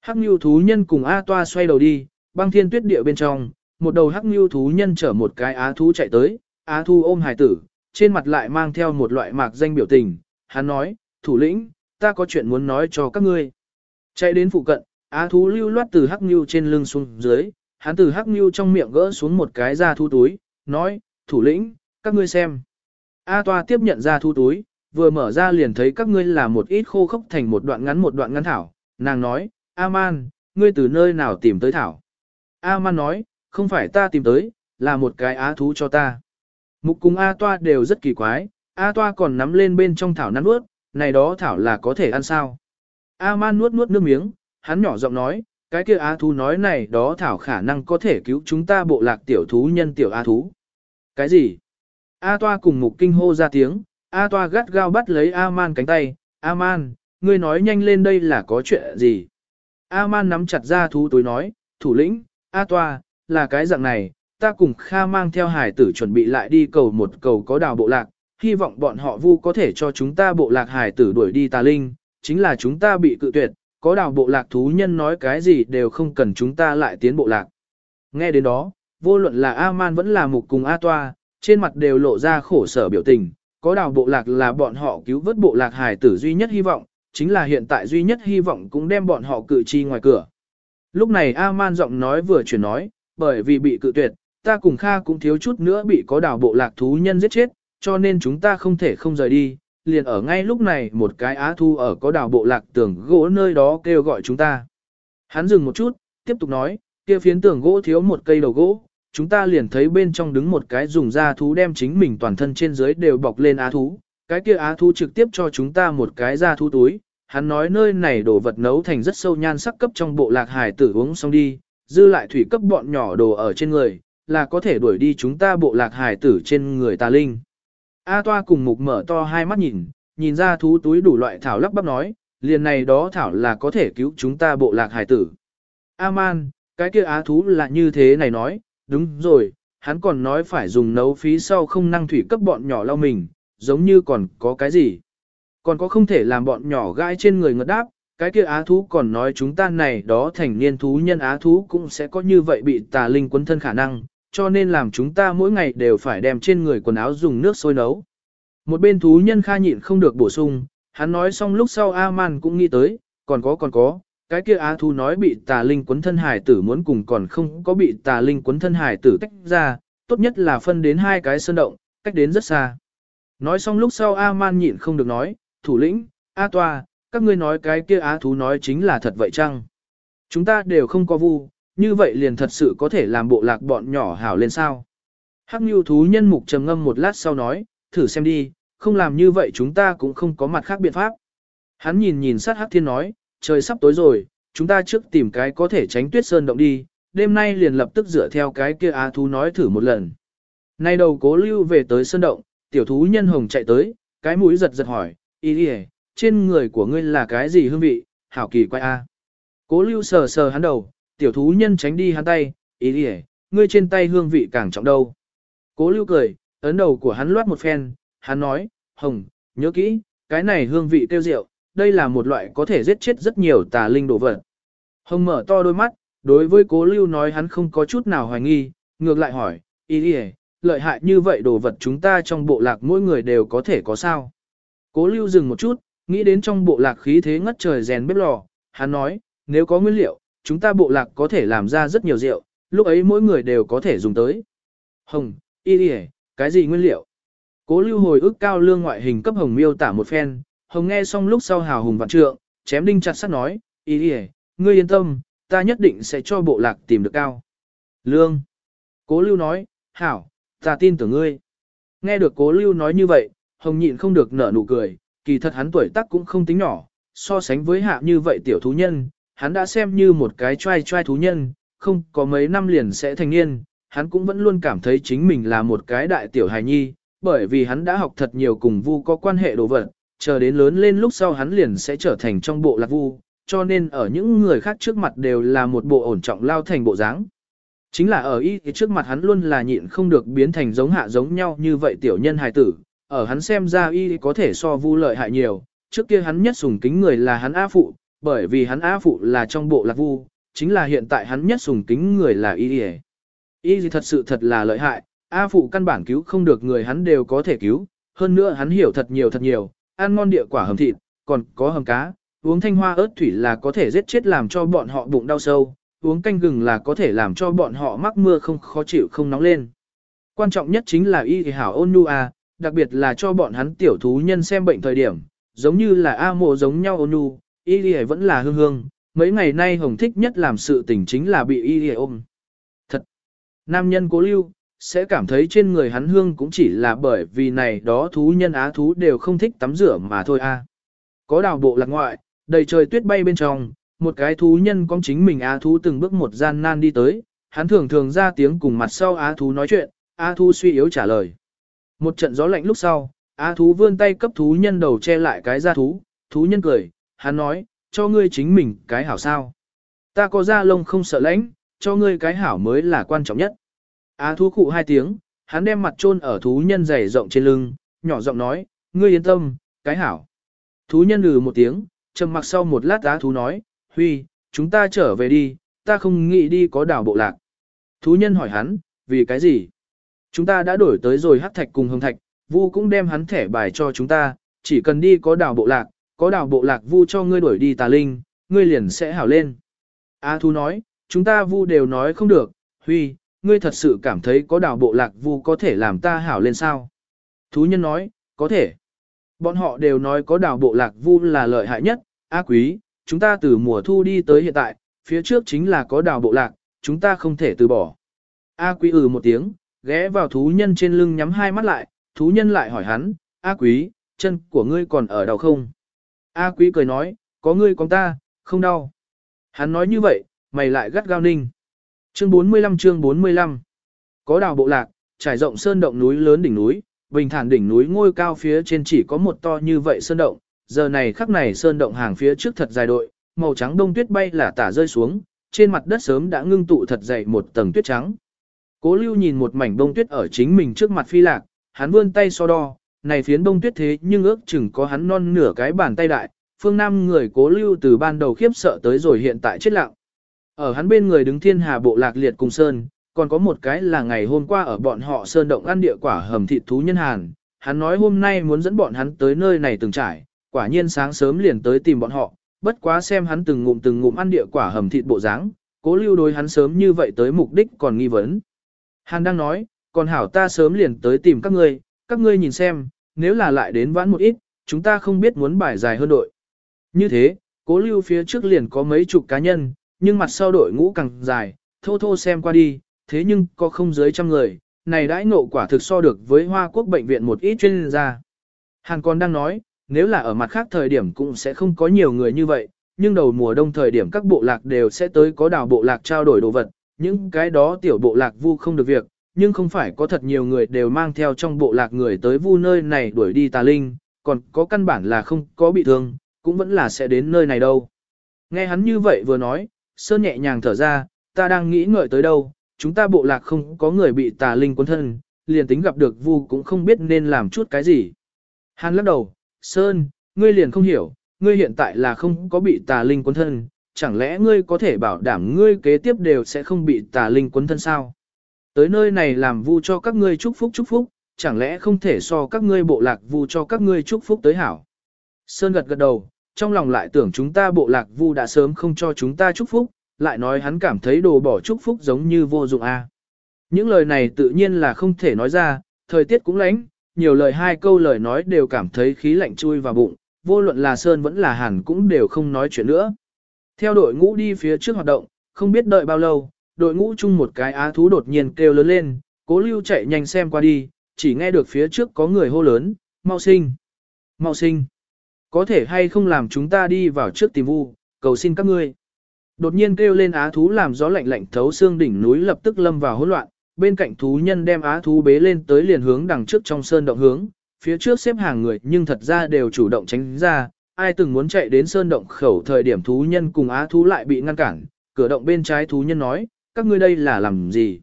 Hắc Nhu thú nhân cùng A Toa xoay đầu đi, băng thiên tuyết địa bên trong, một đầu Hắc Nhu thú nhân chở một cái á thú chạy tới, á thú ôm hài tử, trên mặt lại mang theo một loại mạc danh biểu tình, hắn nói, thủ lĩnh, ta có chuyện muốn nói cho các ngươi. Chạy đến phụ cận, á thú lưu loát từ Hắc Nhu trên lưng xuống dưới, hắn từ Hắc Nhu trong miệng gỡ xuống một cái da thú túi, nói, thủ lĩnh, các ngươi xem. A Toa tiếp nhận ra thu túi, vừa mở ra liền thấy các ngươi là một ít khô khốc thành một đoạn ngắn một đoạn ngắn thảo. Nàng nói, A-man, ngươi từ nơi nào tìm tới thảo? A-man nói, không phải ta tìm tới, là một cái á thú cho ta. Mục cùng A Toa đều rất kỳ quái, A Toa còn nắm lên bên trong thảo nắn nuốt, này đó thảo là có thể ăn sao? A-man nuốt nuốt nước miếng, hắn nhỏ giọng nói, cái kia á thú nói này đó thảo khả năng có thể cứu chúng ta bộ lạc tiểu thú nhân tiểu á thú. Cái gì? A toa cùng mục kinh hô ra tiếng, A toa gắt gao bắt lấy A man cánh tay, A man, ngươi nói nhanh lên đây là có chuyện gì? A man nắm chặt ra thú tối nói, thủ lĩnh, A toa, là cái dạng này, ta cùng Kha mang theo hải tử chuẩn bị lại đi cầu một cầu có đào bộ lạc, hy vọng bọn họ vu có thể cho chúng ta bộ lạc hải tử đuổi đi tà linh, chính là chúng ta bị cự tuyệt, có đào bộ lạc thú nhân nói cái gì đều không cần chúng ta lại tiến bộ lạc. Nghe đến đó, vô luận là A-man vẫn là mục cùng A-toa, trên mặt đều lộ ra khổ sở biểu tình, có đào bộ lạc là bọn họ cứu vớt bộ lạc hài tử duy nhất hy vọng, chính là hiện tại duy nhất hy vọng cũng đem bọn họ cự chi ngoài cửa. Lúc này A-man giọng nói vừa chuyển nói, bởi vì bị cự tuyệt, ta cùng Kha cũng thiếu chút nữa bị có đào bộ lạc thú nhân giết chết, cho nên chúng ta không thể không rời đi, liền ở ngay lúc này một cái á thu ở có đảo bộ lạc tường gỗ nơi đó kêu gọi chúng ta. Hắn dừng một chút, tiếp tục nói, kia phiến tường gỗ thiếu một cây đầu gỗ, chúng ta liền thấy bên trong đứng một cái dùng da thú đem chính mình toàn thân trên dưới đều bọc lên á thú. Cái kia á thú trực tiếp cho chúng ta một cái da thú túi, hắn nói nơi này đồ vật nấu thành rất sâu nhan sắc cấp trong bộ lạc hải tử uống xong đi, dư lại thủy cấp bọn nhỏ đồ ở trên người, là có thể đuổi đi chúng ta bộ lạc hải tử trên người tà linh. A toa cùng mục mở to hai mắt nhìn, nhìn ra thú túi đủ loại thảo lắp bắp nói, liền này đó thảo là có thể cứu chúng ta bộ lạc hải tử. A man, cái kia á thú là như thế này nói, đúng rồi, hắn còn nói phải dùng nấu phí sau không năng thủy cấp bọn nhỏ lau mình, giống như còn có cái gì. Còn có không thể làm bọn nhỏ gãi trên người ngất đáp, cái kia á thú còn nói chúng ta này đó thành niên thú nhân á thú cũng sẽ có như vậy bị tà linh quấn thân khả năng, cho nên làm chúng ta mỗi ngày đều phải đem trên người quần áo dùng nước sôi nấu. Một bên thú nhân kha nhịn không được bổ sung, hắn nói xong lúc sau A-man cũng nghĩ tới, còn có còn có, cái kia á thú nói bị tà linh quấn thân hải tử muốn cùng còn không có bị tà linh quấn thân hải tử tách ra, tốt nhất là phân đến hai cái sơn động, cách đến rất xa. Nói xong lúc sau A-man nhịn không được nói, thủ lĩnh, A-toa, các ngươi nói cái kia á thú nói chính là thật vậy chăng? Chúng ta đều không có vu, như vậy liền thật sự có thể làm bộ lạc bọn nhỏ hảo lên sao. Hắc Nhu thú nhân mục trầm ngâm một lát sau nói, thử xem đi, không làm như vậy chúng ta cũng không có mặt khác biện pháp. Hắn nhìn nhìn sát Hắc Thiên nói, trời sắp tối rồi, chúng ta trước tìm cái có thể tránh tuyết sơn động đi, đêm nay liền lập tức dựa theo cái kia á thú nói thử một lần. Nay đầu cố lưu về tới sơn động, tiểu thú nhân hồng chạy tới, cái mũi giật giật hỏi, ý đi trên người của ngươi là cái gì hương vị, hảo kỳ quay a. Cố lưu sờ sờ hắn đầu, tiểu thú nhân tránh đi hắn tay, ý đi ngươi trên tay hương vị càng trọng đâu. Cố lưu cười, ấn đầu của hắn loát một phen, hắn nói, hồng, nhớ kỹ, cái này hương vị tiêu rượu, đây là một loại có thể giết chết rất nhiều tà linh đồ vật. Hồng mở to đôi mắt, đối với cố lưu nói hắn không có chút nào hoài nghi, ngược lại hỏi, ý ý, lợi hại như vậy đồ vật chúng ta trong bộ lạc mỗi người đều có thể có sao. Cố lưu dừng một chút, nghĩ đến trong bộ lạc khí thế ngất trời rèn bếp lò, hắn nói, nếu có nguyên liệu, chúng ta bộ lạc có thể làm ra rất nhiều rượu, lúc ấy mỗi người đều có thể dùng tới. Hồng, y đi cái gì nguyên liệu? Cố lưu hồi ức cao lương ngoại hình cấp hồng miêu tả một phen, hồng nghe xong lúc sau hào hùng vạn trượng, chém đinh chặt sắt nói, ý đi ngươi yên tâm, ta nhất định sẽ cho bộ lạc tìm được cao. Lương. Cố lưu nói, hảo, ta tin tưởng ngươi. Nghe được cố lưu nói như vậy, hồng nhịn không được nở nụ cười, kỳ thật hắn tuổi tác cũng không tính nhỏ, so sánh với hạ như vậy tiểu thú nhân, hắn đã xem như một cái trai trai thú nhân, không có mấy năm liền sẽ thành niên, hắn cũng vẫn luôn cảm thấy chính mình là một cái đại tiểu hài nhi, bởi vì hắn đã học thật nhiều cùng vu có quan hệ đồ vật, chờ đến lớn lên lúc sau hắn liền sẽ trở thành trong bộ lạc vu, cho nên ở những người khác trước mặt đều là một bộ ổn trọng lao thành bộ dáng. Chính là ở y thì trước mặt hắn luôn là nhịn không được biến thành giống hạ giống nhau như vậy tiểu nhân hài tử, ở hắn xem ra y có thể so vu lợi hại nhiều, trước kia hắn nhất sùng kính người là hắn A Phụ, bởi vì hắn A Phụ là trong bộ lạc vu, chính là hiện tại hắn nhất sùng kính người là y y. Y thật sự thật là lợi hại, A Phụ căn bản cứu không được người hắn đều có thể cứu, hơn nữa hắn hiểu thật nhiều thật nhiều, ăn ngon địa quả hầm thịt, còn có hầm cá, uống thanh hoa ớt thủy là có thể giết chết làm cho bọn họ bụng đau sâu, uống canh gừng là có thể làm cho bọn họ mắc mưa không khó chịu không nóng lên. Quan trọng nhất chính là y hảo ôn nhu a, đặc biệt là cho bọn hắn tiểu thú nhân xem bệnh thời điểm, giống như là A mộ giống nhau ôn nhu, y vẫn là hương hương, mấy ngày nay hồng thích nhất làm sự tình chính là bị y ôm. Thật! Nam nhân cố lưu, sẽ cảm thấy trên người hắn hương cũng chỉ là bởi vì này đó thú nhân á thú đều không thích tắm rửa mà thôi a. Có đào bộ lạc ngoại, đầy trời tuyết bay bên trong, một cái thú nhân con chính mình á thú từng bước một gian nan đi tới, hắn thường thường ra tiếng cùng mặt sau á thú nói chuyện, á thú suy yếu trả lời. Một trận gió lạnh lúc sau, á thú vươn tay cấp thú nhân đầu che lại cái da thú, thú nhân cười, hắn nói, cho ngươi chính mình cái hảo sao. Ta có da lông không sợ lãnh, cho ngươi cái hảo mới là quan trọng nhất. Á thú cụ hai tiếng, hắn đem mặt chôn ở thú nhân dày rộng trên lưng, nhỏ giọng nói, ngươi yên tâm, cái hảo. Thú nhân lừ một tiếng, trầm mặc sau một lát á thú nói, Huy, chúng ta trở về đi, ta không nghĩ đi có đảo bộ lạc. Thú nhân hỏi hắn, vì cái gì? Chúng ta đã đổi tới rồi hắc thạch cùng hồng thạch, vu cũng đem hắn thẻ bài cho chúng ta, chỉ cần đi có đảo bộ lạc, có đảo bộ lạc vu cho ngươi đuổi đi tà linh, ngươi liền sẽ hảo lên. A thú nói, chúng ta vu đều nói không được, Huy, ngươi thật sự cảm thấy có đảo bộ lạc vu có thể làm ta hảo lên sao? Thú nhân nói, có thể. Bọn họ đều nói có đảo bộ lạc vu là lợi hại nhất, A quý, chúng ta từ mùa thu đi tới hiện tại, phía trước chính là có đảo bộ lạc, chúng ta không thể từ bỏ. A quý ừ một tiếng, ghé vào thú nhân trên lưng nhắm hai mắt lại, thú nhân lại hỏi hắn, A quý, chân của ngươi còn ở đau không? A quý cười nói, có ngươi còn ta, không đau. Hắn nói như vậy, mày lại gắt gao ninh. Chương 45 chương 45 Có đào bộ lạc, trải rộng sơn động núi lớn đỉnh núi, bình thản đỉnh núi ngôi cao phía trên chỉ có một to như vậy sơn động, giờ này khắc này sơn động hàng phía trước thật dài đội, màu trắng đông tuyết bay là tả rơi xuống, trên mặt đất sớm đã ngưng tụ thật dày một tầng tuyết trắng. Cố lưu nhìn một mảnh bông tuyết ở chính mình trước mặt phi lạc, hắn vươn tay so đo, này phiến đông tuyết thế nhưng ước chừng có hắn non nửa cái bàn tay đại, phương nam người cố lưu từ ban đầu khiếp sợ tới rồi hiện tại chết lặng. Ở hắn bên người đứng thiên hà bộ lạc liệt cùng sơn, còn có một cái là ngày hôm qua ở bọn họ sơn động ăn địa quả hầm thịt thú nhân hàn. Hắn nói hôm nay muốn dẫn bọn hắn tới nơi này từng trải, quả nhiên sáng sớm liền tới tìm bọn họ, bất quá xem hắn từng ngụm từng ngụm ăn địa quả hầm thịt bộ dáng, cố lưu đối hắn sớm như vậy tới mục đích còn nghi vấn. Hàn đang nói, còn hảo ta sớm liền tới tìm các ngươi, các ngươi nhìn xem, nếu là lại đến vãn một ít, chúng ta không biết muốn bài dài hơn đội. Như thế, cố lưu phía trước liền có mấy chục cá nhân, nhưng mặt sau đội ngũ càng dài, thô thô xem qua đi, thế nhưng có không dưới trăm người, này đãi ngộ quả thực so được với Hoa Quốc bệnh viện một ít chuyên gia. Hàn còn đang nói, nếu là ở mặt khác thời điểm cũng sẽ không có nhiều người như vậy, nhưng đầu mùa đông thời điểm các bộ lạc đều sẽ tới có đảo bộ lạc trao đổi đồ vật, những cái đó tiểu bộ lạc vu không được việc, nhưng không phải có thật nhiều người đều mang theo trong bộ lạc người tới vu nơi này đuổi đi tà linh, còn có căn bản là không có bị thương, cũng vẫn là sẽ đến nơi này đâu. Nghe hắn như vậy vừa nói, Sơn nhẹ nhàng thở ra, ta đang nghĩ ngợi tới đâu, chúng ta bộ lạc không có người bị tà linh cuốn thân, liền tính gặp được vu cũng không biết nên làm chút cái gì. Hàn lắc đầu, Sơn, ngươi liền không hiểu, ngươi hiện tại là không có bị tà linh cuốn thân, chẳng lẽ ngươi có thể bảo đảm ngươi kế tiếp đều sẽ không bị tà linh cuốn thân sao? Tới nơi này làm vu cho các ngươi chúc phúc chúc phúc, chẳng lẽ không thể so các ngươi bộ lạc vu cho các ngươi chúc phúc tới hảo. Sơn gật gật đầu, trong lòng lại tưởng chúng ta bộ lạc vu đã sớm không cho chúng ta chúc phúc, lại nói hắn cảm thấy đồ bỏ chúc phúc giống như vô dụng a. Những lời này tự nhiên là không thể nói ra, thời tiết cũng lạnh, nhiều lời hai câu lời nói đều cảm thấy khí lạnh chui vào bụng, vô luận là Sơn vẫn là Hàn cũng đều không nói chuyện nữa. Theo đội ngũ đi phía trước hoạt động, không biết đợi bao lâu, đội ngũ chung một cái á thú đột nhiên kêu lớn lên, cố lưu chạy nhanh xem qua đi, chỉ nghe được phía trước có người hô lớn, mau sinh, mau sinh. Có thể hay không làm chúng ta đi vào trước tìm vu, cầu xin các ngươi. Đột nhiên kêu lên á thú làm gió lạnh lạnh thấu xương đỉnh núi lập tức lâm vào hỗn loạn, bên cạnh thú nhân đem á thú bế lên tới liền hướng đằng trước trong sơn động hướng, phía trước xếp hàng người nhưng thật ra đều chủ động tránh ra, ai từng muốn chạy đến sơn động khẩu thời điểm thú nhân cùng á thú lại bị ngăn cản, cửa động bên trái thú nhân nói, các ngươi đây là làm gì?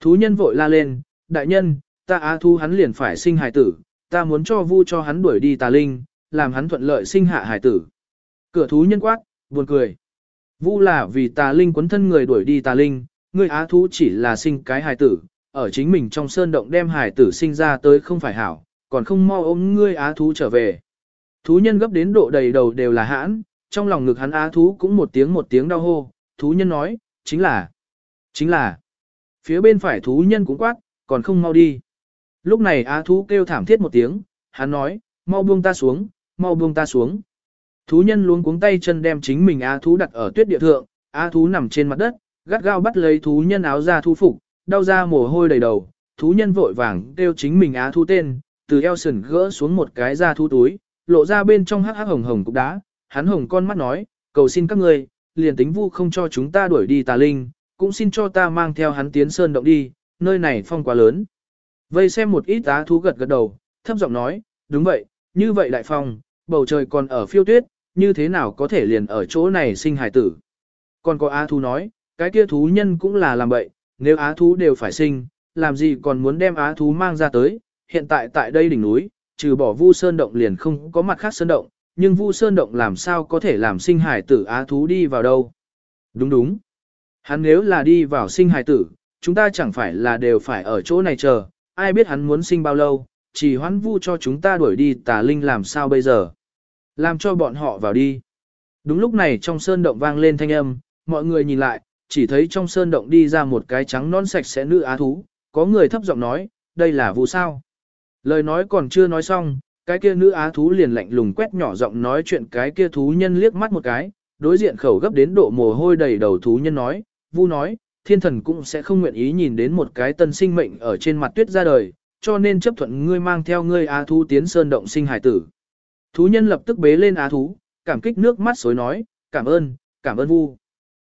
Thú nhân vội la lên, đại nhân, ta á thú hắn liền phải sinh hài tử, ta muốn cho vu cho hắn đuổi đi tà linh, làm hắn thuận lợi sinh hạ hải tử. Cửa thú nhân quát, buồn cười. Vu là vì tà linh quấn thân người đuổi đi tà linh, người á thú chỉ là sinh cái hải tử, ở chính mình trong sơn động đem hải tử sinh ra tới không phải hảo, còn không mau ôm ngươi á thú trở về. Thú nhân gấp đến độ đầy đầu đều là hãn, trong lòng ngực hắn á thú cũng một tiếng một tiếng đau hô, thú nhân nói, chính là, chính là, phía bên phải thú nhân cũng quát, còn không mau đi. Lúc này á thú kêu thảm thiết một tiếng, hắn nói, mau buông ta xuống, mau buông ta xuống. Thú nhân luống cuống tay chân đem chính mình á thú đặt ở tuyết địa thượng, á thú nằm trên mặt đất, gắt gao bắt lấy thú nhân áo ra thu phục, đau ra mồ hôi đầy đầu, thú nhân vội vàng kêu chính mình á thú tên, từ eo sườn gỡ xuống một cái da thú túi, lộ ra bên trong hắc hắc hồng hồng cục đá, hắn hồng con mắt nói, cầu xin các ngươi, liền tính vu không cho chúng ta đuổi đi tà linh, cũng xin cho ta mang theo hắn tiến sơn động đi, nơi này phong quá lớn. Vây xem một ít á thú gật gật đầu, thấp giọng nói, đúng vậy, như vậy đại phong, bầu trời còn ở phiêu tuyết, như thế nào có thể liền ở chỗ này sinh hải tử. Còn có á thú nói, cái kia thú nhân cũng là làm bậy, nếu á thú đều phải sinh, làm gì còn muốn đem á thú mang ra tới, hiện tại tại đây đỉnh núi, trừ bỏ vu sơn động liền không có mặt khác sơn động, nhưng vu sơn động làm sao có thể làm sinh hải tử á thú đi vào đâu. Đúng đúng. Hắn nếu là đi vào sinh hải tử, chúng ta chẳng phải là đều phải ở chỗ này chờ, ai biết hắn muốn sinh bao lâu, chỉ hoãn vu cho chúng ta đuổi đi tà linh làm sao bây giờ. Làm cho bọn họ vào đi. Đúng lúc này trong sơn động vang lên thanh âm, mọi người nhìn lại, chỉ thấy trong sơn động đi ra một cái trắng non sạch sẽ nữ á thú, có người thấp giọng nói, đây là vụ sao. Lời nói còn chưa nói xong, cái kia nữ á thú liền lạnh lùng quét nhỏ giọng nói chuyện cái kia thú nhân liếc mắt một cái, đối diện khẩu gấp đến độ mồ hôi đầy đầu thú nhân nói, vu nói, thiên thần cũng sẽ không nguyện ý nhìn đến một cái tân sinh mệnh ở trên mặt tuyết ra đời, cho nên chấp thuận ngươi mang theo ngươi á thú tiến sơn động sinh hải tử. Thú nhân lập tức bế lên á thú, cảm kích nước mắt xối nói, cảm ơn, cảm ơn vu.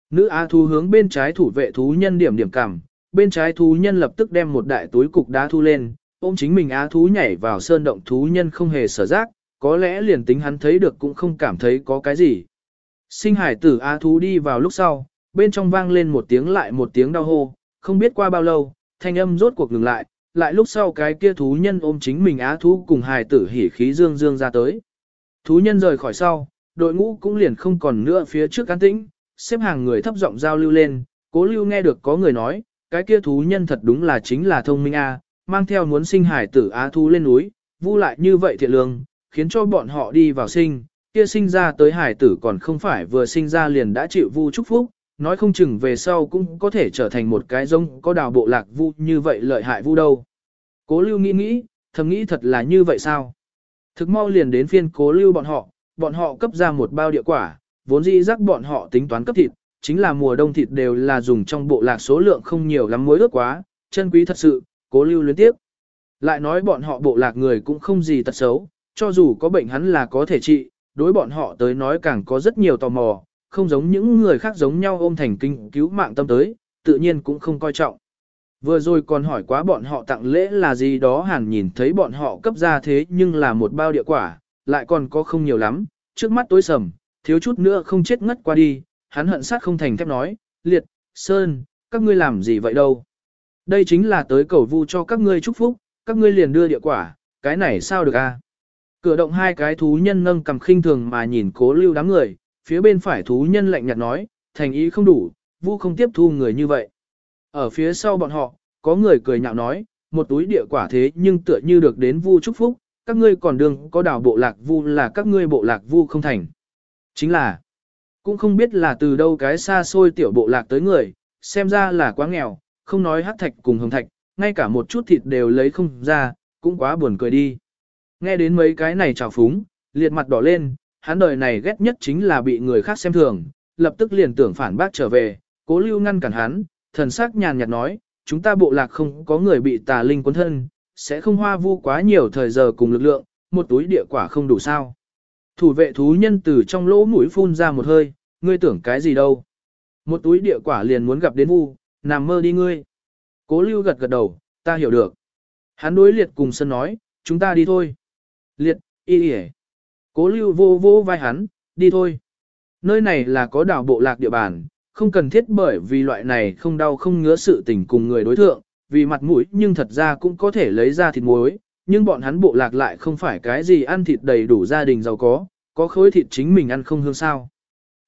Nữ á thú hướng bên trái thủ vệ thú nhân điểm điểm cảm, bên trái thú nhân lập tức đem một đại túi cục đá thu lên, ôm chính mình á thú nhảy vào sơn động thú nhân không hề sở giác, có lẽ liền tính hắn thấy được cũng không cảm thấy có cái gì. Sinh hải tử á thú đi vào lúc sau, bên trong vang lên một tiếng lại một tiếng đau hô, không biết qua bao lâu, thanh âm rốt cuộc ngừng lại, lại lúc sau cái kia thú nhân ôm chính mình á thú cùng hải tử hỉ khí dương dương ra tới. Thú nhân rời khỏi sau, đội ngũ cũng liền không còn nữa phía trước cán tĩnh, xếp hàng người thấp giọng giao lưu lên, cố lưu nghe được có người nói, cái kia thú nhân thật đúng là chính là thông minh a, mang theo muốn sinh hải tử á thú lên núi, vu lại như vậy thiện lương, khiến cho bọn họ đi vào sinh, kia sinh ra tới hải tử còn không phải vừa sinh ra liền đã chịu vu chúc phúc, nói không chừng về sau cũng có thể trở thành một cái giống có đào bộ lạc vu như vậy lợi hại vu đâu. Cố lưu nghĩ nghĩ, thầm nghĩ thật là như vậy sao? Thực mau liền đến phiên cố lưu bọn họ, bọn họ cấp ra một bao địa quả, vốn dĩ rắc bọn họ tính toán cấp thịt, chính là mùa đông thịt đều là dùng trong bộ lạc số lượng không nhiều lắm muối ước quá, chân quý thật sự, cố lưu luyến tiếp. Lại nói bọn họ bộ lạc người cũng không gì tật xấu, cho dù có bệnh hắn là có thể trị, đối bọn họ tới nói càng có rất nhiều tò mò, không giống những người khác giống nhau ôm thành kinh cứu mạng tâm tới, tự nhiên cũng không coi trọng. Vừa rồi còn hỏi quá bọn họ tặng lễ là gì đó hẳn nhìn thấy bọn họ cấp ra thế nhưng là một bao địa quả, lại còn có không nhiều lắm, trước mắt tối sầm, thiếu chút nữa không chết ngất qua đi, hắn hận sát không thành thép nói, liệt, sơn, các ngươi làm gì vậy đâu. Đây chính là tới cầu vu cho các ngươi chúc phúc, các ngươi liền đưa địa quả, cái này sao được a? Cửa động hai cái thú nhân nâng cầm khinh thường mà nhìn cố lưu đám người, phía bên phải thú nhân lạnh nhạt nói, thành ý không đủ, vu không tiếp thu người như vậy. Ở phía sau bọn họ, có người cười nhạo nói, một túi địa quả thế nhưng tựa như được đến vu chúc phúc, các ngươi còn đường có đào bộ lạc vu là các ngươi bộ lạc vu không thành. Chính là, cũng không biết là từ đâu cái xa xôi tiểu bộ lạc tới người, xem ra là quá nghèo, không nói hát thạch cùng hồng thạch, ngay cả một chút thịt đều lấy không ra, cũng quá buồn cười đi. Nghe đến mấy cái này trào phúng, liệt mặt đỏ lên, hắn đời này ghét nhất chính là bị người khác xem thường, lập tức liền tưởng phản bác trở về, cố lưu ngăn cản hắn, thần sắc nhàn nhạt nói, chúng ta bộ lạc không có người bị tà linh cuốn thân, sẽ không hoa vu quá nhiều thời giờ cùng lực lượng, một túi địa quả không đủ sao. Thủ vệ thú nhân từ trong lỗ mũi phun ra một hơi, ngươi tưởng cái gì đâu. Một túi địa quả liền muốn gặp đến vu, nằm mơ đi ngươi. Cố lưu gật gật đầu, ta hiểu được. Hắn đối liệt cùng sân nói, chúng ta đi thôi. Liệt, y y Cố lưu vô vô vai hắn, đi thôi. Nơi này là có đảo bộ lạc địa bàn, không cần thiết bởi vì loại này không đau không ngứa sự tình cùng người đối thượng, vì mặt mũi nhưng thật ra cũng có thể lấy ra thịt muối, nhưng bọn hắn bộ lạc lại không phải cái gì ăn thịt đầy đủ gia đình giàu có, có khối thịt chính mình ăn không hương sao.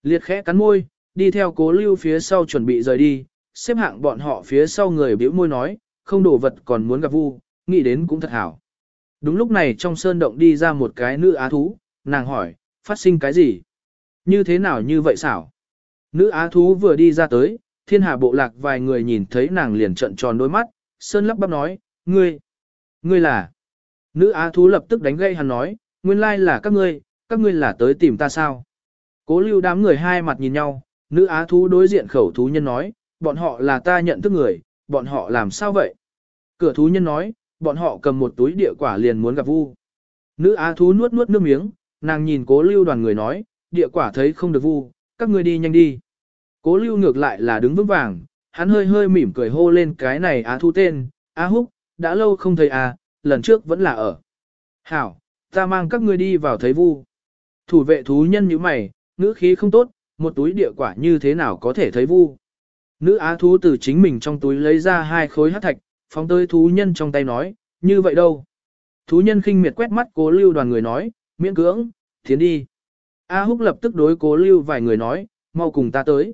Liệt khẽ cắn môi, đi theo cố lưu phía sau chuẩn bị rời đi, xếp hạng bọn họ phía sau người biểu môi nói, không đổ vật còn muốn gặp vu, nghĩ đến cũng thật hảo. Đúng lúc này trong sơn động đi ra một cái nữ á thú, nàng hỏi, phát sinh cái gì? Như thế nào như vậy xảo? Nữ á thú vừa đi ra tới, thiên hà bộ lạc vài người nhìn thấy nàng liền trận tròn đôi mắt, sơn lắp bắp nói, ngươi, ngươi là. Nữ á thú lập tức đánh gây hắn nói, nguyên lai là các ngươi, các ngươi là tới tìm ta sao? Cố lưu đám người hai mặt nhìn nhau, nữ á thú đối diện khẩu thú nhân nói, bọn họ là ta nhận thức người, bọn họ làm sao vậy? Cửa thú nhân nói, bọn họ cầm một túi địa quả liền muốn gặp vu. Nữ á thú nuốt nuốt nước miếng, nàng nhìn cố lưu đoàn người nói, địa quả thấy không được vu, các ngươi đi nhanh đi. Cố lưu ngược lại là đứng vững vàng, hắn hơi hơi mỉm cười hô lên cái này á thu tên, á húc, đã lâu không thấy à, lần trước vẫn là ở. Hảo, ta mang các ngươi đi vào thấy vu. Thủ vệ thú nhân như mày, ngữ khí không tốt, một túi địa quả như thế nào có thể thấy vu. Nữ á thú từ chính mình trong túi lấy ra hai khối hát thạch, phóng tới thú nhân trong tay nói, như vậy đâu. Thú nhân khinh miệt quét mắt cố lưu đoàn người nói, miễn cưỡng, tiến đi. A húc lập tức đối cố lưu vài người nói, mau cùng ta tới.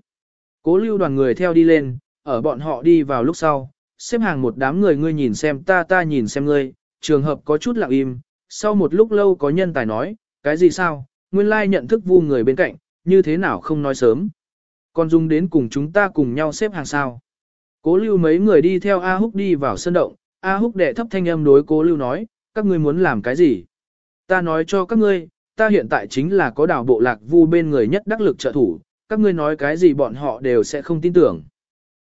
Cố lưu đoàn người theo đi lên, ở bọn họ đi vào lúc sau, xếp hàng một đám người ngươi nhìn xem ta ta nhìn xem ngươi, trường hợp có chút lặng im, sau một lúc lâu có nhân tài nói, cái gì sao, nguyên lai nhận thức vu người bên cạnh, như thế nào không nói sớm. Còn dùng đến cùng chúng ta cùng nhau xếp hàng sao. Cố lưu mấy người đi theo A Húc đi vào sân động, A Húc đệ thấp thanh âm đối cố lưu nói, các ngươi muốn làm cái gì? Ta nói cho các ngươi, ta hiện tại chính là có đảo bộ lạc vu bên người nhất đắc lực trợ thủ, các ngươi nói cái gì bọn họ đều sẽ không tin tưởng.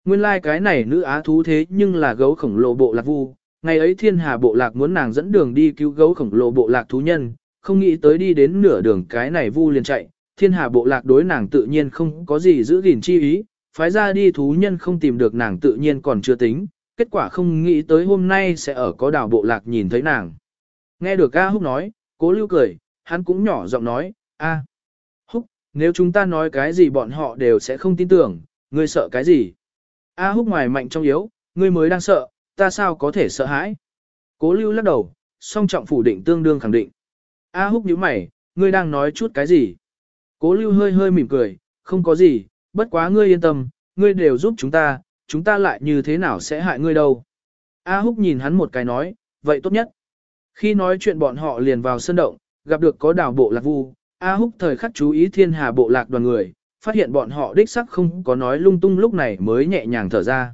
Nguyên lai like cái này nữ á thú thế nhưng là gấu khổng lồ bộ lạc vu, ngày ấy thiên hà bộ lạc muốn nàng dẫn đường đi cứu gấu khổng lồ bộ lạc thú nhân, không nghĩ tới đi đến nửa đường cái này vu liền chạy, thiên hà bộ lạc đối nàng tự nhiên không có gì giữ gìn chi ý, phái ra đi thú nhân không tìm được nàng tự nhiên còn chưa tính, kết quả không nghĩ tới hôm nay sẽ ở có đảo bộ lạc nhìn thấy nàng. Nghe được A Húc nói, cố lưu cười, hắn cũng nhỏ giọng nói, A. Húc, nếu chúng ta nói cái gì bọn họ đều sẽ không tin tưởng, ngươi sợ cái gì? A Húc ngoài mạnh trong yếu, ngươi mới đang sợ, ta sao có thể sợ hãi? Cố lưu lắc đầu, song trọng phủ định tương đương khẳng định. A Húc nhíu mày, ngươi đang nói chút cái gì? Cố lưu hơi hơi mỉm cười, không có gì, bất quá ngươi yên tâm, ngươi đều giúp chúng ta, chúng ta lại như thế nào sẽ hại ngươi đâu. A Húc nhìn hắn một cái nói, vậy tốt nhất. Khi nói chuyện bọn họ liền vào sân động, gặp được có đảo bộ lạc vu, A Húc thời khắc chú ý thiên hà bộ lạc đoàn người, phát hiện bọn họ đích sắc không có nói lung tung lúc này mới nhẹ nhàng thở ra.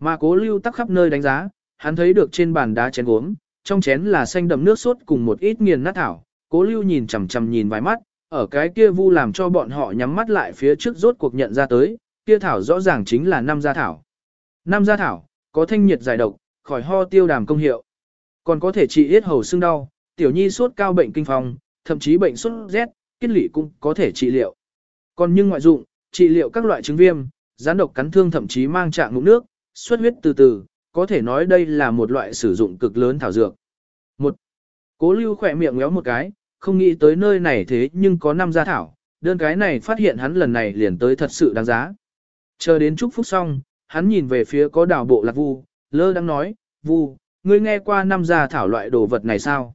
Mà cố lưu tắc khắp nơi đánh giá, hắn thấy được trên bàn đá chén gốm, trong chén là xanh đậm nước sốt cùng một ít nghiền nát thảo, cố lưu nhìn chằm chằm nhìn vài mắt, ở cái kia vu làm cho bọn họ nhắm mắt lại phía trước rốt cuộc nhận ra tới, kia thảo rõ ràng chính là năm gia thảo. Năm gia thảo, có thanh nhiệt giải độc, khỏi ho tiêu đàm công hiệu. Còn có thể trị yết hầu xương đau, tiểu nhi sốt cao bệnh kinh phong, thậm chí bệnh sốt rét, kết lị cũng có thể trị liệu. Còn nhưng ngoại dụng, trị liệu các loại chứng viêm, gián độc cắn thương thậm chí mang trạng ngụm nước, xuất huyết từ từ, có thể nói đây là một loại sử dụng cực lớn thảo dược. Một, cố lưu khỏe miệng ngéo một cái, không nghĩ tới nơi này thế nhưng có năm gia thảo, đơn cái này phát hiện hắn lần này liền tới thật sự đáng giá. Chờ đến chúc phúc xong, hắn nhìn về phía có đào bộ lạc vu, lơ đang nói, vu, ngươi nghe qua năm gia thảo loại đồ vật này sao?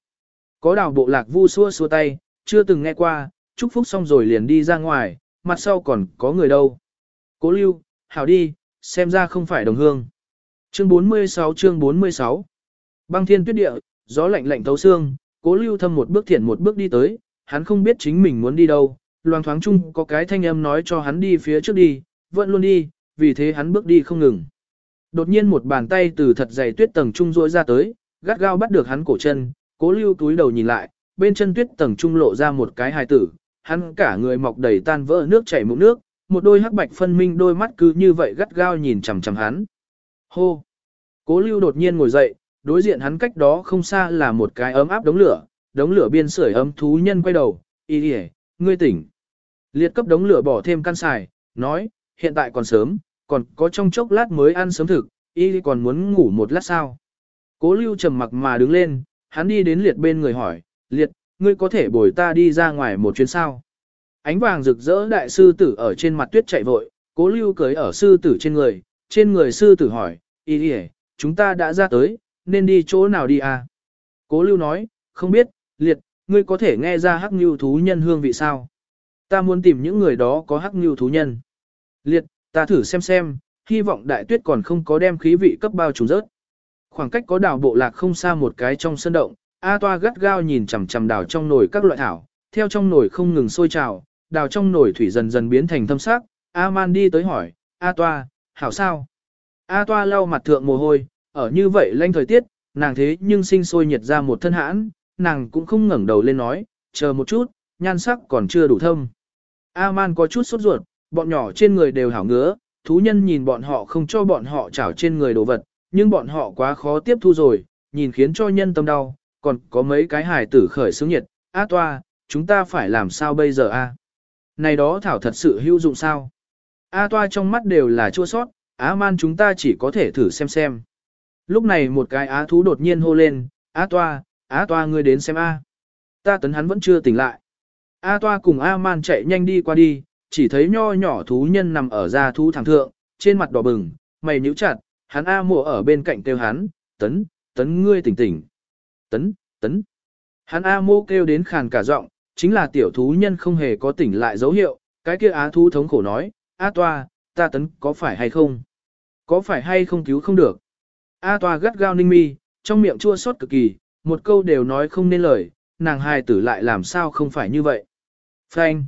Có đào bộ lạc vu xua xua tay, chưa từng nghe qua, chúc phúc xong rồi liền đi ra ngoài, mặt sau còn có người đâu. Cố lưu, hảo đi, xem ra không phải đồng hương. Chương 46 chương 46 Băng thiên tuyết địa, gió lạnh lạnh thấu xương, cố lưu thâm một bước thiện một bước đi tới, hắn không biết chính mình muốn đi đâu, loang thoáng chung có cái thanh âm nói cho hắn đi phía trước đi, vẫn luôn đi, vì thế hắn bước đi không ngừng. Đột nhiên một bàn tay từ thật dày tuyết tầng trung rỗi ra tới, gắt gao bắt được hắn cổ chân, cố lưu túi đầu nhìn lại, bên chân tuyết tầng trung lộ ra một cái hài tử, hắn cả người mọc đầy tan vỡ nước chảy mụn nước, một đôi hắc bạch phân minh đôi mắt cứ như vậy gắt gao nhìn chằm chằm hắn. Hô! Cố lưu đột nhiên ngồi dậy, đối diện hắn cách đó không xa là một cái ấm áp đống lửa, đống lửa biên sưởi ấm thú nhân quay đầu, y đi ngươi tỉnh. Liệt cấp đống lửa bỏ thêm căn xài, nói, hiện tại còn sớm, còn có trong chốc lát mới ăn sớm thực, y còn muốn ngủ một lát sao. Cố lưu trầm mặc mà đứng lên, hắn đi đến liệt bên người hỏi, liệt, ngươi có thể bồi ta đi ra ngoài một chuyến sao. Ánh vàng rực rỡ đại sư tử ở trên mặt tuyết chạy vội, cố lưu cưới ở sư tử trên người, trên người sư tử hỏi, y đi chúng ta đã ra tới, nên đi chỗ nào đi à? Cố lưu nói, không biết, liệt, ngươi có thể nghe ra hắc như thú nhân hương vị sao? Ta muốn tìm những người đó có hắc như thú nhân. Liệt, ta thử xem xem, hy vọng đại tuyết còn không có đem khí vị cấp bao trùng rớt. Khoảng cách có đảo bộ lạc không xa một cái trong sân động, A toa gắt gao nhìn chằm chằm đảo trong nồi các loại thảo, theo trong nồi không ngừng sôi trào, đào trong nồi thủy dần dần biến thành thâm sắc. A man đi tới hỏi, A toa, hảo sao? A toa lau mặt thượng mồ hôi, ở như vậy lanh thời tiết, nàng thế nhưng sinh sôi nhiệt ra một thân hãn, nàng cũng không ngẩng đầu lên nói, chờ một chút, nhan sắc còn chưa đủ thâm. A-man có chút sốt ruột, bọn nhỏ trên người đều hảo ngứa, thú nhân nhìn bọn họ không cho bọn họ chảo trên người đồ vật, nhưng bọn họ quá khó tiếp thu rồi, nhìn khiến cho nhân tâm đau, còn có mấy cái hài tử khởi sướng nhiệt, a toa, chúng ta phải làm sao bây giờ a? Này đó thảo thật sự hữu dụng sao? A toa trong mắt đều là chua sót, á man chúng ta chỉ có thể thử xem xem. Lúc này một cái á thú đột nhiên hô lên, á toa, á toa ngươi đến xem a. Ta tấn hắn vẫn chưa tỉnh lại. A toa cùng A man chạy nhanh đi qua đi, chỉ thấy nho nhỏ thú nhân nằm ở ra thú thẳng thượng, trên mặt đỏ bừng, mày nhíu chặt, hắn A mùa ở bên cạnh kêu hắn, tấn, tấn ngươi tỉnh tỉnh. Tấn, tấn. Hắn A mô kêu đến khàn cả giọng, chính là tiểu thú nhân không hề có tỉnh lại dấu hiệu, cái kia á thú thống khổ nói, A toa, ta tấn có phải hay không? Có phải hay không cứu không được? A toa gắt gao ninh mi, trong miệng chua xót cực kỳ, một câu đều nói không nên lời, nàng hài tử lại làm sao không phải như vậy. Phanh.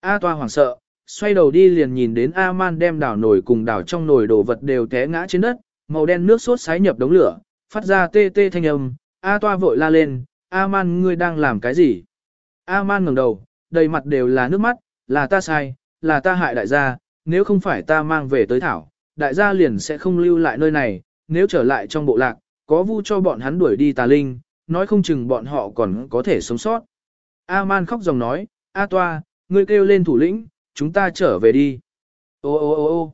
A toa hoảng sợ, xoay đầu đi liền nhìn đến A man đem đảo nồi cùng đảo trong nồi đồ vật đều té ngã trên đất, màu đen nước sốt sái nhập đống lửa, phát ra tê tê thanh âm, A toa vội la lên, A man ngươi đang làm cái gì? A man ngẩng đầu, đầy mặt đều là nước mắt, là ta sai, là ta hại đại gia, nếu không phải ta mang về tới thảo, đại gia liền sẽ không lưu lại nơi này, nếu trở lại trong bộ lạc, có vu cho bọn hắn đuổi đi tà linh, nói không chừng bọn họ còn có thể sống sót. A-man khóc dòng nói, A toa, ngươi kêu lên thủ lĩnh, chúng ta trở về đi. Ô ô ô ô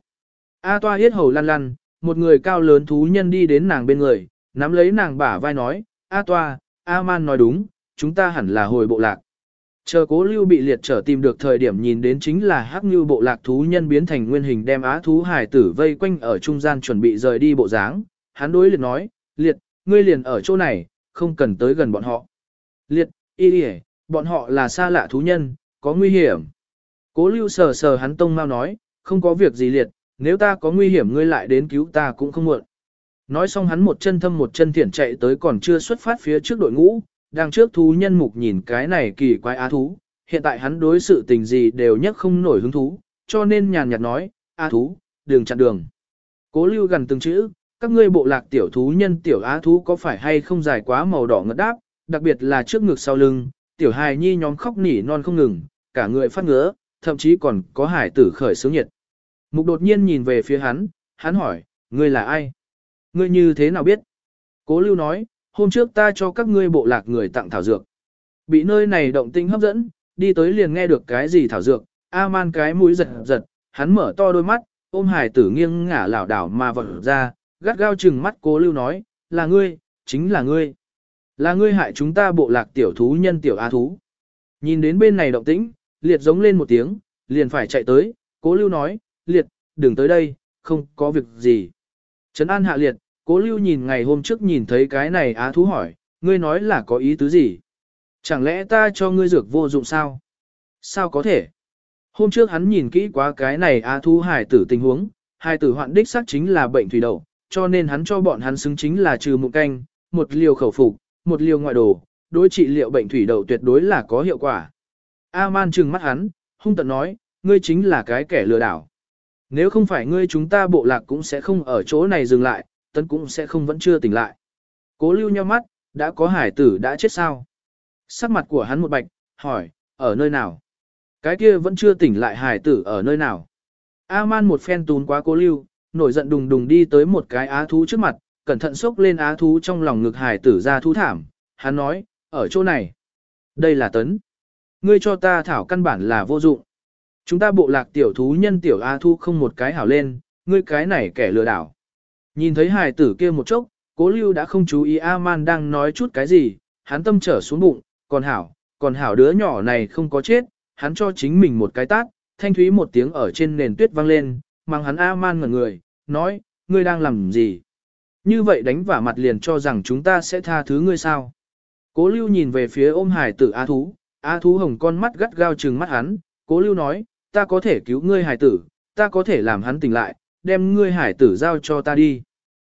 A toa hết hầu lăn lăn, một người cao lớn thú nhân đi đến nàng bên người, nắm lấy nàng bả vai nói, A toa, A-man nói đúng, chúng ta hẳn là hồi bộ lạc. Chờ cố lưu bị liệt trở tìm được thời điểm nhìn đến chính là hắc như bộ lạc thú nhân biến thành nguyên hình đem á thú hải tử vây quanh ở trung gian chuẩn bị rời đi bộ dáng. Hắn đối liệt nói, liệt, ngươi liền ở chỗ này, không cần tới gần bọn họ. Liệt, y đi bọn họ là xa lạ thú nhân, có nguy hiểm. Cố lưu sờ sờ hắn tông mau nói, không có việc gì liệt, nếu ta có nguy hiểm ngươi lại đến cứu ta cũng không muộn. Nói xong hắn một chân thâm một chân thiển chạy tới còn chưa xuất phát phía trước đội ngũ, đang trước thú nhân mục nhìn cái này kỳ quái á thú, hiện tại hắn đối sự tình gì đều nhất không nổi hứng thú, cho nên nhàn nhạt nói, á thú, đường chặn đường. Cố lưu gần từng chữ, các ngươi bộ lạc tiểu thú nhân tiểu á thú có phải hay không dài quá màu đỏ ngất đáp, đặc biệt là trước ngực sau lưng, tiểu hài nhi nhóm khóc nỉ non không ngừng, cả người phát ngứa, thậm chí còn có hải tử khởi sướng nhiệt. Mục đột nhiên nhìn về phía hắn, hắn hỏi, ngươi là ai? Ngươi như thế nào biết? Cố lưu nói, hôm trước ta cho các ngươi bộ lạc người tặng thảo dược. Bị nơi này động tinh hấp dẫn, đi tới liền nghe được cái gì thảo dược, A-man cái mũi giật giật, hắn mở to đôi mắt, ôm hải tử nghiêng ngả lảo đảo mà vật ra, gắt gao chừng mắt cố lưu nói, là ngươi, chính là ngươi. Là ngươi hại chúng ta bộ lạc tiểu thú nhân tiểu á thú. Nhìn đến bên này động tĩnh, liệt giống lên một tiếng, liền phải chạy tới, cố lưu nói, liệt, đừng tới đây, không có việc gì. Trấn an hạ liệt, Cố lưu nhìn ngày hôm trước nhìn thấy cái này á thú hỏi, ngươi nói là có ý tứ gì? Chẳng lẽ ta cho ngươi dược vô dụng sao? Sao có thể? Hôm trước hắn nhìn kỹ quá cái này á thú hải tử tình huống, hải tử hoạn đích xác chính là bệnh thủy đậu, cho nên hắn cho bọn hắn xứng chính là trừ mụn canh, một liều khẩu phục, một liều ngoại đồ, đối trị liệu bệnh thủy đậu tuyệt đối là có hiệu quả. A-man trừng mắt hắn, hung tận nói, ngươi chính là cái kẻ lừa đảo. Nếu không phải ngươi chúng ta bộ lạc cũng sẽ không ở chỗ này dừng lại, tấn cũng sẽ không vẫn chưa tỉnh lại. Cố lưu nhau mắt, đã có hải tử đã chết sao? Sắc mặt của hắn một bạch, hỏi, ở nơi nào? Cái kia vẫn chưa tỉnh lại hải tử ở nơi nào? A-man một phen tún quá cố lưu, nổi giận đùng đùng đi tới một cái á thú trước mặt, cẩn thận xốc lên á thú trong lòng ngực hải tử ra thú thảm. Hắn nói, ở chỗ này. Đây là tấn. Ngươi cho ta thảo căn bản là vô dụng. Chúng ta bộ lạc tiểu thú nhân tiểu a thu không một cái hảo lên, ngươi cái này kẻ lừa đảo. Nhìn thấy hải tử kia một chốc, cố lưu đã không chú ý A-man đang nói chút cái gì, hắn tâm trở xuống bụng, còn hảo, còn hảo đứa nhỏ này không có chết, hắn cho chính mình một cái tát, thanh thúy một tiếng ở trên nền tuyết vang lên, mang hắn A-man ngẩn người, nói, ngươi đang làm gì? Như vậy đánh vả mặt liền cho rằng chúng ta sẽ tha thứ ngươi sao? Cố lưu nhìn về phía ôm hải tử A thú, A thú hồng con mắt gắt gao trừng mắt hắn, cố lưu nói, ta có thể cứu ngươi hải tử, ta có thể làm hắn tỉnh lại, đem ngươi hải tử giao cho ta đi.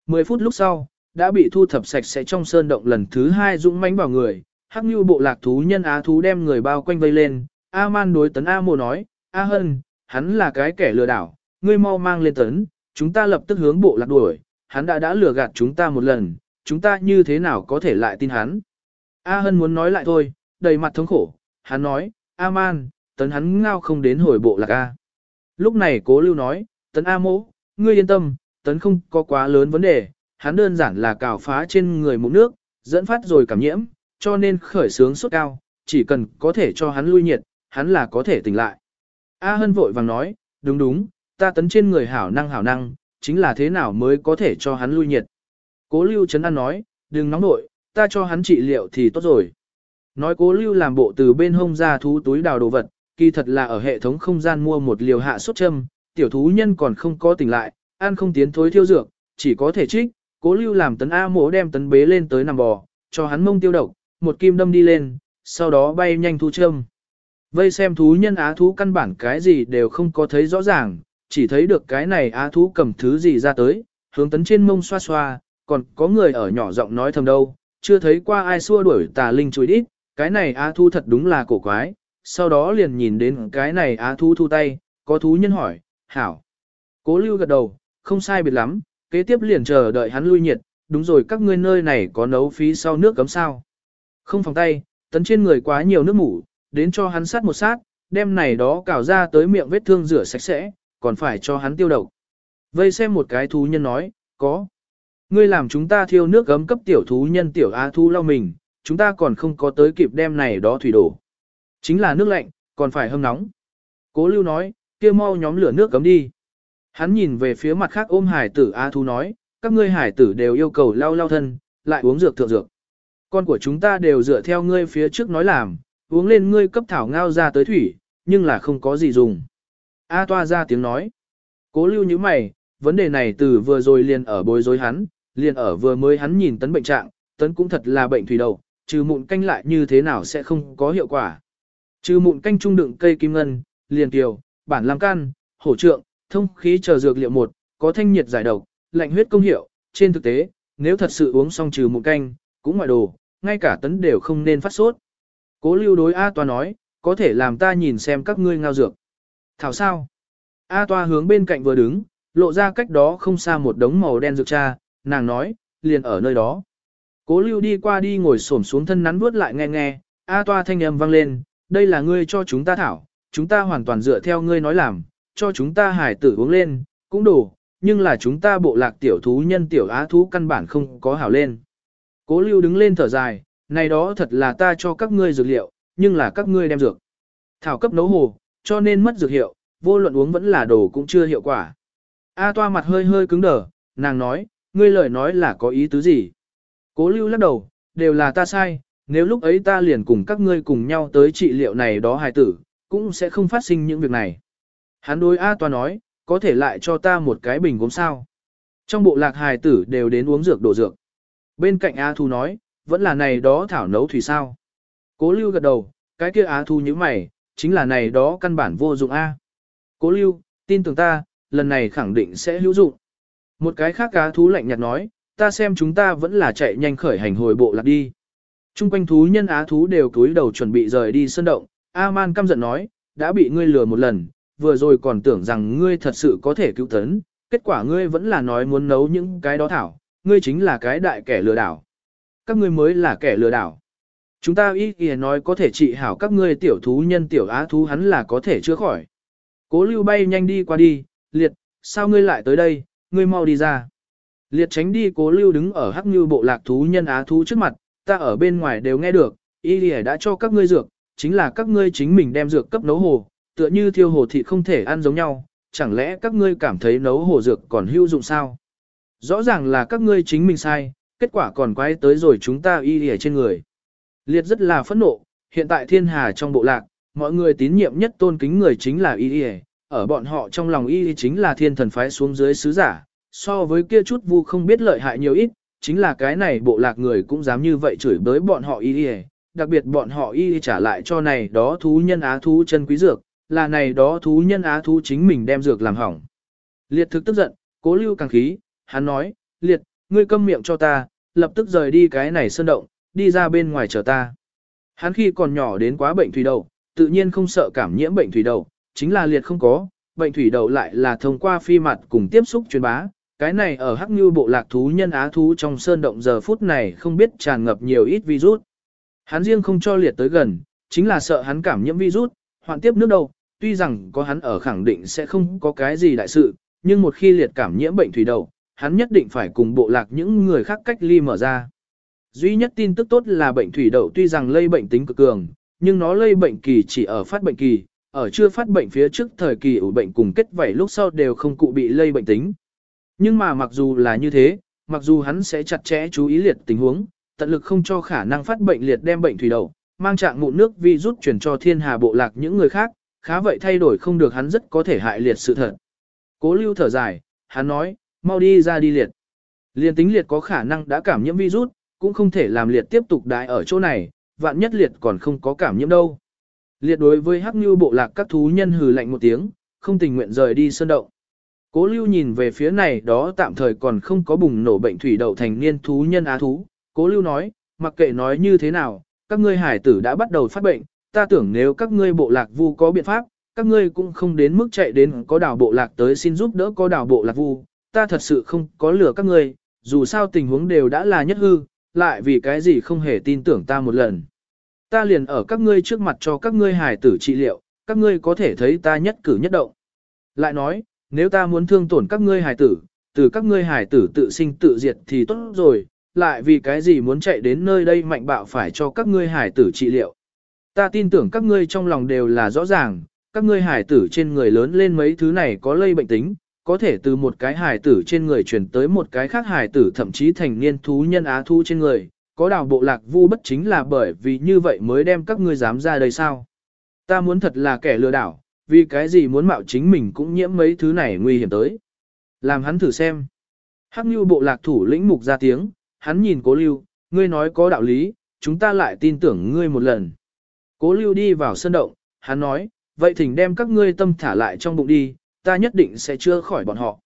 Mười phút lúc sau, đã bị thu thập sạch sẽ trong sơn động lần thứ hai dũng mãnh vào người, hắc như bộ lạc thú nhân á thú đem người bao quanh vây lên, A man đối tấn A mô nói, A hân, hắn là cái kẻ lừa đảo, ngươi mau mang lên tấn, chúng ta lập tức hướng bộ lạc đuổi, hắn đã đã lừa gạt chúng ta một lần, chúng ta như thế nào có thể lại tin hắn. A hân muốn nói lại thôi, đầy mặt thống khổ, hắn nói, A man, tấn hắn ngao không đến hồi bộ lạc A. Lúc này cố lưu nói, tấn A-mỗ, ngươi yên tâm, tấn không có quá lớn vấn đề, hắn đơn giản là cào phá trên người một nước, dẫn phát rồi cảm nhiễm, cho nên khởi sướng sốt cao, chỉ cần có thể cho hắn lui nhiệt, hắn là có thể tỉnh lại. A Hân vội vàng nói, đúng đúng, ta tấn trên người hảo năng hảo năng, chính là thế nào mới có thể cho hắn lui nhiệt. Cố Lưu Trấn An nói, đừng nóng nội, ta cho hắn trị liệu thì tốt rồi. Nói cố Lưu làm bộ từ bên hông ra thú túi đào đồ vật, kỳ thật là ở hệ thống không gian mua một liều hạ sốt châm, tiểu thú nhân còn không có tỉnh lại, ăn không tiến thối thiêu dược, chỉ có thể trích, cố lưu làm tấn A mỗ đem tấn bế lên tới nằm bò, cho hắn mông tiêu độc, một kim đâm đi lên, sau đó bay nhanh thu châm. Vây xem thú nhân á thú căn bản cái gì đều không có thấy rõ ràng, chỉ thấy được cái này á thú cầm thứ gì ra tới, hướng tấn trên mông xoa xoa, còn có người ở nhỏ giọng nói thầm đâu, chưa thấy qua ai xua đuổi tà linh chuối đít, cái này á thu thật đúng là cổ quái, sau đó liền nhìn đến cái này á thu thu tay, có thú nhân hỏi, hảo. Cố lưu gật đầu, không sai biệt lắm, kế tiếp liền chờ đợi hắn lui nhiệt, đúng rồi các ngươi nơi này có nấu phí sau nước cấm sao. Không phòng tay, tấn trên người quá nhiều nước mủ, đến cho hắn sát một sát, đem này đó cào ra tới miệng vết thương rửa sạch sẽ, còn phải cho hắn tiêu độc. Vây xem một cái thú nhân nói, có. Ngươi làm chúng ta thiêu nước gấm cấp tiểu thú nhân tiểu A thu lau mình, chúng ta còn không có tới kịp đem này đó thủy đổ. Chính là nước lạnh, còn phải hâm nóng. Cố lưu nói, kia mau nhóm lửa nước cấm đi. Hắn nhìn về phía mặt khác ôm hải tử A Thu nói, các ngươi hải tử đều yêu cầu lau lau thân, lại uống dược thượng dược. Con của chúng ta đều dựa theo ngươi phía trước nói làm, uống lên ngươi cấp thảo ngao ra tới thủy, nhưng là không có gì dùng. A toa ra tiếng nói. Cố lưu như mày, vấn đề này từ vừa rồi liền ở bối rối hắn, liền ở vừa mới hắn nhìn tấn bệnh trạng, tấn cũng thật là bệnh thủy đầu, trừ mụn canh lại như thế nào sẽ không có hiệu quả. Trừ mụn canh trung đựng cây kim ngân, liền kiều, bản lam can, hổ trượng, thông khí chờ dược liệu một, có thanh nhiệt giải độc, lạnh huyết công hiệu, trên thực tế, nếu thật sự uống xong trừ mụn canh, cũng ngoại đồ, ngay cả tấn đều không nên phát sốt. Cố lưu đối A Toa nói, có thể làm ta nhìn xem các ngươi ngao dược. Thảo sao? A Toa hướng bên cạnh vừa đứng, lộ ra cách đó không xa một đống màu đen dược cha, nàng nói, liền ở nơi đó. Cố lưu đi qua đi ngồi xổm xuống thân nắn vuốt lại nghe nghe, A Toa thanh âm vang lên, đây là ngươi cho chúng ta thảo, chúng ta hoàn toàn dựa theo ngươi nói làm, cho chúng ta hải tử uống lên, cũng đủ, nhưng là chúng ta bộ lạc tiểu thú nhân tiểu á thú căn bản không có hảo lên. Cố lưu đứng lên thở dài, này đó thật là ta cho các ngươi dược liệu, nhưng là các ngươi đem dược. Thảo cấp nấu hồ, cho nên mất dược hiệu, vô luận uống vẫn là đồ cũng chưa hiệu quả. A toa mặt hơi hơi cứng đờ, nàng nói, ngươi lời nói là có ý tứ gì? Cố lưu lắc đầu, đều là ta sai, nếu lúc ấy ta liền cùng các ngươi cùng nhau tới trị liệu này đó hài tử, cũng sẽ không phát sinh những việc này. Hắn đối A Toa nói, có thể lại cho ta một cái bình gốm sao. Trong bộ lạc hài tử đều đến uống dược đổ dược. Bên cạnh A Thu nói, vẫn là này đó thảo nấu thủy sao. Cố lưu gật đầu, cái kia A Thu như mày, chính là này đó căn bản vô dụng A. Cố lưu, tin tưởng ta, lần này khẳng định sẽ hữu dụng. Một cái khác cá thú lạnh nhạt nói, ta xem chúng ta vẫn là chạy nhanh khởi hành hồi bộ lạc đi. Trung quanh thú nhân á thú đều cúi đầu chuẩn bị rời đi sân động, A-man căm giận nói, đã bị ngươi lừa một lần, vừa rồi còn tưởng rằng ngươi thật sự có thể cứu tấn, kết quả ngươi vẫn là nói muốn nấu những cái đó thảo, ngươi chính là cái đại kẻ lừa đảo. Các ngươi mới là kẻ lừa đảo. Chúng ta ý kìa nói có thể trị hảo các ngươi tiểu thú nhân tiểu á thú hắn là có thể chữa khỏi. Cố lưu bay nhanh đi qua đi, liệt, sao ngươi lại tới đây, ngươi mau đi ra. Liệt tránh đi cố lưu đứng ở hắc như bộ lạc thú nhân á thú trước mặt, ta ở bên ngoài đều nghe được, y lìa đã cho các ngươi dược, chính là các ngươi chính mình đem dược cấp nấu hồ, tựa như thiêu hồ thịt không thể ăn giống nhau, chẳng lẽ các ngươi cảm thấy nấu hồ dược còn hữu dụng sao? Rõ ràng là các ngươi chính mình sai, kết quả còn quay tới rồi chúng ta y lìa trên người. Liệt rất là phẫn nộ, hiện tại thiên hà trong bộ lạc, mọi người tín nhiệm nhất tôn kính người chính là y lìa, ở bọn họ trong lòng y chính là thiên thần phái xuống dưới sứ giả, so với kia chút vu không biết lợi hại nhiều ít, chính là cái này bộ lạc người cũng dám như vậy chửi bới bọn họ y đặc biệt bọn họ y trả lại cho này đó thú nhân á thú chân quý dược, là này đó thú nhân á thú chính mình đem dược làm hỏng. Liệt thực tức giận, cố lưu càng khí, hắn nói, liệt, ngươi câm miệng cho ta, lập tức rời đi cái này sơn động, đi ra bên ngoài chờ ta. Hắn khi còn nhỏ đến quá bệnh thủy đậu, tự nhiên không sợ cảm nhiễm bệnh thủy đậu, chính là liệt không có, bệnh thủy đậu lại là thông qua phi mặt cùng tiếp xúc truyền bá. Cái này ở hắc như bộ lạc thú nhân á thú trong sơn động giờ phút này không biết tràn ngập nhiều ít virus. Hắn riêng không cho liệt tới gần, chính là sợ hắn cảm nhiễm virus, hoạn tiếp nước đâu, tuy rằng có hắn ở khẳng định sẽ không có cái gì đại sự, nhưng một khi liệt cảm nhiễm bệnh thủy đậu, hắn nhất định phải cùng bộ lạc những người khác cách ly mở ra. Duy nhất tin tức tốt là bệnh thủy đậu tuy rằng lây bệnh tính cực cường, nhưng nó lây bệnh kỳ chỉ ở phát bệnh kỳ, ở chưa phát bệnh phía trước thời kỳ ủ bệnh cùng kết vảy lúc sau đều không cụ bị lây bệnh tính. Nhưng mà mặc dù là như thế, mặc dù hắn sẽ chặt chẽ chú ý liệt tình huống, tận lực không cho khả năng phát bệnh liệt đem bệnh thủy đậu, mang trạng ngụ nước vi rút chuyển cho thiên hà bộ lạc những người khác, khá vậy thay đổi không được hắn rất có thể hại liệt sự thật. Cố lưu thở dài, hắn nói, mau đi ra đi liệt. Liên tính liệt có khả năng đã cảm nhiễm virus, cũng không thể làm liệt tiếp tục đái ở chỗ này, vạn nhất liệt còn không có cảm nhiễm đâu. Liệt đối với hắc như bộ lạc các thú nhân hừ lạnh một tiếng, không tình nguyện rời đi sơn động. Cố lưu nhìn về phía này đó tạm thời còn không có bùng nổ bệnh thủy đậu thành niên thú nhân á thú. Cố lưu nói, mặc kệ nói như thế nào, các ngươi hải tử đã bắt đầu phát bệnh, ta tưởng nếu các ngươi bộ lạc vu có biện pháp, các ngươi cũng không đến mức chạy đến có đảo bộ lạc tới xin giúp đỡ có đảo bộ lạc vu, ta thật sự không có lừa các ngươi, dù sao tình huống đều đã là nhất hư, lại vì cái gì không hề tin tưởng ta một lần. Ta liền ở các ngươi trước mặt cho các ngươi hài tử trị liệu, các ngươi có thể thấy ta nhất cử nhất động. Lại nói, nếu ta muốn thương tổn các ngươi hài tử, từ các ngươi hài tử tự sinh tự diệt thì tốt rồi, lại vì cái gì muốn chạy đến nơi đây mạnh bạo phải cho các ngươi hài tử trị liệu. Ta tin tưởng các ngươi trong lòng đều là rõ ràng, các ngươi hài tử trên người lớn lên mấy thứ này có lây bệnh tính, có thể từ một cái hài tử trên người chuyển tới một cái khác hài tử thậm chí thành niên thú nhân á thu trên người, có đào bộ lạc vu bất chính là bởi vì như vậy mới đem các ngươi dám ra đây sao. Ta muốn thật là kẻ lừa đảo, vì cái gì muốn mạo chính mình cũng nhiễm mấy thứ này nguy hiểm tới. Làm hắn thử xem. Hắc như bộ lạc thủ lĩnh mục ra tiếng, hắn nhìn cố lưu, ngươi nói có đạo lý, chúng ta lại tin tưởng ngươi một lần. Cố lưu đi vào sân động, hắn nói, vậy thỉnh đem các ngươi tâm thả lại trong bụng đi, ta nhất định sẽ chữa khỏi bọn họ.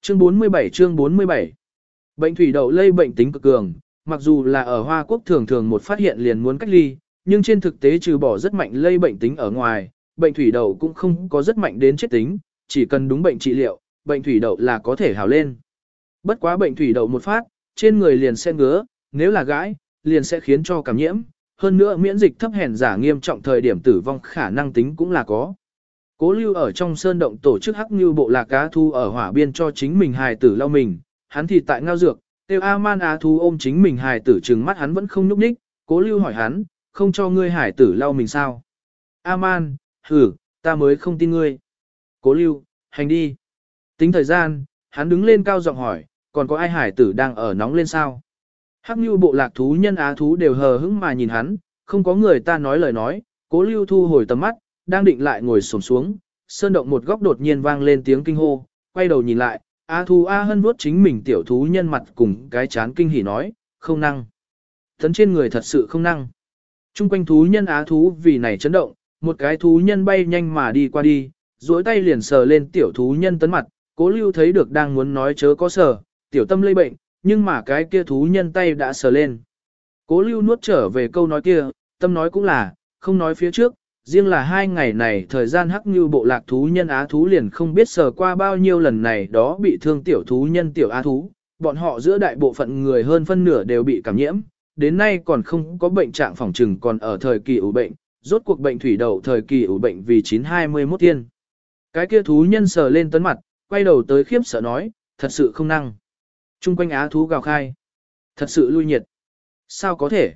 Chương 47 chương 47 Bệnh thủy đậu lây bệnh tính cực cường, mặc dù là ở Hoa Quốc thường thường một phát hiện liền muốn cách ly, nhưng trên thực tế trừ bỏ rất mạnh lây bệnh tính ở ngoài, bệnh thủy đậu cũng không có rất mạnh đến chết tính, chỉ cần đúng bệnh trị liệu, bệnh thủy đậu là có thể hào lên. Bất quá bệnh thủy đậu một phát, trên người liền sẽ ngứa, nếu là gãi, liền sẽ khiến cho cảm nhiễm, hơn nữa miễn dịch thấp hèn giả nghiêm trọng thời điểm tử vong khả năng tính cũng là có. Cố lưu ở trong sơn động tổ chức hắc như bộ lạc cá thu ở hỏa biên cho chính mình hài tử lau mình, hắn thì tại ngao dược, tiêu A-man á thu ôm chính mình hài tử trừng mắt hắn vẫn không nhúc nhích, cố lưu hỏi hắn, không cho ngươi hài tử lau mình sao? A-man, hử, ta mới không tin ngươi. Cố lưu, hành đi. Tính thời gian, hắn đứng lên cao giọng hỏi, còn có ai hải tử đang ở nóng lên sao? Hắc như bộ lạc thú nhân á thú đều hờ hững mà nhìn hắn, không có người ta nói lời nói, cố lưu thu hồi tầm mắt, đang định lại ngồi xổm xuống, sơn động một góc đột nhiên vang lên tiếng kinh hô, quay đầu nhìn lại, á thú A hân vuốt chính mình tiểu thú nhân mặt cùng cái chán kinh hỉ nói, không năng. Thấn trên người thật sự không năng. Trung quanh thú nhân á thú vì này chấn động, một cái thú nhân bay nhanh mà đi qua đi, duỗi tay liền sờ lên tiểu thú nhân tấn mặt, Cố lưu thấy được đang muốn nói chớ có sờ, tiểu tâm lây bệnh, nhưng mà cái kia thú nhân tay đã sờ lên. Cố lưu nuốt trở về câu nói kia, tâm nói cũng là, không nói phía trước, riêng là hai ngày này thời gian hắc như bộ lạc thú nhân á thú liền không biết sờ qua bao nhiêu lần này đó bị thương tiểu thú nhân tiểu á thú, bọn họ giữa đại bộ phận người hơn phân nửa đều bị cảm nhiễm, đến nay còn không có bệnh trạng phòng trừng còn ở thời kỳ ủ bệnh, rốt cuộc bệnh thủy đậu thời kỳ ủ bệnh vì 921 thiên. Cái kia thú nhân sờ lên tấn mặt, quay đầu tới khiếp sợ nói, thật sự không năng. Trung quanh á thú gào khai. Thật sự lui nhiệt. Sao có thể?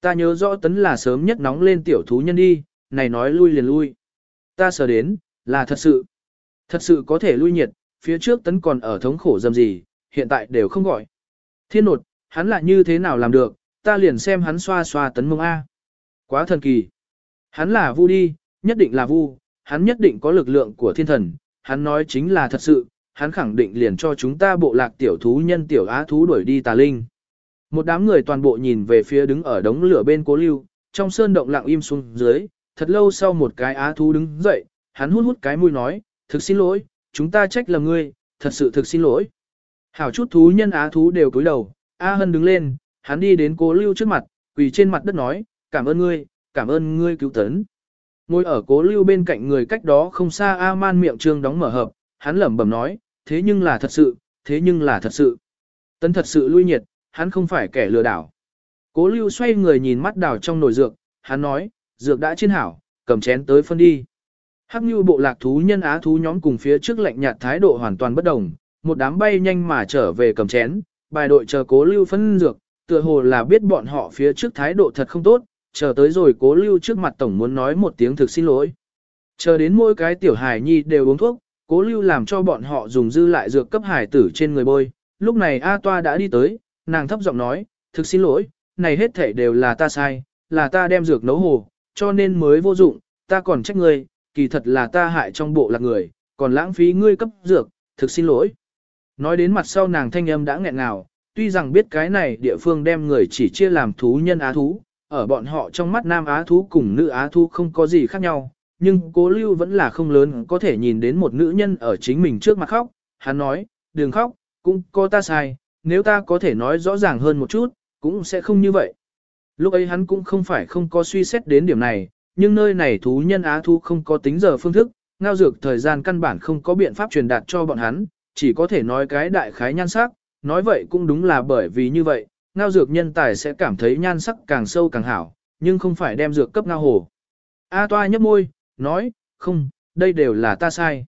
Ta nhớ rõ tấn là sớm nhất nóng lên tiểu thú nhân đi, này nói lui liền lui. Ta sờ đến, là thật sự. Thật sự có thể lui nhiệt, phía trước tấn còn ở thống khổ dầm gì, hiện tại đều không gọi. Thiên nột, hắn lại như thế nào làm được, ta liền xem hắn xoa xoa tấn mông A. Quá thần kỳ. Hắn là vu đi, nhất định là vu, hắn nhất định có lực lượng của thiên thần, hắn nói chính là thật sự, hắn khẳng định liền cho chúng ta bộ lạc tiểu thú nhân tiểu á thú đuổi đi tà linh. Một đám người toàn bộ nhìn về phía đứng ở đống lửa bên cố lưu, trong sơn động lặng im xuống dưới, thật lâu sau một cái á thú đứng dậy, hắn hút hút cái mũi nói, thực xin lỗi, chúng ta trách lầm ngươi, thật sự thực xin lỗi. Hảo chút thú nhân á thú đều cúi đầu, A Hân đứng lên, hắn đi đến cố lưu trước mặt, quỳ trên mặt đất nói, cảm ơn ngươi, cảm ơn ngươi cứu tấn. Ngồi ở cố lưu bên cạnh người cách đó không xa A man miệng trương đóng mở hợp, hắn lẩm bẩm nói, thế nhưng là thật sự, thế nhưng là thật sự. Tấn thật sự lui nhiệt, hắn không phải kẻ lừa đảo. Cố lưu xoay người nhìn mắt đảo trong nồi dược, hắn nói, dược đã chiên hảo, cầm chén tới phân đi. Hắc như bộ lạc thú nhân á thú nhóm cùng phía trước lạnh nhạt thái độ hoàn toàn bất đồng, một đám bay nhanh mà trở về cầm chén, bài đội chờ cố lưu phân dược, tựa hồ là biết bọn họ phía trước thái độ thật không tốt, chờ tới rồi cố lưu trước mặt tổng muốn nói một tiếng thực xin lỗi. Chờ đến mỗi cái tiểu hài nhi đều uống thuốc, cố lưu làm cho bọn họ dùng dư lại dược cấp hải tử trên người bôi. Lúc này A Toa đã đi tới, nàng thấp giọng nói, thực xin lỗi, này hết thể đều là ta sai, là ta đem dược nấu hồ, cho nên mới vô dụng, ta còn trách ngươi, kỳ thật là ta hại trong bộ lạc người, còn lãng phí ngươi cấp dược, thực xin lỗi. Nói đến mặt sau nàng thanh âm đã nghẹn ngào, tuy rằng biết cái này địa phương đem người chỉ chia làm thú nhân á thú, ở bọn họ trong mắt nam á thú cùng nữ á thú không có gì khác nhau, nhưng cố lưu vẫn là không lớn có thể nhìn đến một nữ nhân ở chính mình trước mặt khóc, hắn nói, đừng khóc, cũng có ta sai, nếu ta có thể nói rõ ràng hơn một chút, cũng sẽ không như vậy. Lúc ấy hắn cũng không phải không có suy xét đến điểm này, nhưng nơi này thú nhân á thú không có tính giờ phương thức, ngao dược thời gian căn bản không có biện pháp truyền đạt cho bọn hắn, chỉ có thể nói cái đại khái nhan sắc, nói vậy cũng đúng là bởi vì như vậy, ngao dược nhân tài sẽ cảm thấy nhan sắc càng sâu càng hảo, nhưng không phải đem dược cấp ngao hồ. A toa nhấp môi, nói, không, đây đều là ta sai.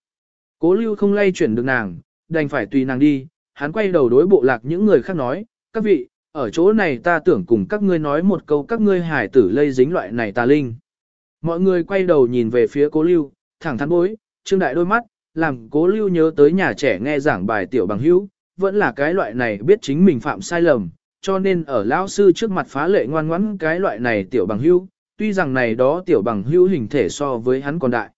Cố lưu không lay chuyển được nàng, đành phải tùy nàng đi, hắn quay đầu đối bộ lạc những người khác nói, các vị, ở chỗ này ta tưởng cùng các ngươi nói một câu các ngươi hải tử lây dính loại này tà linh. Mọi người quay đầu nhìn về phía cố lưu, thẳng thắn bối, trương đại đôi mắt, làm cố lưu nhớ tới nhà trẻ nghe giảng bài tiểu bằng hữu, vẫn là cái loại này biết chính mình phạm sai lầm, cho nên ở lão sư trước mặt phá lệ ngoan ngoãn cái loại này tiểu bằng hữu, tuy rằng này đó tiểu bằng hữu hình thể so với hắn còn đại.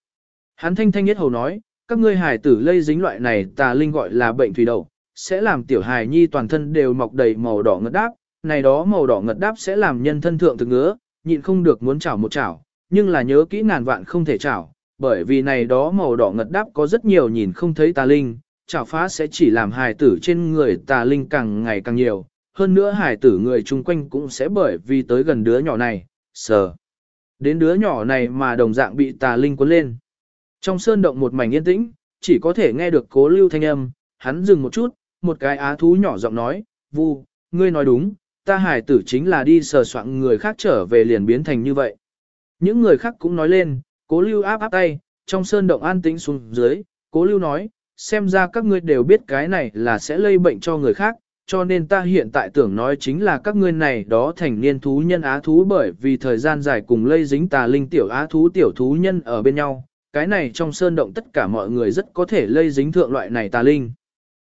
Hắn thanh thanh nhất hầu nói, các ngươi hài tử lây dính loại này tà linh gọi là bệnh thủy đậu, sẽ làm tiểu hài nhi toàn thân đều mọc đầy màu đỏ ngật đáp, này đó màu đỏ ngật đáp sẽ làm nhân thân thượng thực ngứa, nhịn không được muốn chảo một chảo, nhưng là nhớ kỹ ngàn vạn không thể chảo, bởi vì này đó màu đỏ ngật đáp có rất nhiều nhìn không thấy tà linh, chảo phá sẽ chỉ làm hài tử trên người tà linh càng ngày càng nhiều, hơn nữa hải tử người chung quanh cũng sẽ bởi vì tới gần đứa nhỏ này, sờ. Đến đứa nhỏ này mà đồng dạng bị tà linh cuốn lên. Trong sơn động một mảnh yên tĩnh, chỉ có thể nghe được cố lưu thanh âm, hắn dừng một chút, một cái á thú nhỏ giọng nói, vu, ngươi nói đúng, ta hải tử chính là đi sờ soạn người khác trở về liền biến thành như vậy. Những người khác cũng nói lên, cố lưu áp áp tay, trong sơn động an tĩnh xuống dưới, cố lưu nói, xem ra các ngươi đều biết cái này là sẽ lây bệnh cho người khác, cho nên ta hiện tại tưởng nói chính là các ngươi này đó thành niên thú nhân á thú bởi vì thời gian dài cùng lây dính tà linh tiểu á thú tiểu thú nhân ở bên nhau, cái này trong sơn động tất cả mọi người rất có thể lây dính thượng loại này tà linh.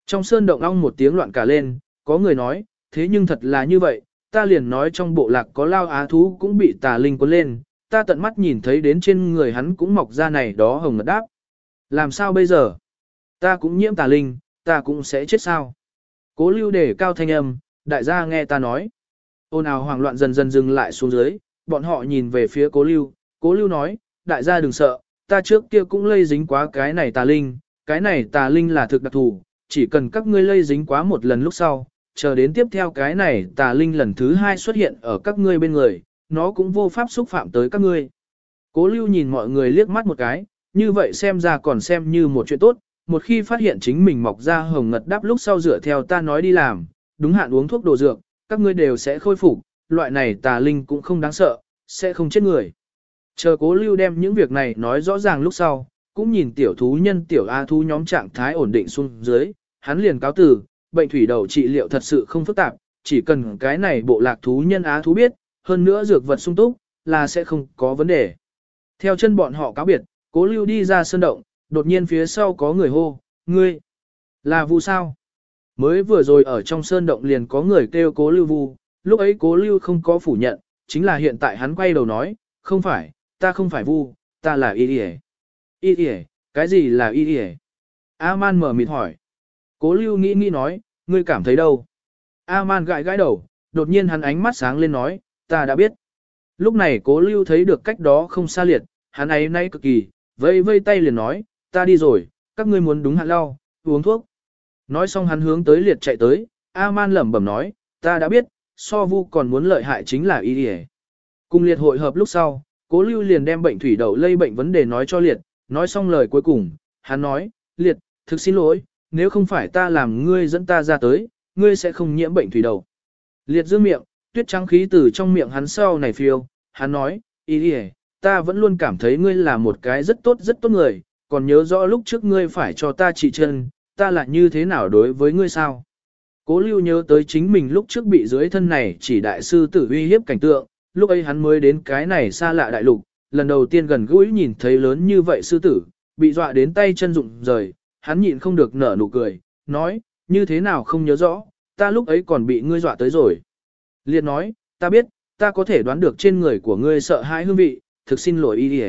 Trong sơn động ong một tiếng loạn cả lên, có người nói, thế nhưng thật là như vậy, ta liền nói trong bộ lạc có lao á thú cũng bị tà linh cuốn lên, ta tận mắt nhìn thấy đến trên người hắn cũng mọc ra này đó hồng ngật đáp. Làm sao bây giờ? Ta cũng nhiễm tà linh, ta cũng sẽ chết sao? Cố lưu để cao thanh âm, đại gia nghe ta nói. Ôn ào hoảng loạn dần dần dừng lại xuống dưới, bọn họ nhìn về phía cố lưu, cố lưu nói, đại gia đừng sợ, ta trước kia cũng lây dính quá cái này tà linh, cái này tà linh là thực đặc thù, chỉ cần các ngươi lây dính quá một lần lúc sau, chờ đến tiếp theo cái này tà linh lần thứ hai xuất hiện ở các ngươi bên người, nó cũng vô pháp xúc phạm tới các ngươi. Cố lưu nhìn mọi người liếc mắt một cái, như vậy xem ra còn xem như một chuyện tốt, một khi phát hiện chính mình mọc ra hồng ngật đáp lúc sau dựa theo ta nói đi làm, đúng hạn uống thuốc đồ dược, các ngươi đều sẽ khôi phục, loại này tà linh cũng không đáng sợ, sẽ không chết người. Chờ cố lưu đem những việc này nói rõ ràng lúc sau, cũng nhìn tiểu thú nhân tiểu A thú nhóm trạng thái ổn định xuống dưới, hắn liền cáo từ, bệnh thủy đậu trị liệu thật sự không phức tạp, chỉ cần cái này bộ lạc thú nhân Á thú biết, hơn nữa dược vật sung túc, là sẽ không có vấn đề. Theo chân bọn họ cáo biệt, cố lưu đi ra sơn động, đột nhiên phía sau có người hô, ngươi, là vu sao? Mới vừa rồi ở trong sơn động liền có người kêu cố lưu vu, lúc ấy cố lưu không có phủ nhận, chính là hiện tại hắn quay đầu nói, không phải, ta không phải vu, ta là y y Y y cái gì là y y A-man mở mịt hỏi. Cố lưu nghĩ nghĩ nói, ngươi cảm thấy đâu? A-man gãi gãi đầu, đột nhiên hắn ánh mắt sáng lên nói, ta đã biết. Lúc này cố lưu thấy được cách đó không xa liệt, hắn ấy nay cực kỳ, vây vây tay liền nói, ta đi rồi, các ngươi muốn đúng hạn lau, uống thuốc. Nói xong hắn hướng tới liệt chạy tới, A-man lẩm bẩm nói, ta đã biết, so vu còn muốn lợi hại chính là y đi Cùng liệt hội hợp lúc sau, cố lưu liền đem bệnh thủy đậu lây bệnh vấn đề nói cho liệt, nói xong lời cuối cùng, hắn nói, liệt, thực xin lỗi, nếu không phải ta làm ngươi dẫn ta ra tới, ngươi sẽ không nhiễm bệnh thủy đậu. Liệt giữ miệng, tuyết trắng khí từ trong miệng hắn sau này phiêu, hắn nói, ý đi ta vẫn luôn cảm thấy ngươi là một cái rất tốt rất tốt người, còn nhớ rõ lúc trước ngươi phải cho ta trị chân, ta là như thế nào đối với ngươi sao? Cố lưu nhớ tới chính mình lúc trước bị dưới thân này chỉ đại sư tử uy hiếp cảnh tượng, lúc ấy hắn mới đến cái này xa lạ đại lục, lần đầu tiên gần gũi nhìn thấy lớn như vậy sư tử, bị dọa đến tay chân rụng rời, hắn nhịn không được nở nụ cười, nói, như thế nào không nhớ rõ, ta lúc ấy còn bị ngươi dọa tới rồi. Liệt nói, ta biết, ta có thể đoán được trên người của ngươi sợ hãi hương vị, thực xin lỗi y đi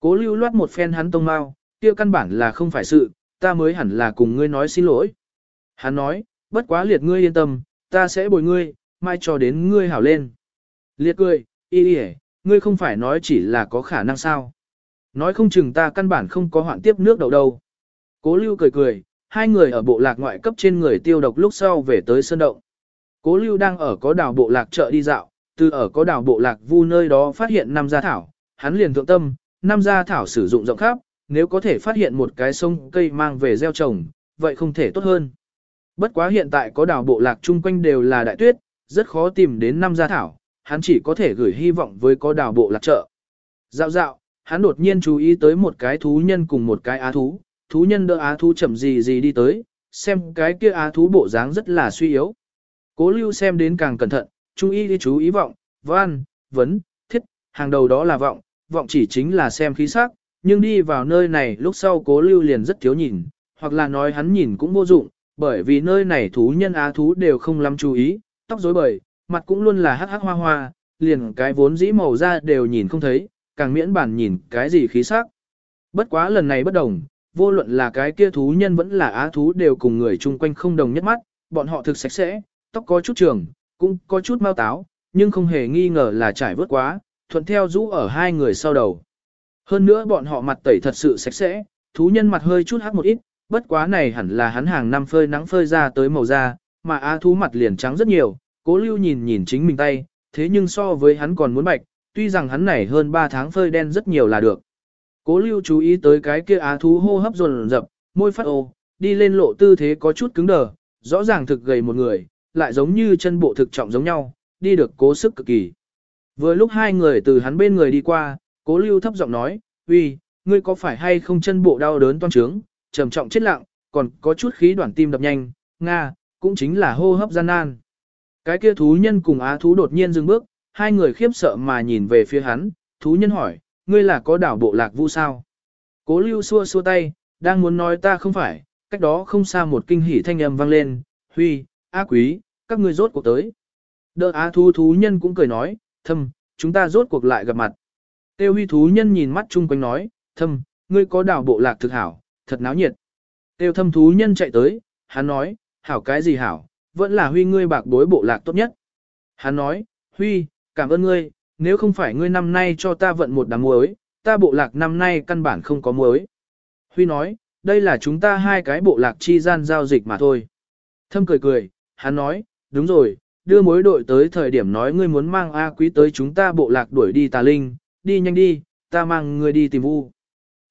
Cố lưu loát một phen hắn tông mau, kia căn bản là không phải sự, ta mới hẳn là cùng ngươi nói xin lỗi. Hắn nói, bất quá liệt ngươi yên tâm, ta sẽ bồi ngươi, mai cho đến ngươi hảo lên. Liệt cười, y đi ngươi không phải nói chỉ là có khả năng sao. Nói không chừng ta căn bản không có hoạn tiếp nước đầu đâu. Cố lưu cười cười, hai người ở bộ lạc ngoại cấp trên người tiêu độc lúc sau về tới sơn động. Cố lưu đang ở có đảo bộ lạc chợ đi dạo, từ ở có đảo bộ lạc vu nơi đó phát hiện năm gia thảo, hắn liền thượng tâm, năm gia thảo sử dụng rộng khắp, nếu có thể phát hiện một cái sông cây mang về gieo trồng, vậy không thể tốt hơn. Bất quá hiện tại có đảo bộ lạc chung quanh đều là đại tuyết, rất khó tìm đến năm gia thảo, hắn chỉ có thể gửi hy vọng với có đảo bộ lạc chợ. Dạo dạo, hắn đột nhiên chú ý tới một cái thú nhân cùng một cái á thú, thú nhân đỡ á thú chậm gì gì đi tới, xem cái kia á thú bộ dáng rất là suy yếu. Cố lưu xem đến càng cẩn thận, chú ý đi chú ý vọng, văn, vấn, thiết, hàng đầu đó là vọng, vọng chỉ chính là xem khí sắc, nhưng đi vào nơi này lúc sau cố lưu liền rất thiếu nhìn, hoặc là nói hắn nhìn cũng vô dụng, bởi vì nơi này thú nhân á thú đều không lắm chú ý, tóc rối bời, mặt cũng luôn là hắc hắc hoa hoa, liền cái vốn dĩ màu da đều nhìn không thấy, càng miễn bản nhìn cái gì khí sắc. Bất quá lần này bất đồng, vô luận là cái kia thú nhân vẫn là á thú đều cùng người chung quanh không đồng nhất mắt, bọn họ thực sạch sẽ, tóc có chút trường, cũng có chút mau táo, nhưng không hề nghi ngờ là trải vớt quá, thuận theo rũ ở hai người sau đầu. Hơn nữa bọn họ mặt tẩy thật sự sạch sẽ, thú nhân mặt hơi chút hắc một ít, bất quá này hẳn là hắn hàng năm phơi nắng phơi ra tới màu da, mà á thú mặt liền trắng rất nhiều, cố lưu nhìn nhìn chính mình tay, thế nhưng so với hắn còn muốn bạch, tuy rằng hắn này hơn 3 tháng phơi đen rất nhiều là được. Cố lưu chú ý tới cái kia á thú hô hấp dồn dập, môi phát ô, đi lên lộ tư thế có chút cứng đờ, rõ ràng thực gầy một người, lại giống như chân bộ thực trọng giống nhau, đi được cố sức cực kỳ. Vừa lúc hai người từ hắn bên người đi qua, cố lưu thấp giọng nói, uy, ngươi có phải hay không chân bộ đau đớn toan trướng, trầm trọng chết lặng, còn có chút khí đoạn tim đập nhanh, Nga, cũng chính là hô hấp gian nan. Cái kia thú nhân cùng á thú đột nhiên dừng bước, hai người khiếp sợ mà nhìn về phía hắn, thú nhân hỏi, ngươi là có đảo bộ lạc vu sao? Cố lưu xua xua tay, đang muốn nói ta không phải, cách đó không xa một kinh hỉ thanh âm vang lên, huy, á quý, các ngươi rốt cuộc tới. Đỡ á thú thú nhân cũng cười nói, thâm, chúng ta rốt cuộc lại gặp mặt. Tiêu huy thú nhân nhìn mắt chung quanh nói, thâm, ngươi có đảo bộ lạc thực hảo, thật náo nhiệt. Tiêu thâm thú nhân chạy tới, hắn nói, hảo cái gì hảo, vẫn là huy ngươi bạc bối bộ lạc tốt nhất. Hắn nói, huy, cảm ơn ngươi, nếu không phải ngươi năm nay cho ta vận một đám muối, ta bộ lạc năm nay căn bản không có muối. Huy nói, đây là chúng ta hai cái bộ lạc chi gian giao dịch mà thôi. Thâm cười cười, hắn nói, đúng rồi, đưa mối đội tới thời điểm nói ngươi muốn mang A quý tới chúng ta bộ lạc đuổi đi tà linh, đi nhanh đi, ta mang ngươi đi tìm vu.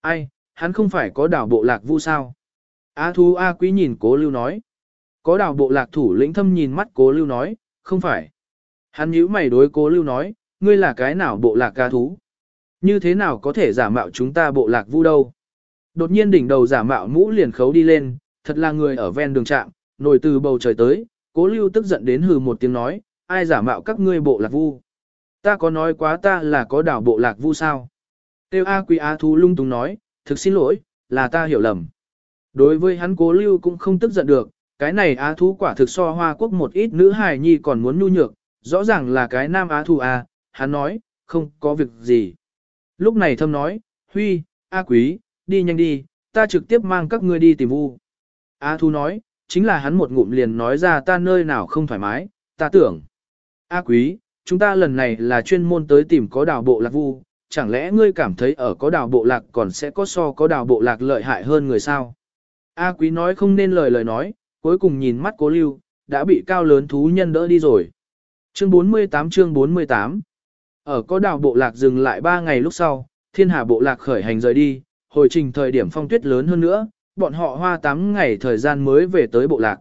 Ai, hắn không phải có đảo bộ lạc vu sao? A thú A quý nhìn cố lưu nói. Có đảo bộ lạc thủ lĩnh thâm nhìn mắt cố lưu nói, không phải. Hắn nhíu mày đối cố lưu nói, ngươi là cái nào bộ lạc ca thú? Như thế nào có thể giả mạo chúng ta bộ lạc vu đâu? Đột nhiên đỉnh đầu giả mạo mũ liền khấu đi lên, thật là người ở ven đường trạm, nổi từ bầu trời tới, cố lưu tức giận đến hừ một tiếng nói, ai giả mạo các ngươi bộ lạc vu? Ta có nói quá ta là có đảo bộ lạc vu sao? Tiêu A Quý Á Thú lung tung nói, thực xin lỗi, là ta hiểu lầm. Đối với hắn cố lưu cũng không tức giận được, cái này Á Thú quả thực so hoa quốc một ít nữ hài nhi còn muốn nhu nhược, rõ ràng là cái nam Á Thú à, hắn nói, không có việc gì. Lúc này thâm nói, Huy, A Quý, đi nhanh đi, ta trực tiếp mang các ngươi đi tìm vu. A Thú nói, chính là hắn một ngụm liền nói ra ta nơi nào không thoải mái, ta tưởng. A Quý, chúng ta lần này là chuyên môn tới tìm có đào bộ lạc vu, chẳng lẽ ngươi cảm thấy ở có đào bộ lạc còn sẽ có so có đào bộ lạc lợi hại hơn người sao? A Quý nói không nên lời lời nói, cuối cùng nhìn mắt cố lưu, đã bị cao lớn thú nhân đỡ đi rồi. Chương 48 chương 48 Ở có đào bộ lạc dừng lại 3 ngày lúc sau, thiên hà bộ lạc khởi hành rời đi, hồi trình thời điểm phong tuyết lớn hơn nữa, bọn họ hoa 8 ngày thời gian mới về tới bộ lạc.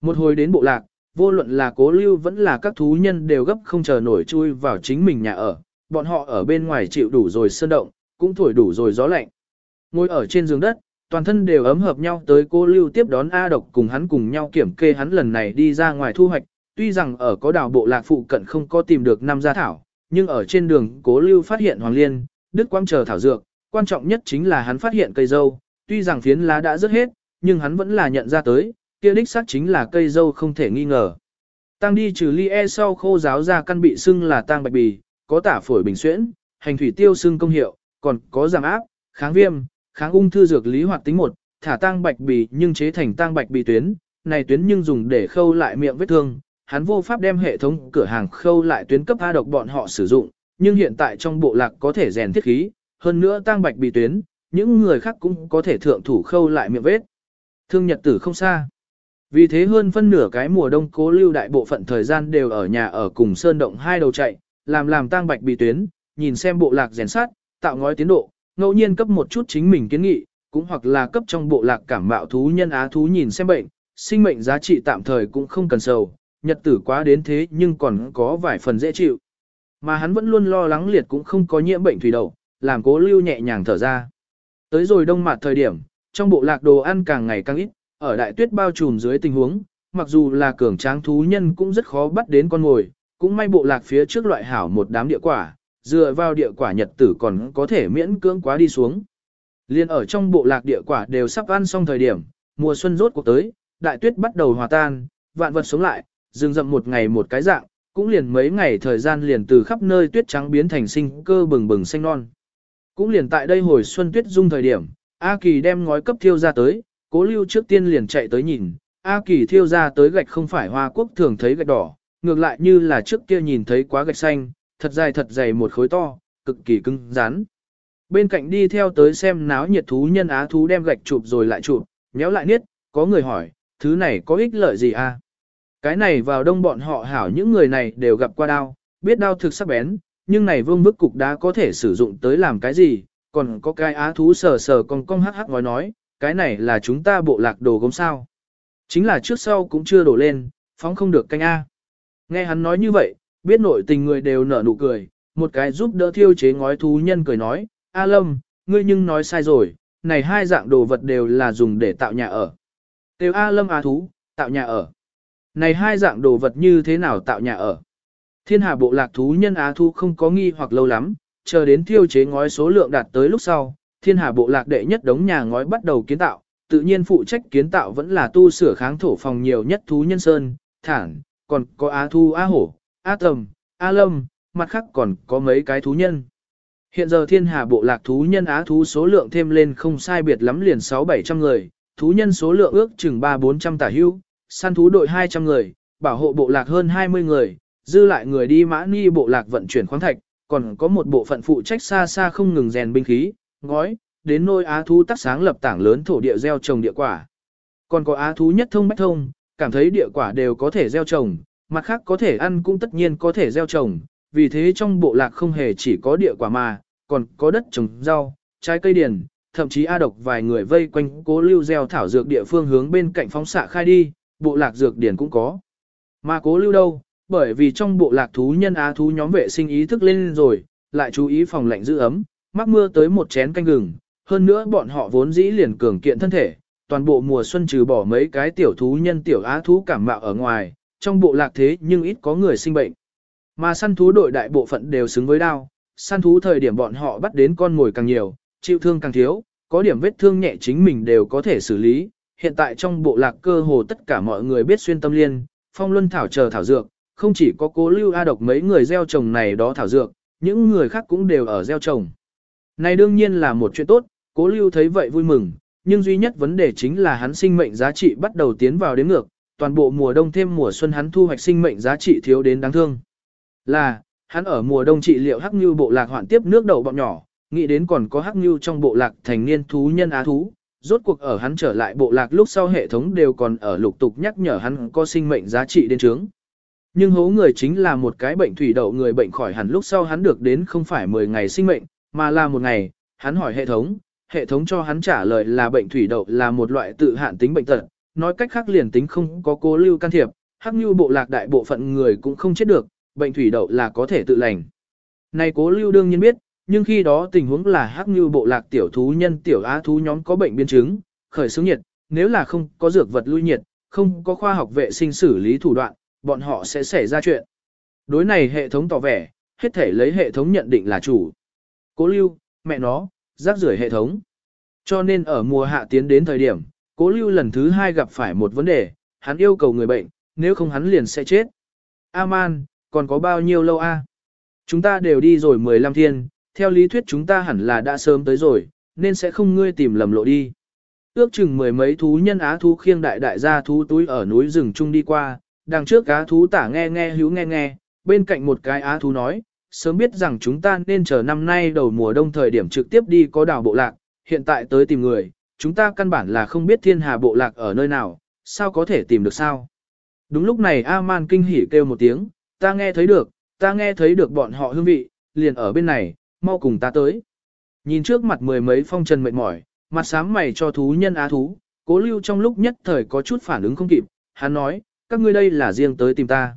Một hồi đến bộ lạc, vô luận là cố lưu vẫn là các thú nhân đều gấp không chờ nổi chui vào chính mình nhà ở, bọn họ ở bên ngoài chịu đủ rồi sơn động, cũng thổi đủ rồi gió lạnh. Ngồi ở trên giường đất, toàn thân đều ấm hợp nhau tới cố lưu tiếp đón A độc cùng hắn cùng nhau kiểm kê hắn lần này đi ra ngoài thu hoạch, tuy rằng ở có đảo bộ lạc phụ cận không có tìm được năm gia thảo, nhưng ở trên đường cố lưu phát hiện hoàng liên, đức quang chờ thảo dược, quan trọng nhất chính là hắn phát hiện cây dâu, tuy rằng phiến lá đã rớt hết, nhưng hắn vẫn là nhận ra tới, kia đích xác chính là cây dâu không thể nghi ngờ. Tăng đi trừ ly e sau khô giáo ra căn bị sưng là tang bạch bì, có tả phổi bình xuyễn, hành thủy tiêu sưng công hiệu, còn có giảm áp, kháng viêm, kháng ung thư dược lý hoạt tính một, thả tang bạch bì nhưng chế thành tang bạch bì tuyến, này tuyến nhưng dùng để khâu lại miệng vết thương, hắn vô pháp đem hệ thống cửa hàng khâu lại tuyến cấp A độc bọn họ sử dụng, nhưng hiện tại trong bộ lạc có thể rèn thiết khí, hơn nữa tang bạch bì tuyến, những người khác cũng có thể thượng thủ khâu lại miệng vết. Thương nhật tử không xa. Vì thế hơn phân nửa cái mùa đông cố lưu đại bộ phận thời gian đều ở nhà ở cùng sơn động hai đầu chạy, làm làm tang bạch bị tuyến, nhìn xem bộ lạc rèn sát, tạo ngói tiến độ, ngẫu nhiên cấp một chút chính mình kiến nghị, cũng hoặc là cấp trong bộ lạc cảm mạo thú nhân á thú nhìn xem bệnh, sinh mệnh giá trị tạm thời cũng không cần sầu, nhật tử quá đến thế nhưng còn có vài phần dễ chịu. Mà hắn vẫn luôn lo lắng liệt cũng không có nhiễm bệnh thủy đậu, làm cố lưu nhẹ nhàng thở ra. Tới rồi đông mặt thời điểm, trong bộ lạc đồ ăn càng ngày càng ít, ở đại tuyết bao trùm dưới tình huống, mặc dù là cường tráng thú nhân cũng rất khó bắt đến con ngồi, cũng may bộ lạc phía trước loại hảo một đám địa quả, dựa vào địa quả nhật tử còn có thể miễn cưỡng quá đi xuống. Liên ở trong bộ lạc địa quả đều sắp ăn xong thời điểm, mùa xuân rốt cuộc tới, đại tuyết bắt đầu hòa tan, vạn vật sống lại, rừng rậm một ngày một cái dạng, cũng liền mấy ngày thời gian liền từ khắp nơi tuyết trắng biến thành sinh cơ bừng bừng xanh non. Cũng liền tại đây hồi xuân tuyết dung thời điểm, A Kỳ đem ngói cấp thiêu ra tới, cố lưu trước tiên liền chạy tới nhìn, A Kỳ thiêu ra tới gạch không phải hoa quốc thường thấy gạch đỏ, ngược lại như là trước kia nhìn thấy quá gạch xanh, thật dài thật dày một khối to, cực kỳ cứng rắn. Bên cạnh đi theo tới xem náo nhiệt thú nhân á thú đem gạch chụp rồi lại chụp, méo lại niết, có người hỏi, thứ này có ích lợi gì à? Cái này vào đông bọn họ hảo những người này đều gặp qua đao, biết đao thực sắc bén, nhưng này vương bức cục đá có thể sử dụng tới làm cái gì, còn có cái á thú sờ sờ con cong hắc hắc nói nói, cái này là chúng ta bộ lạc đồ gốm sao. Chính là trước sau cũng chưa đổ lên, phóng không được canh A. Nghe hắn nói như vậy, biết nội tình người đều nở nụ cười, một cái giúp đỡ thiêu chế ngói thú nhân cười nói, A Lâm, ngươi nhưng nói sai rồi, này hai dạng đồ vật đều là dùng để tạo nhà ở. Tiêu A Lâm A thú, tạo nhà ở. Này hai dạng đồ vật như thế nào tạo nhà ở? Thiên hà bộ lạc thú nhân Á thú không có nghi hoặc lâu lắm, chờ đến thiêu chế ngói số lượng đạt tới lúc sau, thiên hà bộ lạc đệ nhất đống nhà ngói bắt đầu kiến tạo, tự nhiên phụ trách kiến tạo vẫn là tu sửa kháng thổ phòng nhiều nhất thú nhân sơn, thản, còn có Á Thu Á Hổ, Á Tầm, Á Lâm, mặt khác còn có mấy cái thú nhân. Hiện giờ thiên hà bộ lạc thú nhân Á thú số lượng thêm lên không sai biệt lắm liền 6-700 người, thú nhân số lượng ước chừng 3-400 tả hưu, săn thú đội 200 người, bảo hộ bộ lạc hơn 20 người, dư lại người đi mã ni bộ lạc vận chuyển khoáng thạch, còn có một bộ phận phụ trách xa xa không ngừng rèn binh khí, ngói, đến nôi á thú tác sáng lập tảng lớn thổ địa gieo trồng địa quả. Còn có á thú nhất thông bách thông, cảm thấy địa quả đều có thể gieo trồng, mặt khác có thể ăn cũng tất nhiên có thể gieo trồng, vì thế trong bộ lạc không hề chỉ có địa quả mà, còn có đất trồng rau, trái cây điền, thậm chí A độc vài người vây quanh cố lưu gieo thảo dược địa phương hướng bên cạnh phóng xạ khai đi, bộ lạc dược điển cũng có. Mà cố lưu đâu, bởi vì trong bộ lạc thú nhân á thú nhóm vệ sinh ý thức lên rồi, lại chú ý phòng lạnh giữ ấm, mắc mưa tới một chén canh gừng, hơn nữa bọn họ vốn dĩ liền cường kiện thân thể, toàn bộ mùa xuân trừ bỏ mấy cái tiểu thú nhân tiểu á thú cảm mạo ở ngoài, trong bộ lạc thế nhưng ít có người sinh bệnh. Mà săn thú đội đại bộ phận đều xứng với đao, săn thú thời điểm bọn họ bắt đến con ngồi càng nhiều, chịu thương càng thiếu, có điểm vết thương nhẹ chính mình đều có thể xử lý. Hiện tại trong bộ lạc cơ hồ tất cả mọi người biết xuyên tâm liên, phong luân thảo chờ thảo dược, không chỉ có cố lưu A độc mấy người gieo trồng này đó thảo dược, những người khác cũng đều ở gieo trồng. Này đương nhiên là một chuyện tốt, cố lưu thấy vậy vui mừng, nhưng duy nhất vấn đề chính là hắn sinh mệnh giá trị bắt đầu tiến vào đến ngược, toàn bộ mùa đông thêm mùa xuân hắn thu hoạch sinh mệnh giá trị thiếu đến đáng thương. Là, hắn ở mùa đông trị liệu hắc như bộ lạc hoạn tiếp nước đầu bọn nhỏ, nghĩ đến còn có hắc như trong bộ lạc thành niên thú nhân á thú, rốt cuộc ở hắn trở lại bộ lạc lúc sau hệ thống đều còn ở lục tục nhắc nhở hắn có sinh mệnh giá trị đến trướng. Nhưng hố người chính là một cái bệnh thủy đậu người bệnh khỏi hẳn lúc sau hắn được đến không phải 10 ngày sinh mệnh, mà là một ngày, hắn hỏi hệ thống, hệ thống cho hắn trả lời là bệnh thủy đậu là một loại tự hạn tính bệnh tật, nói cách khác liền tính không có cố lưu can thiệp, hắc như bộ lạc đại bộ phận người cũng không chết được, bệnh thủy đậu là có thể tự lành. Này cố lưu đương nhiên biết, nhưng khi đó tình huống là hắc như bộ lạc tiểu thú nhân tiểu á thú nhóm có bệnh biến chứng, khởi xướng nhiệt, nếu là không có dược vật lui nhiệt, không có khoa học vệ sinh xử lý thủ đoạn, bọn họ sẽ xảy ra chuyện. Đối này hệ thống tỏ vẻ, hết thể lấy hệ thống nhận định là chủ. Cố lưu, mẹ nó, rác rưởi hệ thống. Cho nên ở mùa hạ tiến đến thời điểm, cố lưu lần thứ hai gặp phải một vấn đề, hắn yêu cầu người bệnh, nếu không hắn liền sẽ chết. Aman, còn có bao nhiêu lâu a? Chúng ta đều đi rồi 15 thiên, theo lý thuyết chúng ta hẳn là đã sớm tới rồi, nên sẽ không ngươi tìm lầm lộ đi. Ước chừng mười mấy thú nhân á thú khiêng đại đại gia thú túi ở núi rừng chung đi qua, đằng trước á thú tả nghe nghe hữu nghe nghe, bên cạnh một cái á thú nói, sớm biết rằng chúng ta nên chờ năm nay đầu mùa đông thời điểm trực tiếp đi có đảo bộ lạc, hiện tại tới tìm người, chúng ta căn bản là không biết thiên hà bộ lạc ở nơi nào, sao có thể tìm được sao. Đúng lúc này A-man kinh hỉ kêu một tiếng, ta nghe thấy được, ta nghe thấy được bọn họ hương vị, liền ở bên này, mau cùng ta tới. Nhìn trước mặt mười mấy phong trần mệt mỏi, mặt sám mày cho thú nhân á thú, cố lưu trong lúc nhất thời có chút phản ứng không kịp, hắn nói, các ngươi đây là riêng tới tìm ta.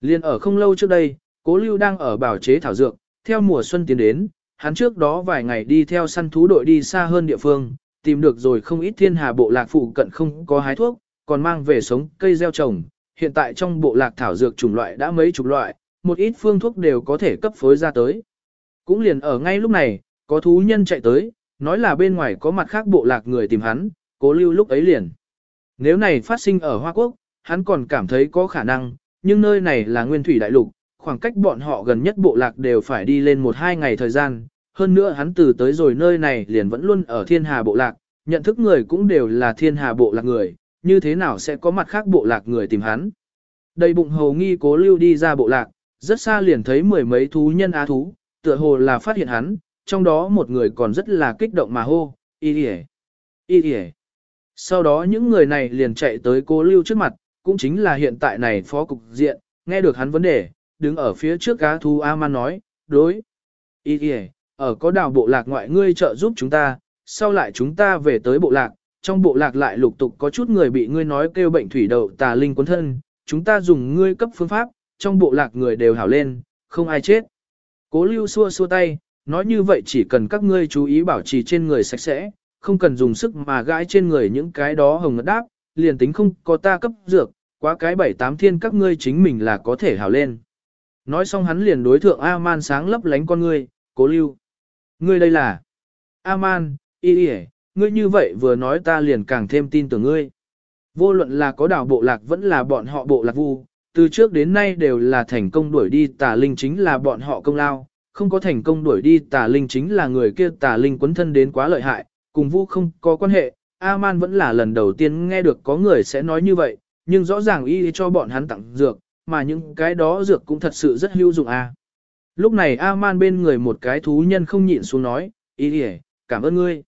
Liên ở không lâu trước đây, cố lưu đang ở bảo chế thảo dược, theo mùa xuân tiến đến, hắn trước đó vài ngày đi theo săn thú đội đi xa hơn địa phương, tìm được rồi không ít thiên hà bộ lạc phụ cận không có hái thuốc, còn mang về sống cây gieo trồng. Hiện tại trong bộ lạc thảo dược chủng loại đã mấy chục loại, một ít phương thuốc đều có thể cấp phối ra tới. Cũng liền ở ngay lúc này, có thú nhân chạy tới, nói là bên ngoài có mặt khác bộ lạc người tìm hắn, cố lưu lúc ấy liền. Nếu này phát sinh ở Hoa Quốc, hắn còn cảm thấy có khả năng, nhưng nơi này là nguyên thủy đại lục, khoảng cách bọn họ gần nhất bộ lạc đều phải đi lên một hai ngày thời gian. Hơn nữa hắn từ tới rồi nơi này liền vẫn luôn ở thiên hà bộ lạc, nhận thức người cũng đều là thiên hà bộ lạc người, như thế nào sẽ có mặt khác bộ lạc người tìm hắn. Đầy bụng hầu nghi cố lưu đi ra bộ lạc, rất xa liền thấy mười mấy thú nhân á thú, tựa hồ là phát hiện hắn, trong đó một người còn rất là kích động mà hô, y y y y Sau đó những người này liền chạy tới cố lưu trước mặt, cũng chính là hiện tại này phó cục diện, nghe được hắn vấn đề, đứng ở phía trước cá thú A-man nói, đối. Y y ở có đào bộ lạc ngoại ngươi trợ giúp chúng ta, sau lại chúng ta về tới bộ lạc, trong bộ lạc lại lục tục có chút người bị ngươi nói kêu bệnh thủy đậu tà linh cuốn thân, chúng ta dùng ngươi cấp phương pháp, trong bộ lạc người đều hảo lên, không ai chết. Cố lưu xua xua tay, nói như vậy chỉ cần các ngươi chú ý bảo trì trên người sạch sẽ, không cần dùng sức mà gãi trên người những cái đó hồng ngất đáp, liền tính không có ta cấp dược, quá cái bảy tám thiên các ngươi chính mình là có thể hảo lên. Nói xong hắn liền đối thượng A-man sáng lấp lánh con ngươi, cố lưu. Ngươi đây là A-man, y y ngươi như vậy vừa nói ta liền càng thêm tin tưởng ngươi. Vô luận là có đảo bộ lạc vẫn là bọn họ bộ lạc vu, từ trước đến nay đều là thành công đuổi đi tà linh chính là bọn họ công lao, không có thành công đuổi đi tà linh chính là người kia tà linh quấn thân đến quá lợi hại, cùng vu không có quan hệ. A-man vẫn là lần đầu tiên nghe được có người sẽ nói như vậy, nhưng rõ ràng y cho bọn hắn tặng dược, mà những cái đó dược cũng thật sự rất hữu dụng a. Lúc này A-man bên người một cái thú nhân không nhịn xuống nói, ý y cảm ơn ngươi.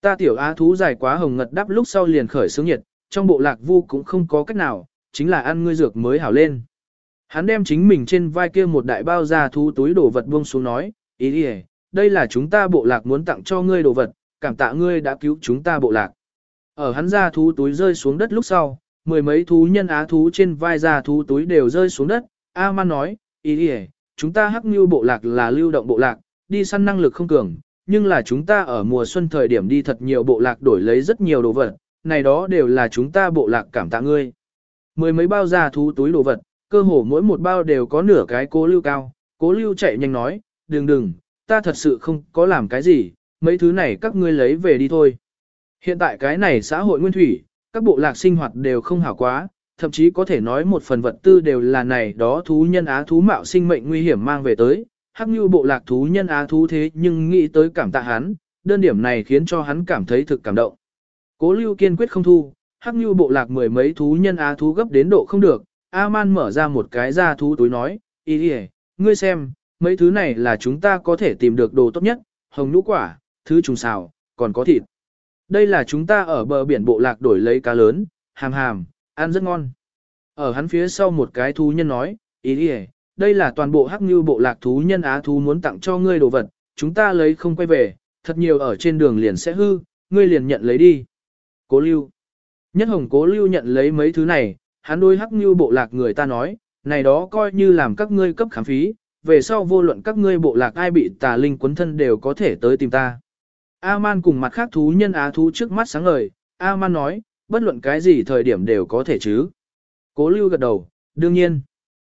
Ta tiểu á thú dài quá hồng ngật đắp lúc sau liền khởi sướng nhiệt, trong bộ lạc vu cũng không có cách nào, chính là ăn ngươi dược mới hảo lên. Hắn đem chính mình trên vai kia một đại bao da thú túi đồ vật buông xuống nói, ý đi đây là chúng ta bộ lạc muốn tặng cho ngươi đồ vật, cảm tạ ngươi đã cứu chúng ta bộ lạc. Ở hắn ra thú túi rơi xuống đất lúc sau, mười mấy thú nhân á thú trên vai ra thú túi đều rơi xuống đất, A-man nói, ý đi chúng ta hắc như bộ lạc là lưu động bộ lạc, đi săn năng lực không cường, nhưng là chúng ta ở mùa xuân thời điểm đi thật nhiều bộ lạc đổi lấy rất nhiều đồ vật, này đó đều là chúng ta bộ lạc cảm tạ ngươi. Mười mấy bao ra thú túi đồ vật, cơ hồ mỗi một bao đều có nửa cái cố lưu cao, cố lưu chạy nhanh nói, đừng đừng, ta thật sự không có làm cái gì, mấy thứ này các ngươi lấy về đi thôi. Hiện tại cái này xã hội nguyên thủy, các bộ lạc sinh hoạt đều không hảo quá, thậm chí có thể nói một phần vật tư đều là này đó thú nhân á thú mạo sinh mệnh nguy hiểm mang về tới, hắc như bộ lạc thú nhân á thú thế nhưng nghĩ tới cảm tạ hắn, đơn điểm này khiến cho hắn cảm thấy thực cảm động. Cố lưu kiên quyết không thu, hắc như bộ lạc mười mấy thú nhân á thú gấp đến độ không được, A-man mở ra một cái da thú túi nói, ý ý, ngươi xem, mấy thứ này là chúng ta có thể tìm được đồ tốt nhất, hồng nhũ quả, thứ trùng xào, còn có thịt. Đây là chúng ta ở bờ biển bộ lạc đổi lấy cá lớn, hàm hàm, ăn rất ngon. Ở hắn phía sau một cái thú nhân nói, ý đi đây là toàn bộ hắc như bộ lạc thú nhân á thú muốn tặng cho ngươi đồ vật, chúng ta lấy không quay về, thật nhiều ở trên đường liền sẽ hư, ngươi liền nhận lấy đi. Cố lưu. Nhất hồng cố lưu nhận lấy mấy thứ này, hắn đôi hắc như bộ lạc người ta nói, này đó coi như làm các ngươi cấp khám phí, về sau vô luận các ngươi bộ lạc ai bị tà linh quấn thân đều có thể tới tìm ta. A-man cùng mặt khác thú nhân á thú trước mắt sáng ngời, A-man nói, bất luận cái gì thời điểm đều có thể chứ. Cố lưu gật đầu, đương nhiên.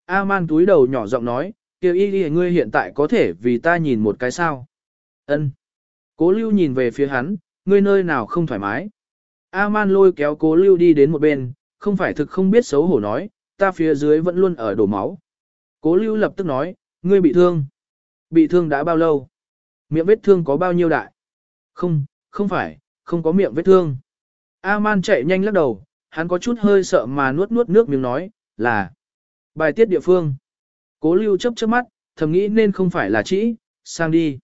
A-man túi đầu nhỏ giọng nói, kêu y y ngươi hiện tại có thể vì ta nhìn một cái sao. Ân. Cố lưu nhìn về phía hắn, ngươi nơi nào không thoải mái. A-man lôi kéo cố lưu đi đến một bên, không phải thực không biết xấu hổ nói, ta phía dưới vẫn luôn ở đổ máu. Cố lưu lập tức nói, ngươi bị thương. Bị thương đã bao lâu? Miệng vết thương có bao nhiêu đại? Không, không phải, không có miệng vết thương. A-man chạy nhanh lắc đầu, hắn có chút hơi sợ mà nuốt nuốt nước miếng nói, là bài tiết địa phương. Cố lưu chấp chớp mắt, thầm nghĩ nên không phải là chỉ, sang đi.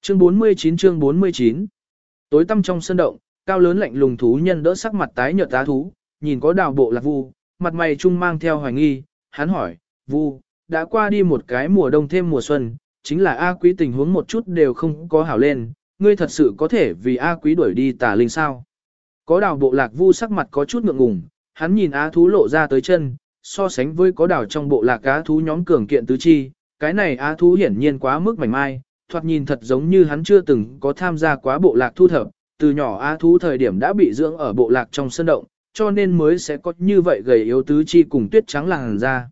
Chương 49 chương 49 Tối tăm trong sân động, cao lớn lạnh lùng thú nhân đỡ sắc mặt tái nhợt tá thú, nhìn có đào bộ lạc vu, mặt mày trung mang theo hoài nghi, hắn hỏi, vu, đã qua đi một cái mùa đông thêm mùa xuân, chính là A quý tình huống một chút đều không có hảo lên, ngươi thật sự có thể vì A quý đuổi đi tà linh sao. Có đào bộ lạc vu sắc mặt có chút ngượng ngùng, hắn nhìn á thú lộ ra tới chân, so sánh với có đào trong bộ lạc cá thú nhóm cường kiện tứ chi, cái này á thú hiển nhiên quá mức mảnh mai, thoạt nhìn thật giống như hắn chưa từng có tham gia quá bộ lạc thu thập, từ nhỏ á thú thời điểm đã bị dưỡng ở bộ lạc trong sân động, cho nên mới sẽ có như vậy gầy yếu tứ chi cùng tuyết trắng làng ra.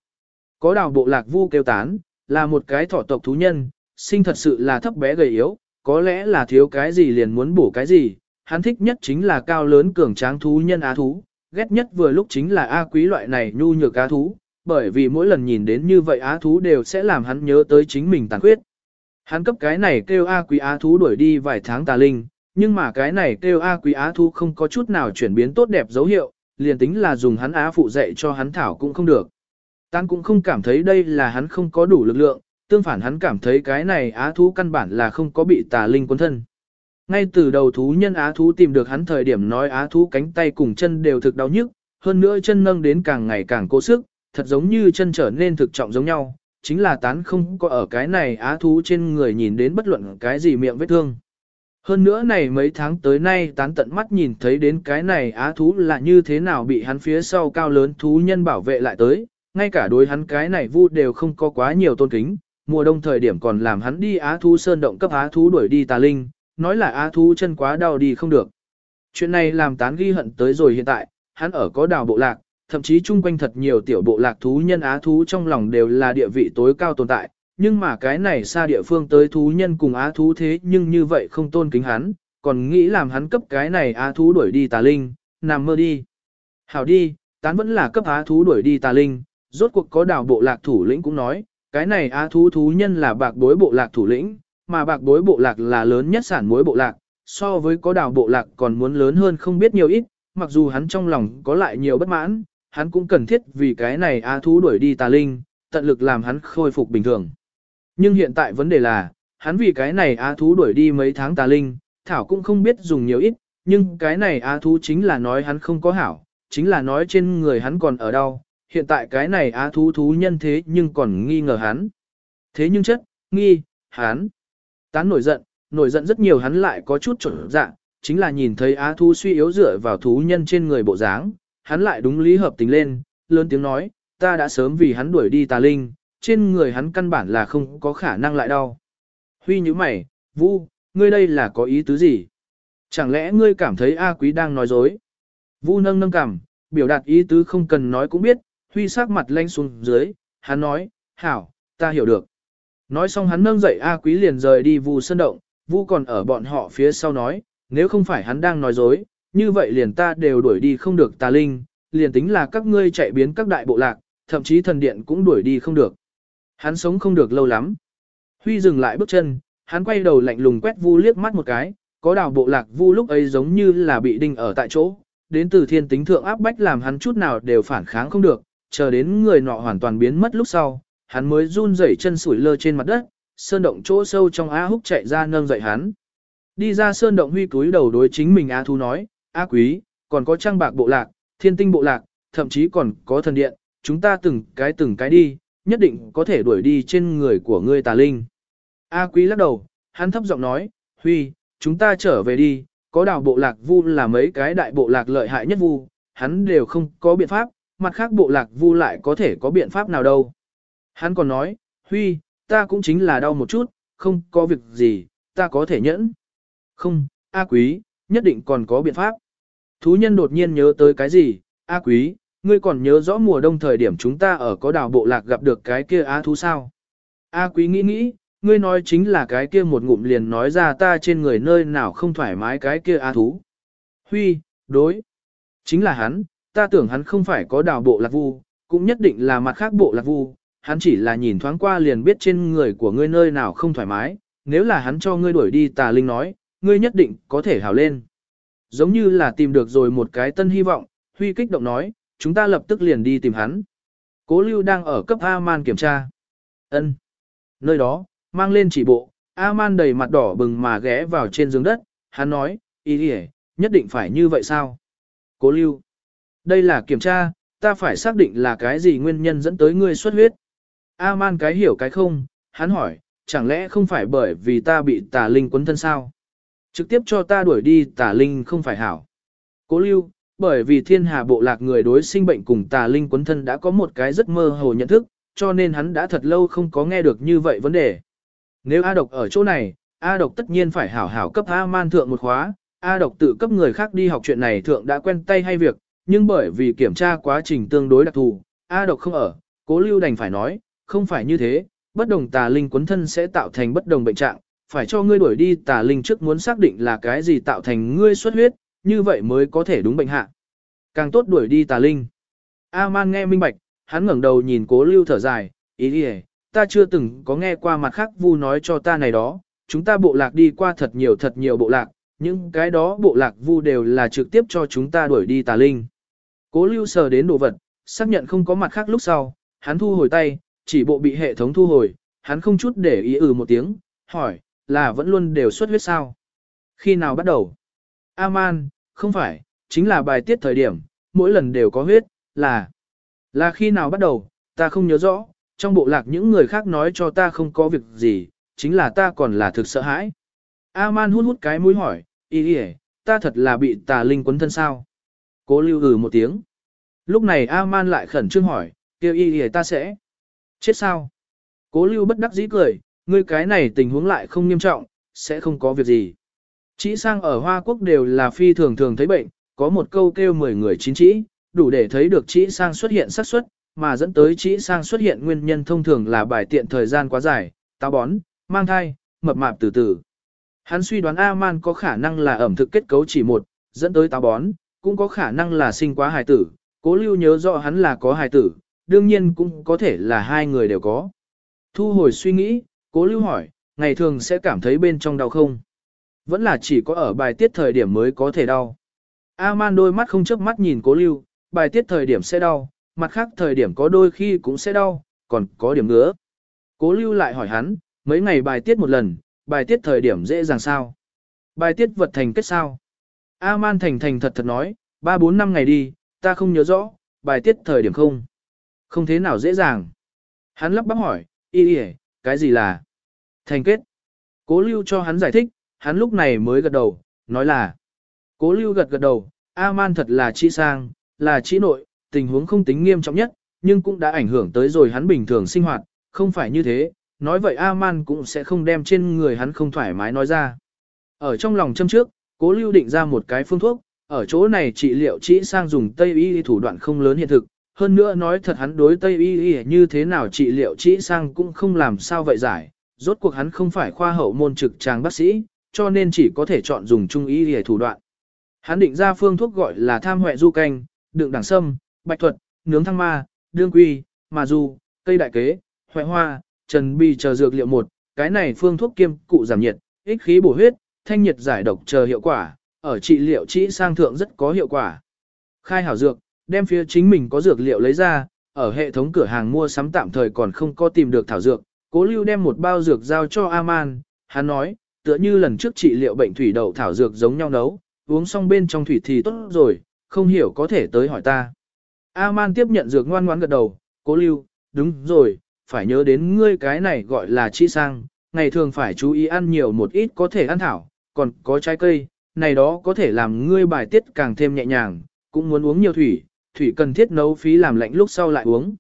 Có đào bộ lạc vu kêu tán, là một cái thỏ tộc thú nhân, sinh thật sự là thấp bé gầy yếu, có lẽ là thiếu cái gì liền muốn bổ cái gì, hắn thích nhất chính là cao lớn cường tráng thú nhân á thú, ghét nhất vừa lúc chính là A quý loại này nhu nhược á thú, bởi vì mỗi lần nhìn đến như vậy á thú đều sẽ làm hắn nhớ tới chính mình tàn khuyết. Hắn cấp cái này kêu A quý á thú đuổi đi vài tháng tà linh, nhưng mà cái này kêu A quý á thú không có chút nào chuyển biến tốt đẹp dấu hiệu, liền tính là dùng hắn á phụ dạy cho hắn thảo cũng không được. Tan cũng không cảm thấy đây là hắn không có đủ lực lượng, tương phản hắn cảm thấy cái này á thú căn bản là không có bị tà linh quân thân. Ngay từ đầu thú nhân á thú tìm được hắn thời điểm nói á thú cánh tay cùng chân đều thực đau nhức, hơn nữa chân nâng đến càng ngày càng cố sức, thật giống như chân trở nên thực trọng giống nhau, chính là tán không có ở cái này á thú trên người nhìn đến bất luận cái gì miệng vết thương. Hơn nữa này mấy tháng tới nay tán tận mắt nhìn thấy đến cái này á thú là như thế nào bị hắn phía sau cao lớn thú nhân bảo vệ lại tới, ngay cả đối hắn cái này vu đều không có quá nhiều tôn kính, mùa đông thời điểm còn làm hắn đi á thú sơn động cấp á thú đuổi đi tà linh, nói là á thú chân quá đau đi không được. Chuyện này làm tán ghi hận tới rồi hiện tại, hắn ở có đảo bộ lạc, thậm chí chung quanh thật nhiều tiểu bộ lạc thú nhân á thú trong lòng đều là địa vị tối cao tồn tại, nhưng mà cái này xa địa phương tới thú nhân cùng á thú thế nhưng như vậy không tôn kính hắn, còn nghĩ làm hắn cấp cái này á thú đuổi đi tà linh, nằm mơ đi. Hảo đi, tán vẫn là cấp á thú đuổi đi tà linh, rốt cuộc có đảo bộ lạc thủ lĩnh cũng nói, cái này á thú thú nhân là bạc bối bộ lạc thủ lĩnh, mà bạc bối bộ lạc là lớn nhất sản mối bộ lạc, so với có đào bộ lạc còn muốn lớn hơn không biết nhiều ít, mặc dù hắn trong lòng có lại nhiều bất mãn, hắn cũng cần thiết vì cái này á thú đuổi đi tà linh, tận lực làm hắn khôi phục bình thường. Nhưng hiện tại vấn đề là, hắn vì cái này á thú đuổi đi mấy tháng tà linh, thảo cũng không biết dùng nhiều ít, nhưng cái này á thú chính là nói hắn không có hảo, chính là nói trên người hắn còn ở đâu, hiện tại cái này á thú thú nhân thế nhưng còn nghi ngờ hắn. Thế nhưng chất, nghi, hắn. Tán nổi giận, nổi giận rất nhiều hắn lại có chút trở dạ, chính là nhìn thấy á thú suy yếu dựa vào thú nhân trên người bộ dáng, hắn lại đúng lý hợp tình lên, lớn tiếng nói, ta đã sớm vì hắn đuổi đi tà linh, trên người hắn căn bản là không có khả năng lại đau. Huy như mày, Vu, ngươi đây là có ý tứ gì? Chẳng lẽ ngươi cảm thấy A Quý đang nói dối? Vu nâng nâng cằm, biểu đạt ý tứ không cần nói cũng biết, Huy sắc mặt lanh xuống dưới, hắn nói, hảo, ta hiểu được. Nói xong hắn nâng dậy A Quý liền rời đi Vu sân động, Vu còn ở bọn họ phía sau nói, nếu không phải hắn đang nói dối, như vậy liền ta đều đuổi đi không được tà linh, liền tính là các ngươi chạy biến các đại bộ lạc, thậm chí thần điện cũng đuổi đi không được. Hắn sống không được lâu lắm. Huy dừng lại bước chân, hắn quay đầu lạnh lùng quét vu liếc mắt một cái, có đào bộ lạc vu lúc ấy giống như là bị đinh ở tại chỗ, đến từ thiên tính thượng áp bách làm hắn chút nào đều phản kháng không được, chờ đến người nọ hoàn toàn biến mất lúc sau, hắn mới run rẩy chân sủi lơ trên mặt đất, sơn động chỗ sâu trong á húc chạy ra nâng dậy hắn. Đi ra sơn động huy túi đầu đối chính mình á thu nói, á quý, còn có trang bạc bộ lạc, thiên tinh bộ lạc, thậm chí còn có thần điện, chúng ta từng cái từng cái đi, nhất định có thể đuổi đi trên người của ngươi tà linh. A quý lắc đầu, hắn thấp giọng nói, Huy, chúng ta trở về đi, có đào bộ lạc vu là mấy cái đại bộ lạc lợi hại nhất vu, hắn đều không có biện pháp, mặt khác bộ lạc vu lại có thể có biện pháp nào đâu. Hắn còn nói, Huy, ta cũng chính là đau một chút, không có việc gì, ta có thể nhẫn. Không, A quý, nhất định còn có biện pháp. Thú nhân đột nhiên nhớ tới cái gì, A quý, ngươi còn nhớ rõ mùa đông thời điểm chúng ta ở có đảo bộ lạc gặp được cái kia á thú sao? A quý nghĩ nghĩ, ngươi nói chính là cái kia một ngụm liền nói ra ta trên người nơi nào không thoải mái cái kia á thú. Huy, đối. Chính là hắn, ta tưởng hắn không phải có đào bộ lạc vu, cũng nhất định là mặt khác bộ lạc vu, hắn chỉ là nhìn thoáng qua liền biết trên người của ngươi nơi nào không thoải mái, nếu là hắn cho ngươi đuổi đi tà linh nói, ngươi nhất định có thể hào lên. Giống như là tìm được rồi một cái tân hy vọng, Huy kích động nói, chúng ta lập tức liền đi tìm hắn. Cố lưu đang ở cấp A-man kiểm tra. ân Nơi đó, mang lên chỉ bộ, A-man đầy mặt đỏ bừng mà ghé vào trên giường đất, hắn nói, ý đi nhất định phải như vậy sao? Cố lưu. Đây là kiểm tra, ta phải xác định là cái gì nguyên nhân dẫn tới ngươi xuất huyết. A-man cái hiểu cái không, hắn hỏi, chẳng lẽ không phải bởi vì ta bị tà linh quấn thân sao? Trực tiếp cho ta đuổi đi tà linh không phải hảo. Cố lưu, bởi vì thiên hà bộ lạc người đối sinh bệnh cùng tà linh quấn thân đã có một cái rất mơ hồ nhận thức, cho nên hắn đã thật lâu không có nghe được như vậy vấn đề. Nếu A độc ở chỗ này, A độc tất nhiên phải hảo hảo cấp A man thượng một khóa, A độc tự cấp người khác đi học chuyện này thượng đã quen tay hay việc, nhưng bởi vì kiểm tra quá trình tương đối đặc thù, A độc không ở, cố lưu đành phải nói, không phải như thế, bất đồng tà linh quấn thân sẽ tạo thành bất đồng bệnh trạng, phải cho ngươi đuổi đi tà linh trước muốn xác định là cái gì tạo thành ngươi xuất huyết, như vậy mới có thể đúng bệnh hạ. Càng tốt đuổi đi tà linh. A-man nghe minh bạch, hắn ngẩng đầu nhìn cố lưu thở dài, ý đi ta chưa từng có nghe qua mặt khác vu nói cho ta này đó, chúng ta bộ lạc đi qua thật nhiều thật nhiều bộ lạc, những cái đó bộ lạc vu đều là trực tiếp cho chúng ta đuổi đi tà linh. Cố lưu sờ đến đồ vật, xác nhận không có mặt khác lúc sau, hắn thu hồi tay, chỉ bộ bị hệ thống thu hồi, hắn không chút để ý ừ một tiếng, hỏi, là vẫn luôn đều xuất huyết sao? Khi nào bắt đầu? aman không phải, chính là bài tiết thời điểm, mỗi lần đều có huyết, là... Là khi nào bắt đầu, ta không nhớ rõ, trong bộ lạc những người khác nói cho ta không có việc gì, chính là ta còn là thực sợ hãi. Aman hút hút cái mũi hỏi, ý ý ta thật là bị tà linh quấn thân sao? Cố lưu ừ một tiếng. Lúc này A-man lại khẩn trương hỏi, kêu ý ý ta sẽ... Chết sao? Cố lưu bất đắc dĩ cười, ngươi cái này tình huống lại không nghiêm trọng, sẽ không có việc gì. Chỉ sang ở Hoa Quốc đều là phi thường thường thấy bệnh, có một câu kêu 10 người chín chỉ, đủ để thấy được chỉ sang xuất hiện xác suất, mà dẫn tới chỉ sang xuất hiện nguyên nhân thông thường là bài tiện thời gian quá dài, táo bón, mang thai, mập mạp từ từ. Hắn suy đoán A-man có khả năng là ẩm thực kết cấu chỉ một, dẫn tới táo bón, cũng có khả năng là sinh quá hài tử, cố lưu nhớ rõ hắn là có hài tử, đương nhiên cũng có thể là hai người đều có. Thu hồi suy nghĩ, cố lưu hỏi, ngày thường sẽ cảm thấy bên trong đau không? Vẫn là chỉ có ở bài tiết thời điểm mới có thể đau. A-man đôi mắt không chớp mắt nhìn cố lưu, bài tiết thời điểm sẽ đau, mặt khác thời điểm có đôi khi cũng sẽ đau, còn có điểm nữa. Cố lưu lại hỏi hắn, mấy ngày bài tiết một lần, bài tiết thời điểm dễ dàng sao? Bài tiết vật thành kết sao? A-man thành thành thật thật nói, 3-4 năm ngày đi, ta không nhớ rõ, bài tiết thời điểm không. Không thế nào dễ dàng. Hắn lắp bắp hỏi, y y cái gì là thành kết? Cố lưu cho hắn giải thích, hắn lúc này mới gật đầu, nói là. Cố lưu gật gật đầu, A-man thật là chi sang, là chi nội, tình huống không tính nghiêm trọng nhất, nhưng cũng đã ảnh hưởng tới rồi hắn bình thường sinh hoạt, không phải như thế, nói vậy A-man cũng sẽ không đem trên người hắn không thoải mái nói ra. Ở trong lòng châm trước, cố lưu định ra một cái phương thuốc, ở chỗ này trị liệu chỉ sang dùng Tây Y thủ đoạn không lớn hiện thực, hơn nữa nói thật hắn đối Tây Y như thế nào trị liệu chỉ sang cũng không làm sao vậy giải, rốt cuộc hắn không phải khoa hậu môn trực tràng bác sĩ, cho nên chỉ có thể chọn dùng trung y để thủ đoạn. Hắn định ra phương thuốc gọi là tham huệ du canh, đựng đảng sâm, bạch thuật, nướng thăng ma, đương quy, mà du, cây đại kế, huệ hoa, trần bì chờ dược liệu một, cái này phương thuốc kiêm cụ giảm nhiệt, ích khí bổ huyết, thanh nhiệt giải độc chờ hiệu quả, ở trị liệu trị sang thượng rất có hiệu quả. Khai hảo dược, đem phía chính mình có dược liệu lấy ra, ở hệ thống cửa hàng mua sắm tạm thời còn không có tìm được thảo dược, cố lưu đem một bao dược giao cho Aman, hắn nói, tựa như lần trước trị liệu bệnh thủy đậu thảo dược giống nhau nấu, uống xong bên trong thủy thì tốt rồi, không hiểu có thể tới hỏi ta. Aman tiếp nhận dược ngoan ngoãn gật đầu, cố lưu, đúng rồi, phải nhớ đến ngươi cái này gọi là chi sang, ngày thường phải chú ý ăn nhiều một ít có thể ăn thảo, còn có trái cây, này đó có thể làm ngươi bài tiết càng thêm nhẹ nhàng, cũng muốn uống nhiều thủy, thủy cần thiết nấu phí làm lạnh lúc sau lại uống.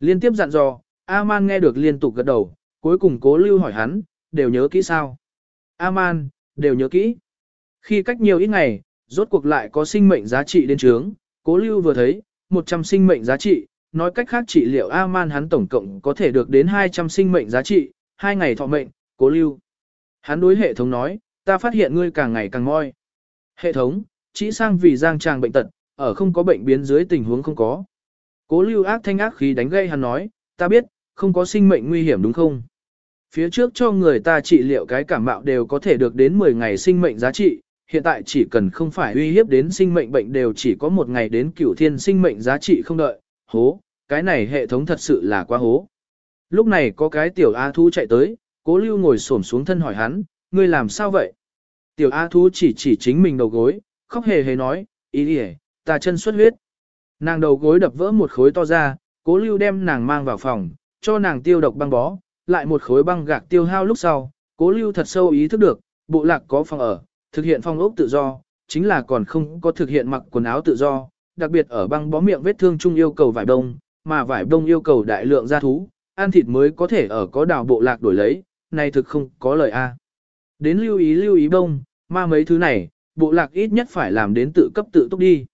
Liên tiếp dặn dò, A-man nghe được liên tục gật đầu, cuối cùng cố lưu hỏi hắn, đều nhớ kỹ sao? A-man, đều nhớ kỹ. Khi cách nhiều ít ngày, rốt cuộc lại có sinh mệnh giá trị đến trướng, cố lưu vừa thấy, 100 sinh mệnh giá trị, nói cách khác trị liệu A-man hắn tổng cộng có thể được đến 200 sinh mệnh giá trị, hai ngày thọ mệnh, cố lưu. Hắn đối hệ thống nói, ta phát hiện ngươi càng ngày càng ngoi. Hệ thống, chỉ sang vì giang tràng bệnh tật, ở không có bệnh biến dưới tình huống không có. Cố lưu ác thanh ác khí đánh gây hắn nói, ta biết, không có sinh mệnh nguy hiểm đúng không? Phía trước cho người ta trị liệu cái cảm mạo đều có thể được đến 10 ngày sinh mệnh giá trị, hiện tại chỉ cần không phải uy hiếp đến sinh mệnh bệnh đều chỉ có một ngày đến cửu thiên sinh mệnh giá trị không đợi, hố, cái này hệ thống thật sự là quá hố. Lúc này có cái tiểu A Thu chạy tới, cố lưu ngồi xổm xuống thân hỏi hắn, ngươi làm sao vậy? Tiểu A Thu chỉ chỉ chính mình đầu gối, khóc hề hề nói, ý đi ta chân xuất huyết. Nàng đầu gối đập vỡ một khối to ra, cố lưu đem nàng mang vào phòng, cho nàng tiêu độc băng bó, lại một khối băng gạc tiêu hao lúc sau, cố lưu thật sâu ý thức được, bộ lạc có phòng ở, thực hiện phong ốc tự do, chính là còn không có thực hiện mặc quần áo tự do, đặc biệt ở băng bó miệng vết thương chung yêu cầu vải đông, mà vải đông yêu cầu đại lượng gia thú, ăn thịt mới có thể ở có đào bộ lạc đổi lấy, này thực không có lời A. Đến lưu ý lưu ý đông, mà mấy thứ này, bộ lạc ít nhất phải làm đến tự cấp tự túc đi.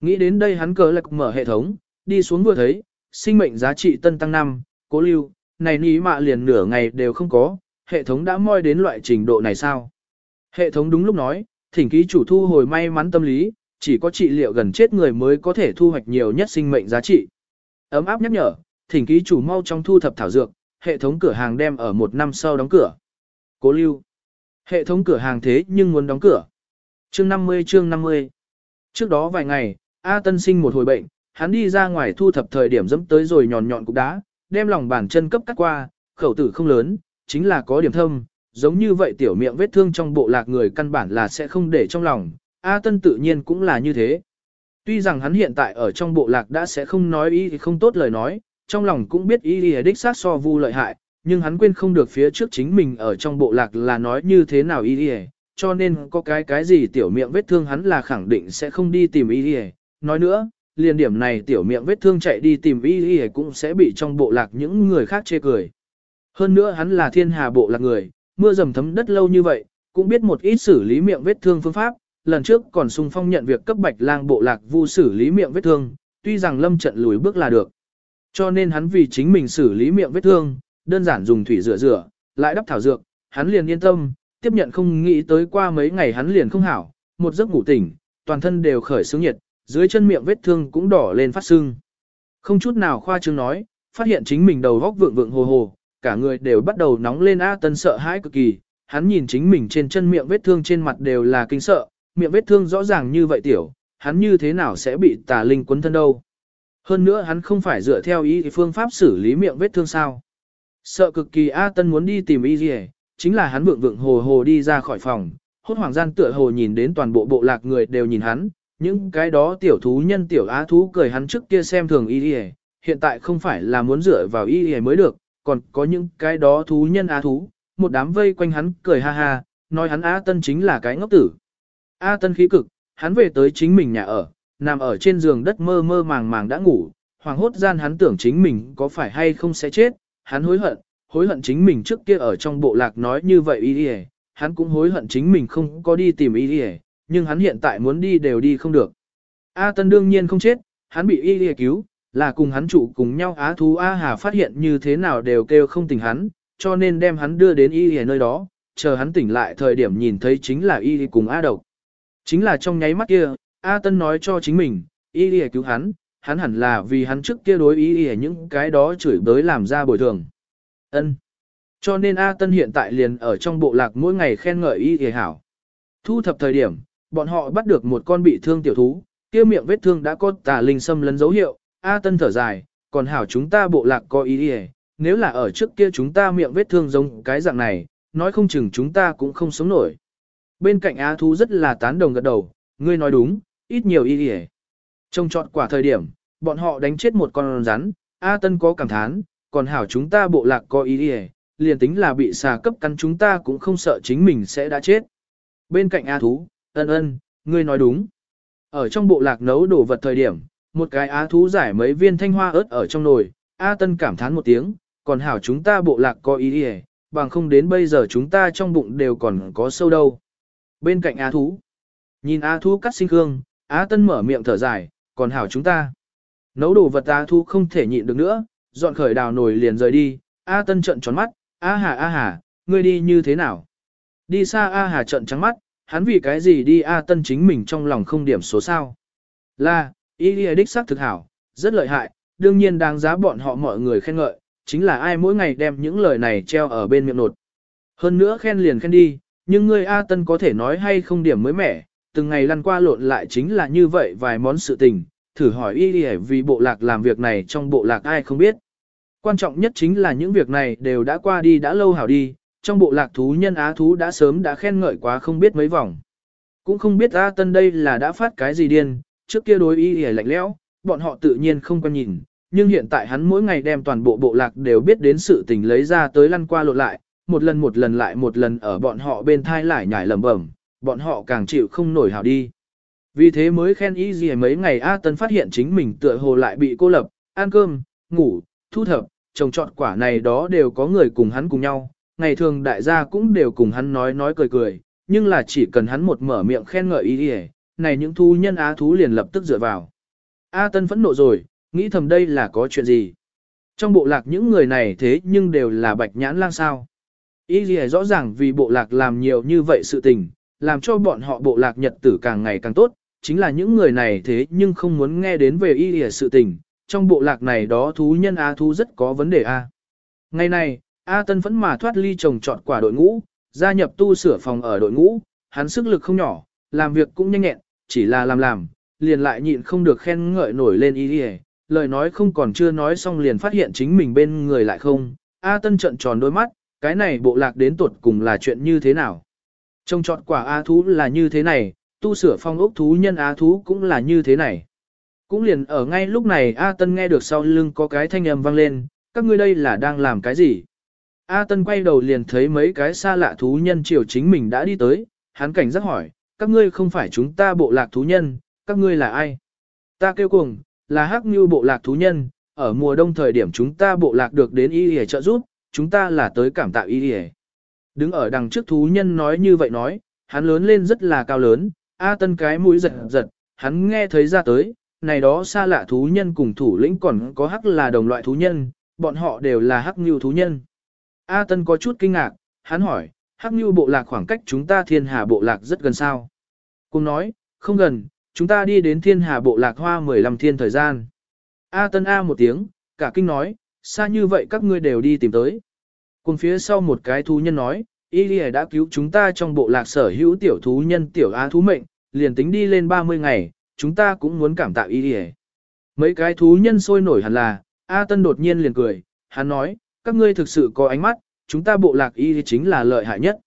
Nghĩ đến đây hắn cờ lạc mở hệ thống, đi xuống vừa thấy, sinh mệnh giá trị tân tăng năm, cố lưu, này ní mạ liền nửa ngày đều không có, hệ thống đã moi đến loại trình độ này sao? Hệ thống đúng lúc nói, thỉnh ký chủ thu hồi may mắn tâm lý, chỉ có trị liệu gần chết người mới có thể thu hoạch nhiều nhất sinh mệnh giá trị. Ấm áp nhắc nhở, thỉnh ký chủ mau trong thu thập thảo dược, hệ thống cửa hàng đem ở một năm sau đóng cửa. Cố lưu. Hệ thống cửa hàng thế nhưng muốn đóng cửa. Chương 50 chương 50. Trước đó vài ngày, A Tân sinh một hồi bệnh, hắn đi ra ngoài thu thập thời điểm dẫm tới rồi nhọn nhọn cục đá, đem lòng bàn chân cấp cắt qua, khẩu tử không lớn, chính là có điểm thâm, giống như vậy tiểu miệng vết thương trong bộ lạc người căn bản là sẽ không để trong lòng, A Tân tự nhiên cũng là như thế. Tuy rằng hắn hiện tại ở trong bộ lạc đã sẽ không nói ý thì không tốt lời nói, trong lòng cũng biết ý thì đích sát so vu lợi hại, nhưng hắn quên không được phía trước chính mình ở trong bộ lạc là nói như thế nào ý thì cho nên có cái cái gì tiểu miệng vết thương hắn là khẳng định sẽ không đi tìm ý thì Nói nữa, liền điểm này tiểu miệng vết thương chạy đi tìm y y cũng sẽ bị trong bộ lạc những người khác chê cười. Hơn nữa hắn là thiên hà bộ lạc người, mưa dầm thấm đất lâu như vậy, cũng biết một ít xử lý miệng vết thương phương pháp, lần trước còn sung phong nhận việc cấp bạch lang bộ lạc vu xử lý miệng vết thương, tuy rằng lâm trận lùi bước là được. Cho nên hắn vì chính mình xử lý miệng vết thương, đơn giản dùng thủy rửa rửa, lại đắp thảo dược, hắn liền yên tâm, tiếp nhận không nghĩ tới qua mấy ngày hắn liền không hảo, một giấc ngủ tỉnh, toàn thân đều khởi sướng nhiệt, dưới chân miệng vết thương cũng đỏ lên phát sưng. Không chút nào khoa trương nói, phát hiện chính mình đầu góc vượng vượng hồ hồ, cả người đều bắt đầu nóng lên A Tân sợ hãi cực kỳ, hắn nhìn chính mình trên chân miệng vết thương trên mặt đều là kinh sợ, miệng vết thương rõ ràng như vậy tiểu, hắn như thế nào sẽ bị tà linh quấn thân đâu. Hơn nữa hắn không phải dựa theo ý phương pháp xử lý miệng vết thương sao. Sợ cực kỳ A Tân muốn đi tìm y gì chính là hắn vượng vượng hồ hồ đi ra khỏi phòng, hốt hoảng gian tựa hồ nhìn đến toàn bộ bộ lạc người đều nhìn hắn, những cái đó tiểu thú nhân tiểu á thú cười hắn trước kia xem thường y gì hiện tại không phải là muốn dựa vào y gì mới được, còn có những cái đó thú nhân á thú, một đám vây quanh hắn cười ha ha, nói hắn á tân chính là cái ngốc tử. A tân khí cực, hắn về tới chính mình nhà ở, nằm ở trên giường đất mơ mơ màng màng đã ngủ, hoàng hốt gian hắn tưởng chính mình có phải hay không sẽ chết, hắn hối hận, hối hận chính mình trước kia ở trong bộ lạc nói như vậy y đi hắn cũng hối hận chính mình không có đi tìm y đi nhưng hắn hiện tại muốn đi đều đi không được. A Tân đương nhiên không chết, hắn bị y đi cứu, là cùng hắn trụ cùng nhau á thú A Hà phát hiện như thế nào đều kêu không tỉnh hắn, cho nên đem hắn đưa đến y đi nơi đó, chờ hắn tỉnh lại thời điểm nhìn thấy chính là y đi cùng A Độc. Chính là trong nháy mắt kia, A Tân nói cho chính mình, y đi cứu hắn, hắn hẳn là vì hắn trước kia đối y đi những cái đó chửi bới làm ra bồi thường. Ân. Cho nên A Tân hiện tại liền ở trong bộ lạc mỗi ngày khen ngợi y y hảo. Thu thập thời điểm, bọn họ bắt được một con bị thương tiểu thú, kia miệng vết thương đã có tà linh xâm lấn dấu hiệu, A Tân thở dài, còn hảo chúng ta bộ lạc có ý y nếu là ở trước kia chúng ta miệng vết thương giống cái dạng này, nói không chừng chúng ta cũng không sống nổi. Bên cạnh A Thú rất là tán đồng gật đầu, ngươi nói đúng, ít nhiều y hề. Trông trọt quả thời điểm, bọn họ đánh chết một con rắn, A Tân có cảm thán, còn hảo chúng ta bộ lạc có ý hề, liền tính là bị xà cấp cắn chúng ta cũng không sợ chính mình sẽ đã chết. Bên cạnh A thú, ân ân, ngươi nói đúng. Ở trong bộ lạc nấu đồ vật thời điểm, một cái á thú giải mấy viên thanh hoa ớt ở trong nồi, A Tân cảm thán một tiếng, còn hảo chúng ta bộ lạc có ý đi bằng không đến bây giờ chúng ta trong bụng đều còn có sâu đâu. Bên cạnh á thú, nhìn á thú cắt sinh hương, Á Tân mở miệng thở dài, còn hảo chúng ta. Nấu đồ vật á thú không thể nhịn được nữa, dọn khởi đào nồi liền rời đi, A Tân trận tròn mắt, A Hà A Hà, ngươi đi như thế nào? Đi xa A Hà trận trắng mắt, hắn vì cái gì đi A Tân chính mình trong lòng không điểm số sao? Là, ý đi đích xác thực hảo, rất lợi hại, đương nhiên đáng giá bọn họ mọi người khen ngợi, chính là ai mỗi ngày đem những lời này treo ở bên miệng nột. Hơn nữa khen liền khen đi, nhưng ngươi A Tân có thể nói hay không điểm mới mẻ, từng ngày lăn qua lộn lại chính là như vậy vài món sự tình, thử hỏi y đi vì bộ lạc làm việc này trong bộ lạc ai không biết. Quan trọng nhất chính là những việc này đều đã qua đi đã lâu hảo đi, trong bộ lạc thú nhân á thú đã sớm đã khen ngợi quá không biết mấy vòng. Cũng không biết A Tân đây là đã phát cái gì điên, trước kia đối y hề lạnh lẽo, bọn họ tự nhiên không quan nhìn, nhưng hiện tại hắn mỗi ngày đem toàn bộ bộ lạc đều biết đến sự tình lấy ra tới lăn qua lộn lại, một lần một lần lại một lần ở bọn họ bên thai lại nhảy lầm bẩm, bọn họ càng chịu không nổi hảo đi. Vì thế mới khen ý gì mấy ngày A Tân phát hiện chính mình tựa hồ lại bị cô lập, ăn cơm, ngủ, thu thập, trồng trọt quả này đó đều có người cùng hắn cùng nhau. Ngày thường đại gia cũng đều cùng hắn nói nói cười cười, nhưng là chỉ cần hắn một mở miệng khen ngợi ý gì, này những thu nhân á thú liền lập tức dựa vào. A Tân phẫn nộ rồi, nghĩ thầm đây là có chuyện gì. Trong bộ lạc những người này thế nhưng đều là bạch nhãn lang sao. Ý gì rõ ràng vì bộ lạc làm nhiều như vậy sự tình, làm cho bọn họ bộ lạc nhật tử càng ngày càng tốt, chính là những người này thế nhưng không muốn nghe đến về y gì sự tình, trong bộ lạc này đó thú nhân A thú rất có vấn đề A. Ngày này, A Tân vẫn mà thoát ly trồng trọt quả đội ngũ, gia nhập tu sửa phòng ở đội ngũ, hắn sức lực không nhỏ, làm việc cũng nhanh nhẹn, chỉ là làm làm, liền lại nhịn không được khen ngợi nổi lên y gì, lời nói không còn chưa nói xong liền phát hiện chính mình bên người lại không. A Tân trận tròn đôi mắt, cái này bộ lạc đến tuột cùng là chuyện như thế nào? Trông trọt quả A thú là như thế này, tu sửa phong ốc thú nhân á thú cũng là như thế này. Cũng liền ở ngay lúc này A Tân nghe được sau lưng có cái thanh âm vang lên, các ngươi đây là đang làm cái gì? A Tân quay đầu liền thấy mấy cái xa lạ thú nhân chiều chính mình đã đi tới, hắn cảnh giác hỏi, các ngươi không phải chúng ta bộ lạc thú nhân, các ngươi là ai? Ta kêu cùng, là hắc như bộ lạc thú nhân, ở mùa đông thời điểm chúng ta bộ lạc được đến y hề trợ giúp, chúng ta là tới cảm tạ y hề. Đứng ở đằng trước thú nhân nói như vậy nói, hắn lớn lên rất là cao lớn, A Tân cái mũi giật giật, hắn nghe thấy ra tới, này đó xa lạ thú nhân cùng thủ lĩnh còn có hắc là đồng loại thú nhân, bọn họ đều là hắc như thú nhân. A Tân có chút kinh ngạc, hắn hỏi, hắc như bộ lạc khoảng cách chúng ta thiên hà bộ lạc rất gần sao. Cùng nói, không gần, chúng ta đi đến thiên hà bộ lạc hoa 15 thiên thời gian. A Tân A một tiếng, cả kinh nói, xa như vậy các ngươi đều đi tìm tới. Cùng phía sau một cái thú nhân nói, Y đã cứu chúng ta trong bộ lạc sở hữu tiểu thú nhân tiểu á thú mệnh, liền tính đi lên 30 ngày, chúng ta cũng muốn cảm tạ Y Mấy cái thú nhân sôi nổi hẳn là, A Tân đột nhiên liền cười, hắn nói, các ngươi thực sự có ánh mắt, chúng ta bộ lạc Y chính là lợi hại nhất.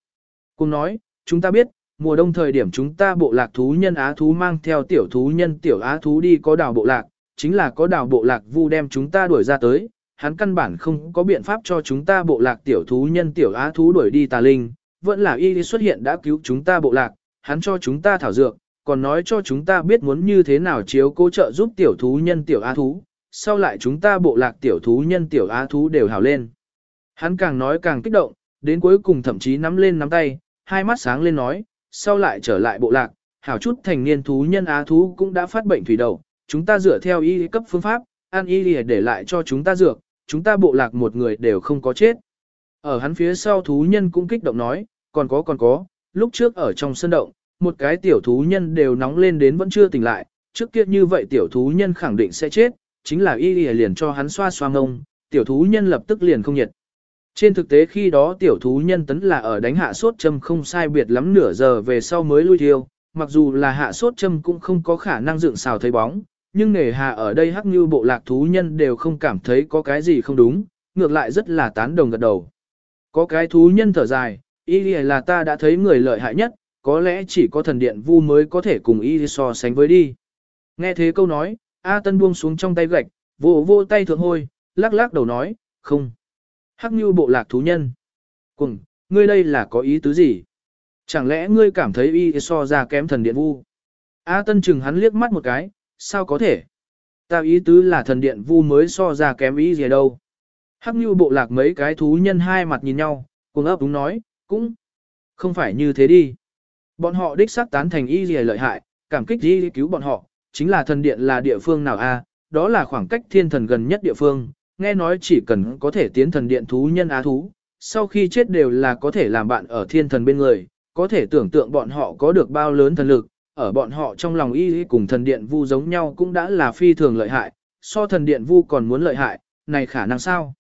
Cùng nói, chúng ta biết, mùa đông thời điểm chúng ta bộ lạc thú nhân á thú mang theo tiểu thú nhân tiểu á thú đi có đảo bộ lạc, chính là có đảo bộ lạc vu đem chúng ta đuổi ra tới, hắn căn bản không có biện pháp cho chúng ta bộ lạc tiểu thú nhân tiểu á thú đuổi đi tà linh, vẫn là y xuất hiện đã cứu chúng ta bộ lạc, hắn cho chúng ta thảo dược, còn nói cho chúng ta biết muốn như thế nào chiếu cố trợ giúp tiểu thú nhân tiểu á thú, sau lại chúng ta bộ lạc tiểu thú nhân tiểu á thú đều hào lên. Hắn càng nói càng kích động, đến cuối cùng thậm chí nắm lên nắm tay, hai mắt sáng lên nói, sau lại trở lại bộ lạc, hảo chút thành niên thú nhân á thú cũng đã phát bệnh thủy đậu, chúng ta dựa theo y cấp phương pháp, ăn y để lại cho chúng ta dược, chúng ta bộ lạc một người đều không có chết. Ở hắn phía sau thú nhân cũng kích động nói, còn có còn có, lúc trước ở trong sân động, một cái tiểu thú nhân đều nóng lên đến vẫn chưa tỉnh lại, trước kia như vậy tiểu thú nhân khẳng định sẽ chết, chính là y liền cho hắn xoa xoa ngông, tiểu thú nhân lập tức liền không nhiệt. Trên thực tế khi đó tiểu thú nhân tấn là ở đánh hạ sốt châm không sai biệt lắm nửa giờ về sau mới lui thiêu, mặc dù là hạ sốt châm cũng không có khả năng dựng xào thấy bóng, nhưng nề hạ ở đây hắc như bộ lạc thú nhân đều không cảm thấy có cái gì không đúng, ngược lại rất là tán đồng gật đầu. Có cái thú nhân thở dài, y là ta đã thấy người lợi hại nhất, có lẽ chỉ có thần điện vu mới có thể cùng y so sánh với đi. Nghe thế câu nói, A Tân buông xuống trong tay gạch, vô vô tay thượng hôi, lắc lắc đầu nói, không. Hắc như bộ lạc thú nhân. Cùng, ngươi đây là có ý tứ gì? Chẳng lẽ ngươi cảm thấy y so ra kém thần điện vu? A Tân chừng hắn liếc mắt một cái, sao có thể? Ta ý tứ là thần điện vu mới so ra kém ý gì đâu. Hắc như bộ lạc mấy cái thú nhân hai mặt nhìn nhau, cùng ấp đúng nói, cũng không phải như thế đi. Bọn họ đích xác tán thành ý gì lợi hại, cảm kích y cứu bọn họ, chính là thần điện là địa phương nào a? đó là khoảng cách thiên thần gần nhất địa phương, nghe nói chỉ cần có thể tiến thần điện thú nhân á thú, sau khi chết đều là có thể làm bạn ở thiên thần bên người, có thể tưởng tượng bọn họ có được bao lớn thần lực, ở bọn họ trong lòng y cùng thần điện vu giống nhau cũng đã là phi thường lợi hại, so thần điện vu còn muốn lợi hại, này khả năng sao?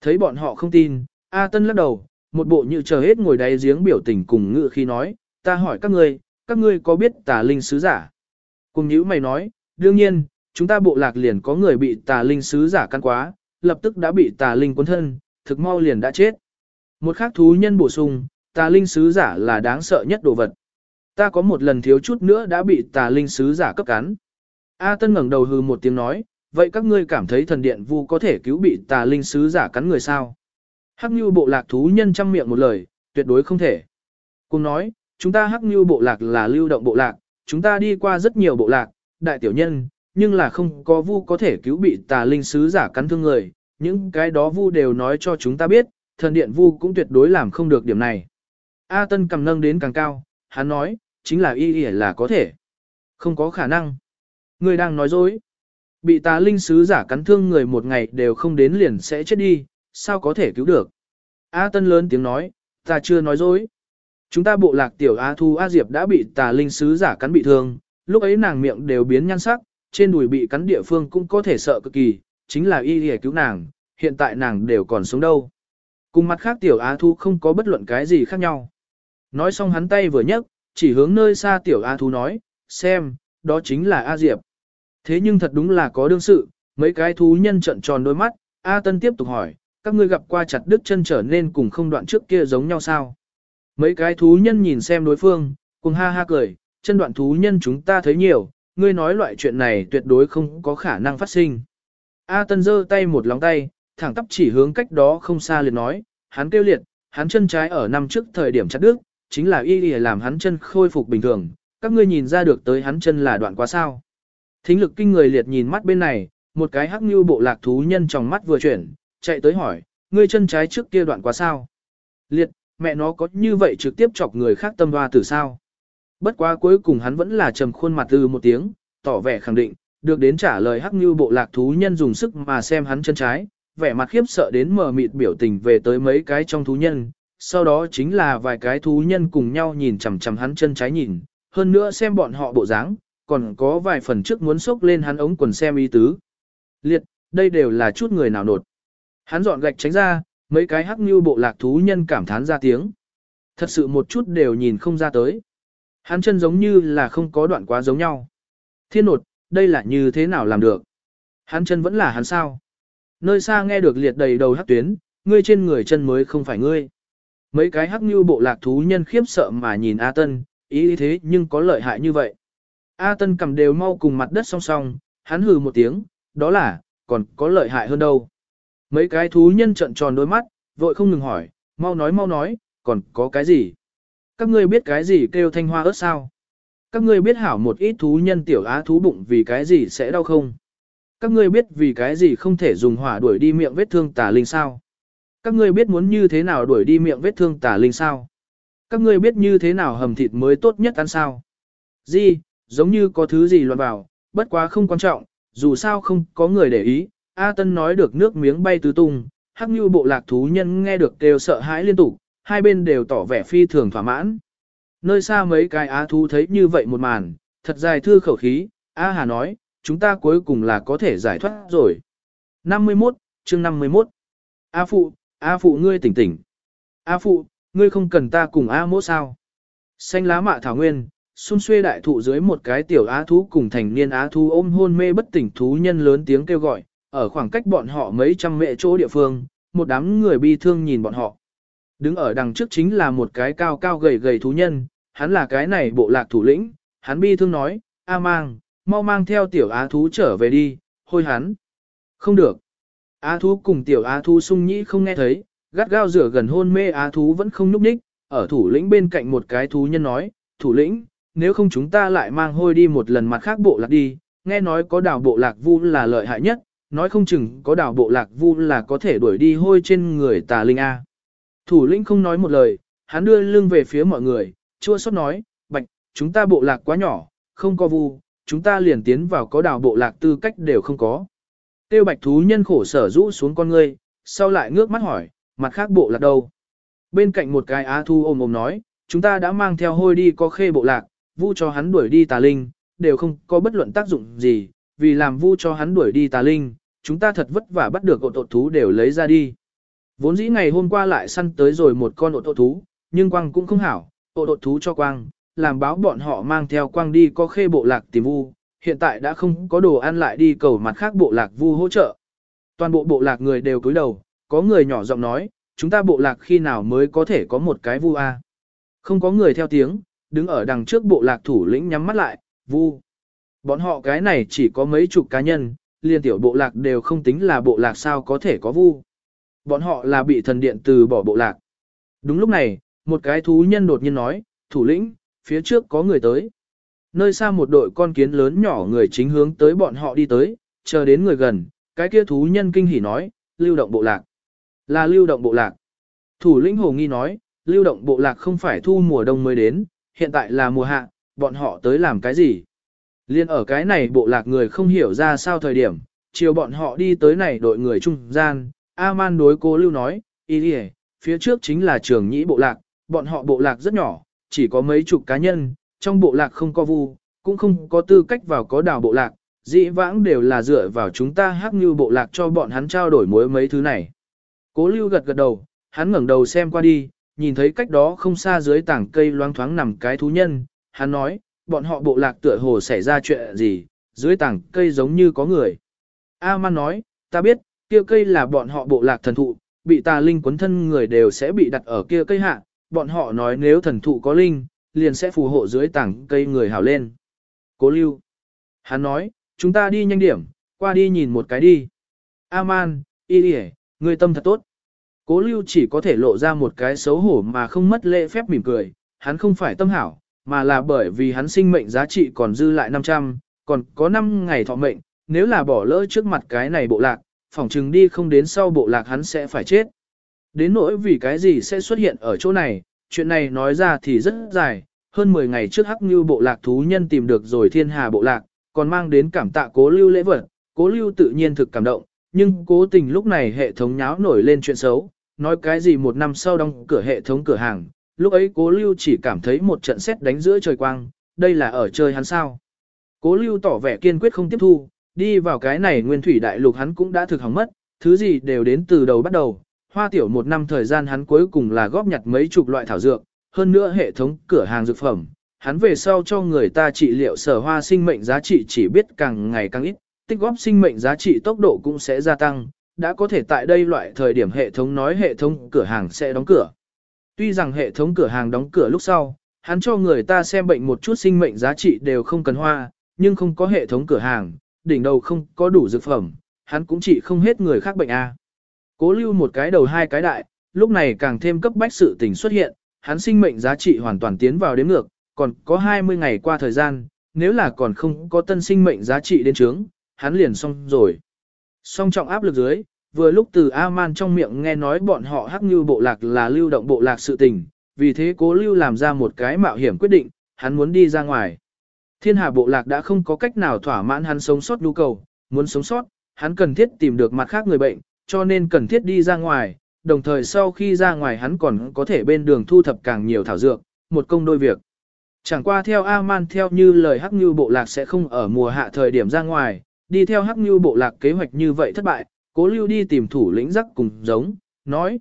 Thấy bọn họ không tin, A Tân lắc đầu, một bộ như chờ hết ngồi đáy giếng biểu tình cùng ngự khi nói, ta hỏi các ngươi, các ngươi có biết tà linh sứ giả? Cùng nhữ mày nói, đương nhiên, chúng ta bộ lạc liền có người bị tà linh sứ giả căn quá, lập tức đã bị tà linh cuốn thân, thực mau liền đã chết. Một khác thú nhân bổ sung, tà linh sứ giả là đáng sợ nhất đồ vật. Ta có một lần thiếu chút nữa đã bị tà linh sứ giả cấp cắn. A Tân ngẩng đầu hừ một tiếng nói, vậy các ngươi cảm thấy thần điện vu có thể cứu bị tà linh sứ giả cắn người sao? Hắc Nhu bộ lạc thú nhân chăm miệng một lời, tuyệt đối không thể. Cùng nói, chúng ta Hắc Nhu bộ lạc là lưu động bộ lạc, chúng ta đi qua rất nhiều bộ lạc, đại tiểu nhân, nhưng là không có vu có thể cứu bị tà linh sứ giả cắn thương người, những cái đó vu đều nói cho chúng ta biết, thần điện vu cũng tuyệt đối làm không được điểm này. A Tân cầm nâng đến càng cao, hắn nói, chính là y y là có thể. Không có khả năng. Người đang nói dối. Bị tà linh sứ giả cắn thương người một ngày đều không đến liền sẽ chết đi, sao có thể cứu được. A Tân lớn tiếng nói, ta chưa nói dối. Chúng ta bộ lạc tiểu A Thu A Diệp đã bị tà linh sứ giả cắn bị thương, lúc ấy nàng miệng đều biến nhan sắc, trên đùi bị cắn địa phương cũng có thể sợ cực kỳ, chính là y y cứu nàng, hiện tại nàng đều còn sống đâu. Cùng mặt khác tiểu Á Thu không có bất luận cái gì khác nhau. Nói xong hắn tay vừa nhấc, chỉ hướng nơi xa tiểu A thú nói, xem, đó chính là A Diệp. Thế nhưng thật đúng là có đương sự, mấy cái thú nhân trận tròn đôi mắt, A Tân tiếp tục hỏi, các ngươi gặp qua chặt đứt chân trở nên cùng không đoạn trước kia giống nhau sao? Mấy cái thú nhân nhìn xem đối phương, cùng ha ha cười, chân đoạn thú nhân chúng ta thấy nhiều, ngươi nói loại chuyện này tuyệt đối không có khả năng phát sinh. A Tân giơ tay một lòng tay, thẳng tắp chỉ hướng cách đó không xa liền nói, hắn kêu liệt, hắn chân trái ở năm trước thời điểm chặt đứt, chính là y y làm hắn chân khôi phục bình thường, các ngươi nhìn ra được tới hắn chân là đoạn quá sao. Thính lực kinh người liệt nhìn mắt bên này, một cái hắc như bộ lạc thú nhân trong mắt vừa chuyển, chạy tới hỏi, ngươi chân trái trước kia đoạn quá sao. Liệt, mẹ nó có như vậy trực tiếp chọc người khác tâm hoa tử sao. Bất quá cuối cùng hắn vẫn là trầm khuôn mặt từ một tiếng, tỏ vẻ khẳng định, được đến trả lời hắc như bộ lạc thú nhân dùng sức mà xem hắn chân trái, vẻ mặt khiếp sợ đến mờ mịt biểu tình về tới mấy cái trong thú nhân, sau đó chính là vài cái thú nhân cùng nhau nhìn chằm chằm hắn chân trái nhìn, hơn nữa xem bọn họ bộ dáng, còn có vài phần trước muốn xốc lên hắn ống quần xem ý tứ. Liệt, đây đều là chút người nào nột. Hắn dọn gạch tránh ra, mấy cái hắc như bộ lạc thú nhân cảm thán ra tiếng. Thật sự một chút đều nhìn không ra tới. Hắn chân giống như là không có đoạn quá giống nhau. Thiên nột, đây là như thế nào làm được? Hắn chân vẫn là hắn sao? Nơi xa nghe được liệt đầy đầu hắc tuyến, ngươi trên người chân mới không phải ngươi. Mấy cái hắc như bộ lạc thú nhân khiếp sợ mà nhìn A Tân, ý thế nhưng có lợi hại như vậy. A Tân cầm đều mau cùng mặt đất song song, hắn hừ một tiếng, đó là, còn có lợi hại hơn đâu. Mấy cái thú nhân trận tròn đôi mắt, vội không ngừng hỏi, mau nói mau nói, còn có cái gì? Các ngươi biết cái gì kêu thanh hoa ớt sao? Các ngươi biết hảo một ít thú nhân tiểu á thú bụng vì cái gì sẽ đau không? Các ngươi biết vì cái gì không thể dùng hỏa đuổi đi miệng vết thương tà linh sao? Các ngươi biết muốn như thế nào đuổi đi miệng vết thương tà linh sao? Các ngươi biết như thế nào hầm thịt mới tốt nhất ăn sao? Gì, giống như có thứ gì loạn vào, bất quá không quan trọng, dù sao không có người để ý. A Tân nói được nước miếng bay tứ tung, hắc như bộ lạc thú nhân nghe được đều sợ hãi liên tục, hai bên đều tỏ vẻ phi thường thỏa mãn. Nơi xa mấy cái á thú thấy như vậy một màn, thật dài thư khẩu khí, A Hà nói, chúng ta cuối cùng là có thể giải thoát rồi. 51, chương 51. A Phụ, A Phụ ngươi tỉnh tỉnh. A Phụ, ngươi không cần ta cùng A mỗ sao. Xanh lá mạ thảo nguyên, xung xuê đại thụ dưới một cái tiểu á thú cùng thành niên á thú ôm hôn mê bất tỉnh thú nhân lớn tiếng kêu gọi, ở khoảng cách bọn họ mấy trăm mệ chỗ địa phương, một đám người bi thương nhìn bọn họ. Đứng ở đằng trước chính là một cái cao cao gầy gầy thú nhân, hắn là cái này bộ lạc thủ lĩnh, hắn bi thương nói, A mang, mau mang theo tiểu á thú trở về đi, hôi hắn. Không được. Á thú cùng tiểu á thú sung nhĩ không nghe thấy, gắt gao rửa gần hôn mê á thú vẫn không núp ních, ở thủ lĩnh bên cạnh một cái thú nhân nói, thủ lĩnh, nếu không chúng ta lại mang hôi đi một lần mặt khác bộ lạc đi, nghe nói có đảo bộ lạc vu là lợi hại nhất, nói không chừng có đảo bộ lạc vu là có thể đuổi đi hôi trên người tà linh A. Thủ lĩnh không nói một lời, hắn đưa lưng về phía mọi người, chua xót nói, bạch, chúng ta bộ lạc quá nhỏ, không có vu, chúng ta liền tiến vào có đảo bộ lạc tư cách đều không có. Tiêu bạch thú nhân khổ sở rũ xuống con ngươi, sau lại ngước mắt hỏi, mặt khác bộ lạc đâu? Bên cạnh một cái á thu ôm ôm nói, chúng ta đã mang theo hôi đi có khê bộ lạc, vu cho hắn đuổi đi tà linh, đều không có bất luận tác dụng gì, vì làm vu cho hắn đuổi đi tà linh, chúng ta thật vất vả bắt được ột ột thú đều lấy ra đi. Vốn dĩ ngày hôm qua lại săn tới rồi một con ột ột thú, nhưng quang cũng không hảo, ột ột thú cho quang, làm báo bọn họ mang theo quang đi có khê bộ lạc tìm vu, hiện tại đã không có đồ ăn lại đi cầu mặt khác bộ lạc vu hỗ trợ. Toàn bộ bộ lạc người đều cúi đầu, có người nhỏ giọng nói, chúng ta bộ lạc khi nào mới có thể có một cái vu a? Không có người theo tiếng, đứng ở đằng trước bộ lạc thủ lĩnh nhắm mắt lại, vu. Bọn họ cái này chỉ có mấy chục cá nhân, liên tiểu bộ lạc đều không tính là bộ lạc sao có thể có vu. Bọn họ là bị thần điện từ bỏ bộ lạc. Đúng lúc này, một cái thú nhân đột nhiên nói, thủ lĩnh, phía trước có người tới. Nơi xa một đội con kiến lớn nhỏ người chính hướng tới bọn họ đi tới, chờ đến người gần, cái kia thú nhân kinh hỉ nói, lưu động bộ lạc. Là lưu động bộ lạc. Thủ lĩnh hồ nghi nói, lưu động bộ lạc không phải thu mùa đông mới đến, hiện tại là mùa hạ, bọn họ tới làm cái gì? Liên ở cái này bộ lạc người không hiểu ra sao thời điểm, chiều bọn họ đi tới này đội người trung gian, A-man đối cố lưu nói, ý đi phía trước chính là trường nhĩ bộ lạc, bọn họ bộ lạc rất nhỏ, chỉ có mấy chục cá nhân, trong bộ lạc không có vu, cũng không có tư cách vào có đảo bộ lạc, dĩ vãng đều là dựa vào chúng ta hắc như bộ lạc cho bọn hắn trao đổi mối mấy thứ này. Cố lưu gật gật đầu, hắn ngẩng đầu xem qua đi, nhìn thấy cách đó không xa dưới tảng cây loang thoáng nằm cái thú nhân, hắn nói, bọn họ bộ lạc tựa hồ xảy ra chuyện gì, dưới tảng cây giống như có người. A man nói, ta biết, kia cây là bọn họ bộ lạc thần thụ, bị tà linh quấn thân người đều sẽ bị đặt ở kia cây hạ, bọn họ nói nếu thần thụ có linh, liền sẽ phù hộ dưới tảng cây người hảo lên. Cố lưu. Hắn nói, chúng ta đi nhanh điểm, qua đi nhìn một cái đi. Aman, y đi người tâm thật tốt. Cố lưu chỉ có thể lộ ra một cái xấu hổ mà không mất lễ phép mỉm cười, hắn không phải tâm hảo, mà là bởi vì hắn sinh mệnh giá trị còn dư lại 500, còn có 5 ngày thọ mệnh, nếu là bỏ lỡ trước mặt cái này bộ lạc, phỏng chừng đi không đến sau bộ lạc hắn sẽ phải chết. Đến nỗi vì cái gì sẽ xuất hiện ở chỗ này, chuyện này nói ra thì rất dài, hơn 10 ngày trước hắc như bộ lạc thú nhân tìm được rồi thiên hà bộ lạc, còn mang đến cảm tạ cố lưu lễ vật, cố lưu tự nhiên thực cảm động, nhưng cố tình lúc này hệ thống nháo nổi lên chuyện xấu, nói cái gì một năm sau đóng cửa hệ thống cửa hàng, lúc ấy cố lưu chỉ cảm thấy một trận xét đánh giữa trời quang, đây là ở chơi hắn sao. Cố lưu tỏ vẻ kiên quyết không tiếp thu, đi vào cái này nguyên thủy đại lục hắn cũng đã thực hỏng mất, thứ gì đều đến từ đầu bắt đầu. Hoa tiểu một năm thời gian hắn cuối cùng là góp nhặt mấy chục loại thảo dược, hơn nữa hệ thống cửa hàng dược phẩm. Hắn về sau cho người ta trị liệu sở hoa sinh mệnh giá trị chỉ biết càng ngày càng ít, tích góp sinh mệnh giá trị tốc độ cũng sẽ gia tăng, đã có thể tại đây loại thời điểm hệ thống nói hệ thống cửa hàng sẽ đóng cửa. Tuy rằng hệ thống cửa hàng đóng cửa lúc sau, hắn cho người ta xem bệnh một chút sinh mệnh giá trị đều không cần hoa, nhưng không có hệ thống cửa hàng, đỉnh đầu không có đủ dược phẩm, hắn cũng chỉ không hết người khác bệnh a. Cố lưu một cái đầu hai cái đại, lúc này càng thêm cấp bách sự tình xuất hiện, hắn sinh mệnh giá trị hoàn toàn tiến vào đến ngược, còn có 20 ngày qua thời gian, nếu là còn không có tân sinh mệnh giá trị đến trướng, hắn liền xong rồi. Song trọng áp lực dưới, vừa lúc từ A-man trong miệng nghe nói bọn họ hắc như bộ lạc là lưu động bộ lạc sự tình, vì thế cố lưu làm ra một cái mạo hiểm quyết định, hắn muốn đi ra ngoài. Thiên hà bộ lạc đã không có cách nào thỏa mãn hắn sống sót nhu cầu, muốn sống sót, hắn cần thiết tìm được mặt khác người bệnh, cho nên cần thiết đi ra ngoài, đồng thời sau khi ra ngoài hắn còn có thể bên đường thu thập càng nhiều thảo dược, một công đôi việc. Chẳng qua theo A-man theo như lời hắc như bộ lạc sẽ không ở mùa hạ thời điểm ra ngoài, đi theo hắc như bộ lạc kế hoạch như vậy thất bại, cố lưu đi tìm thủ lĩnh rắc cùng giống, nói.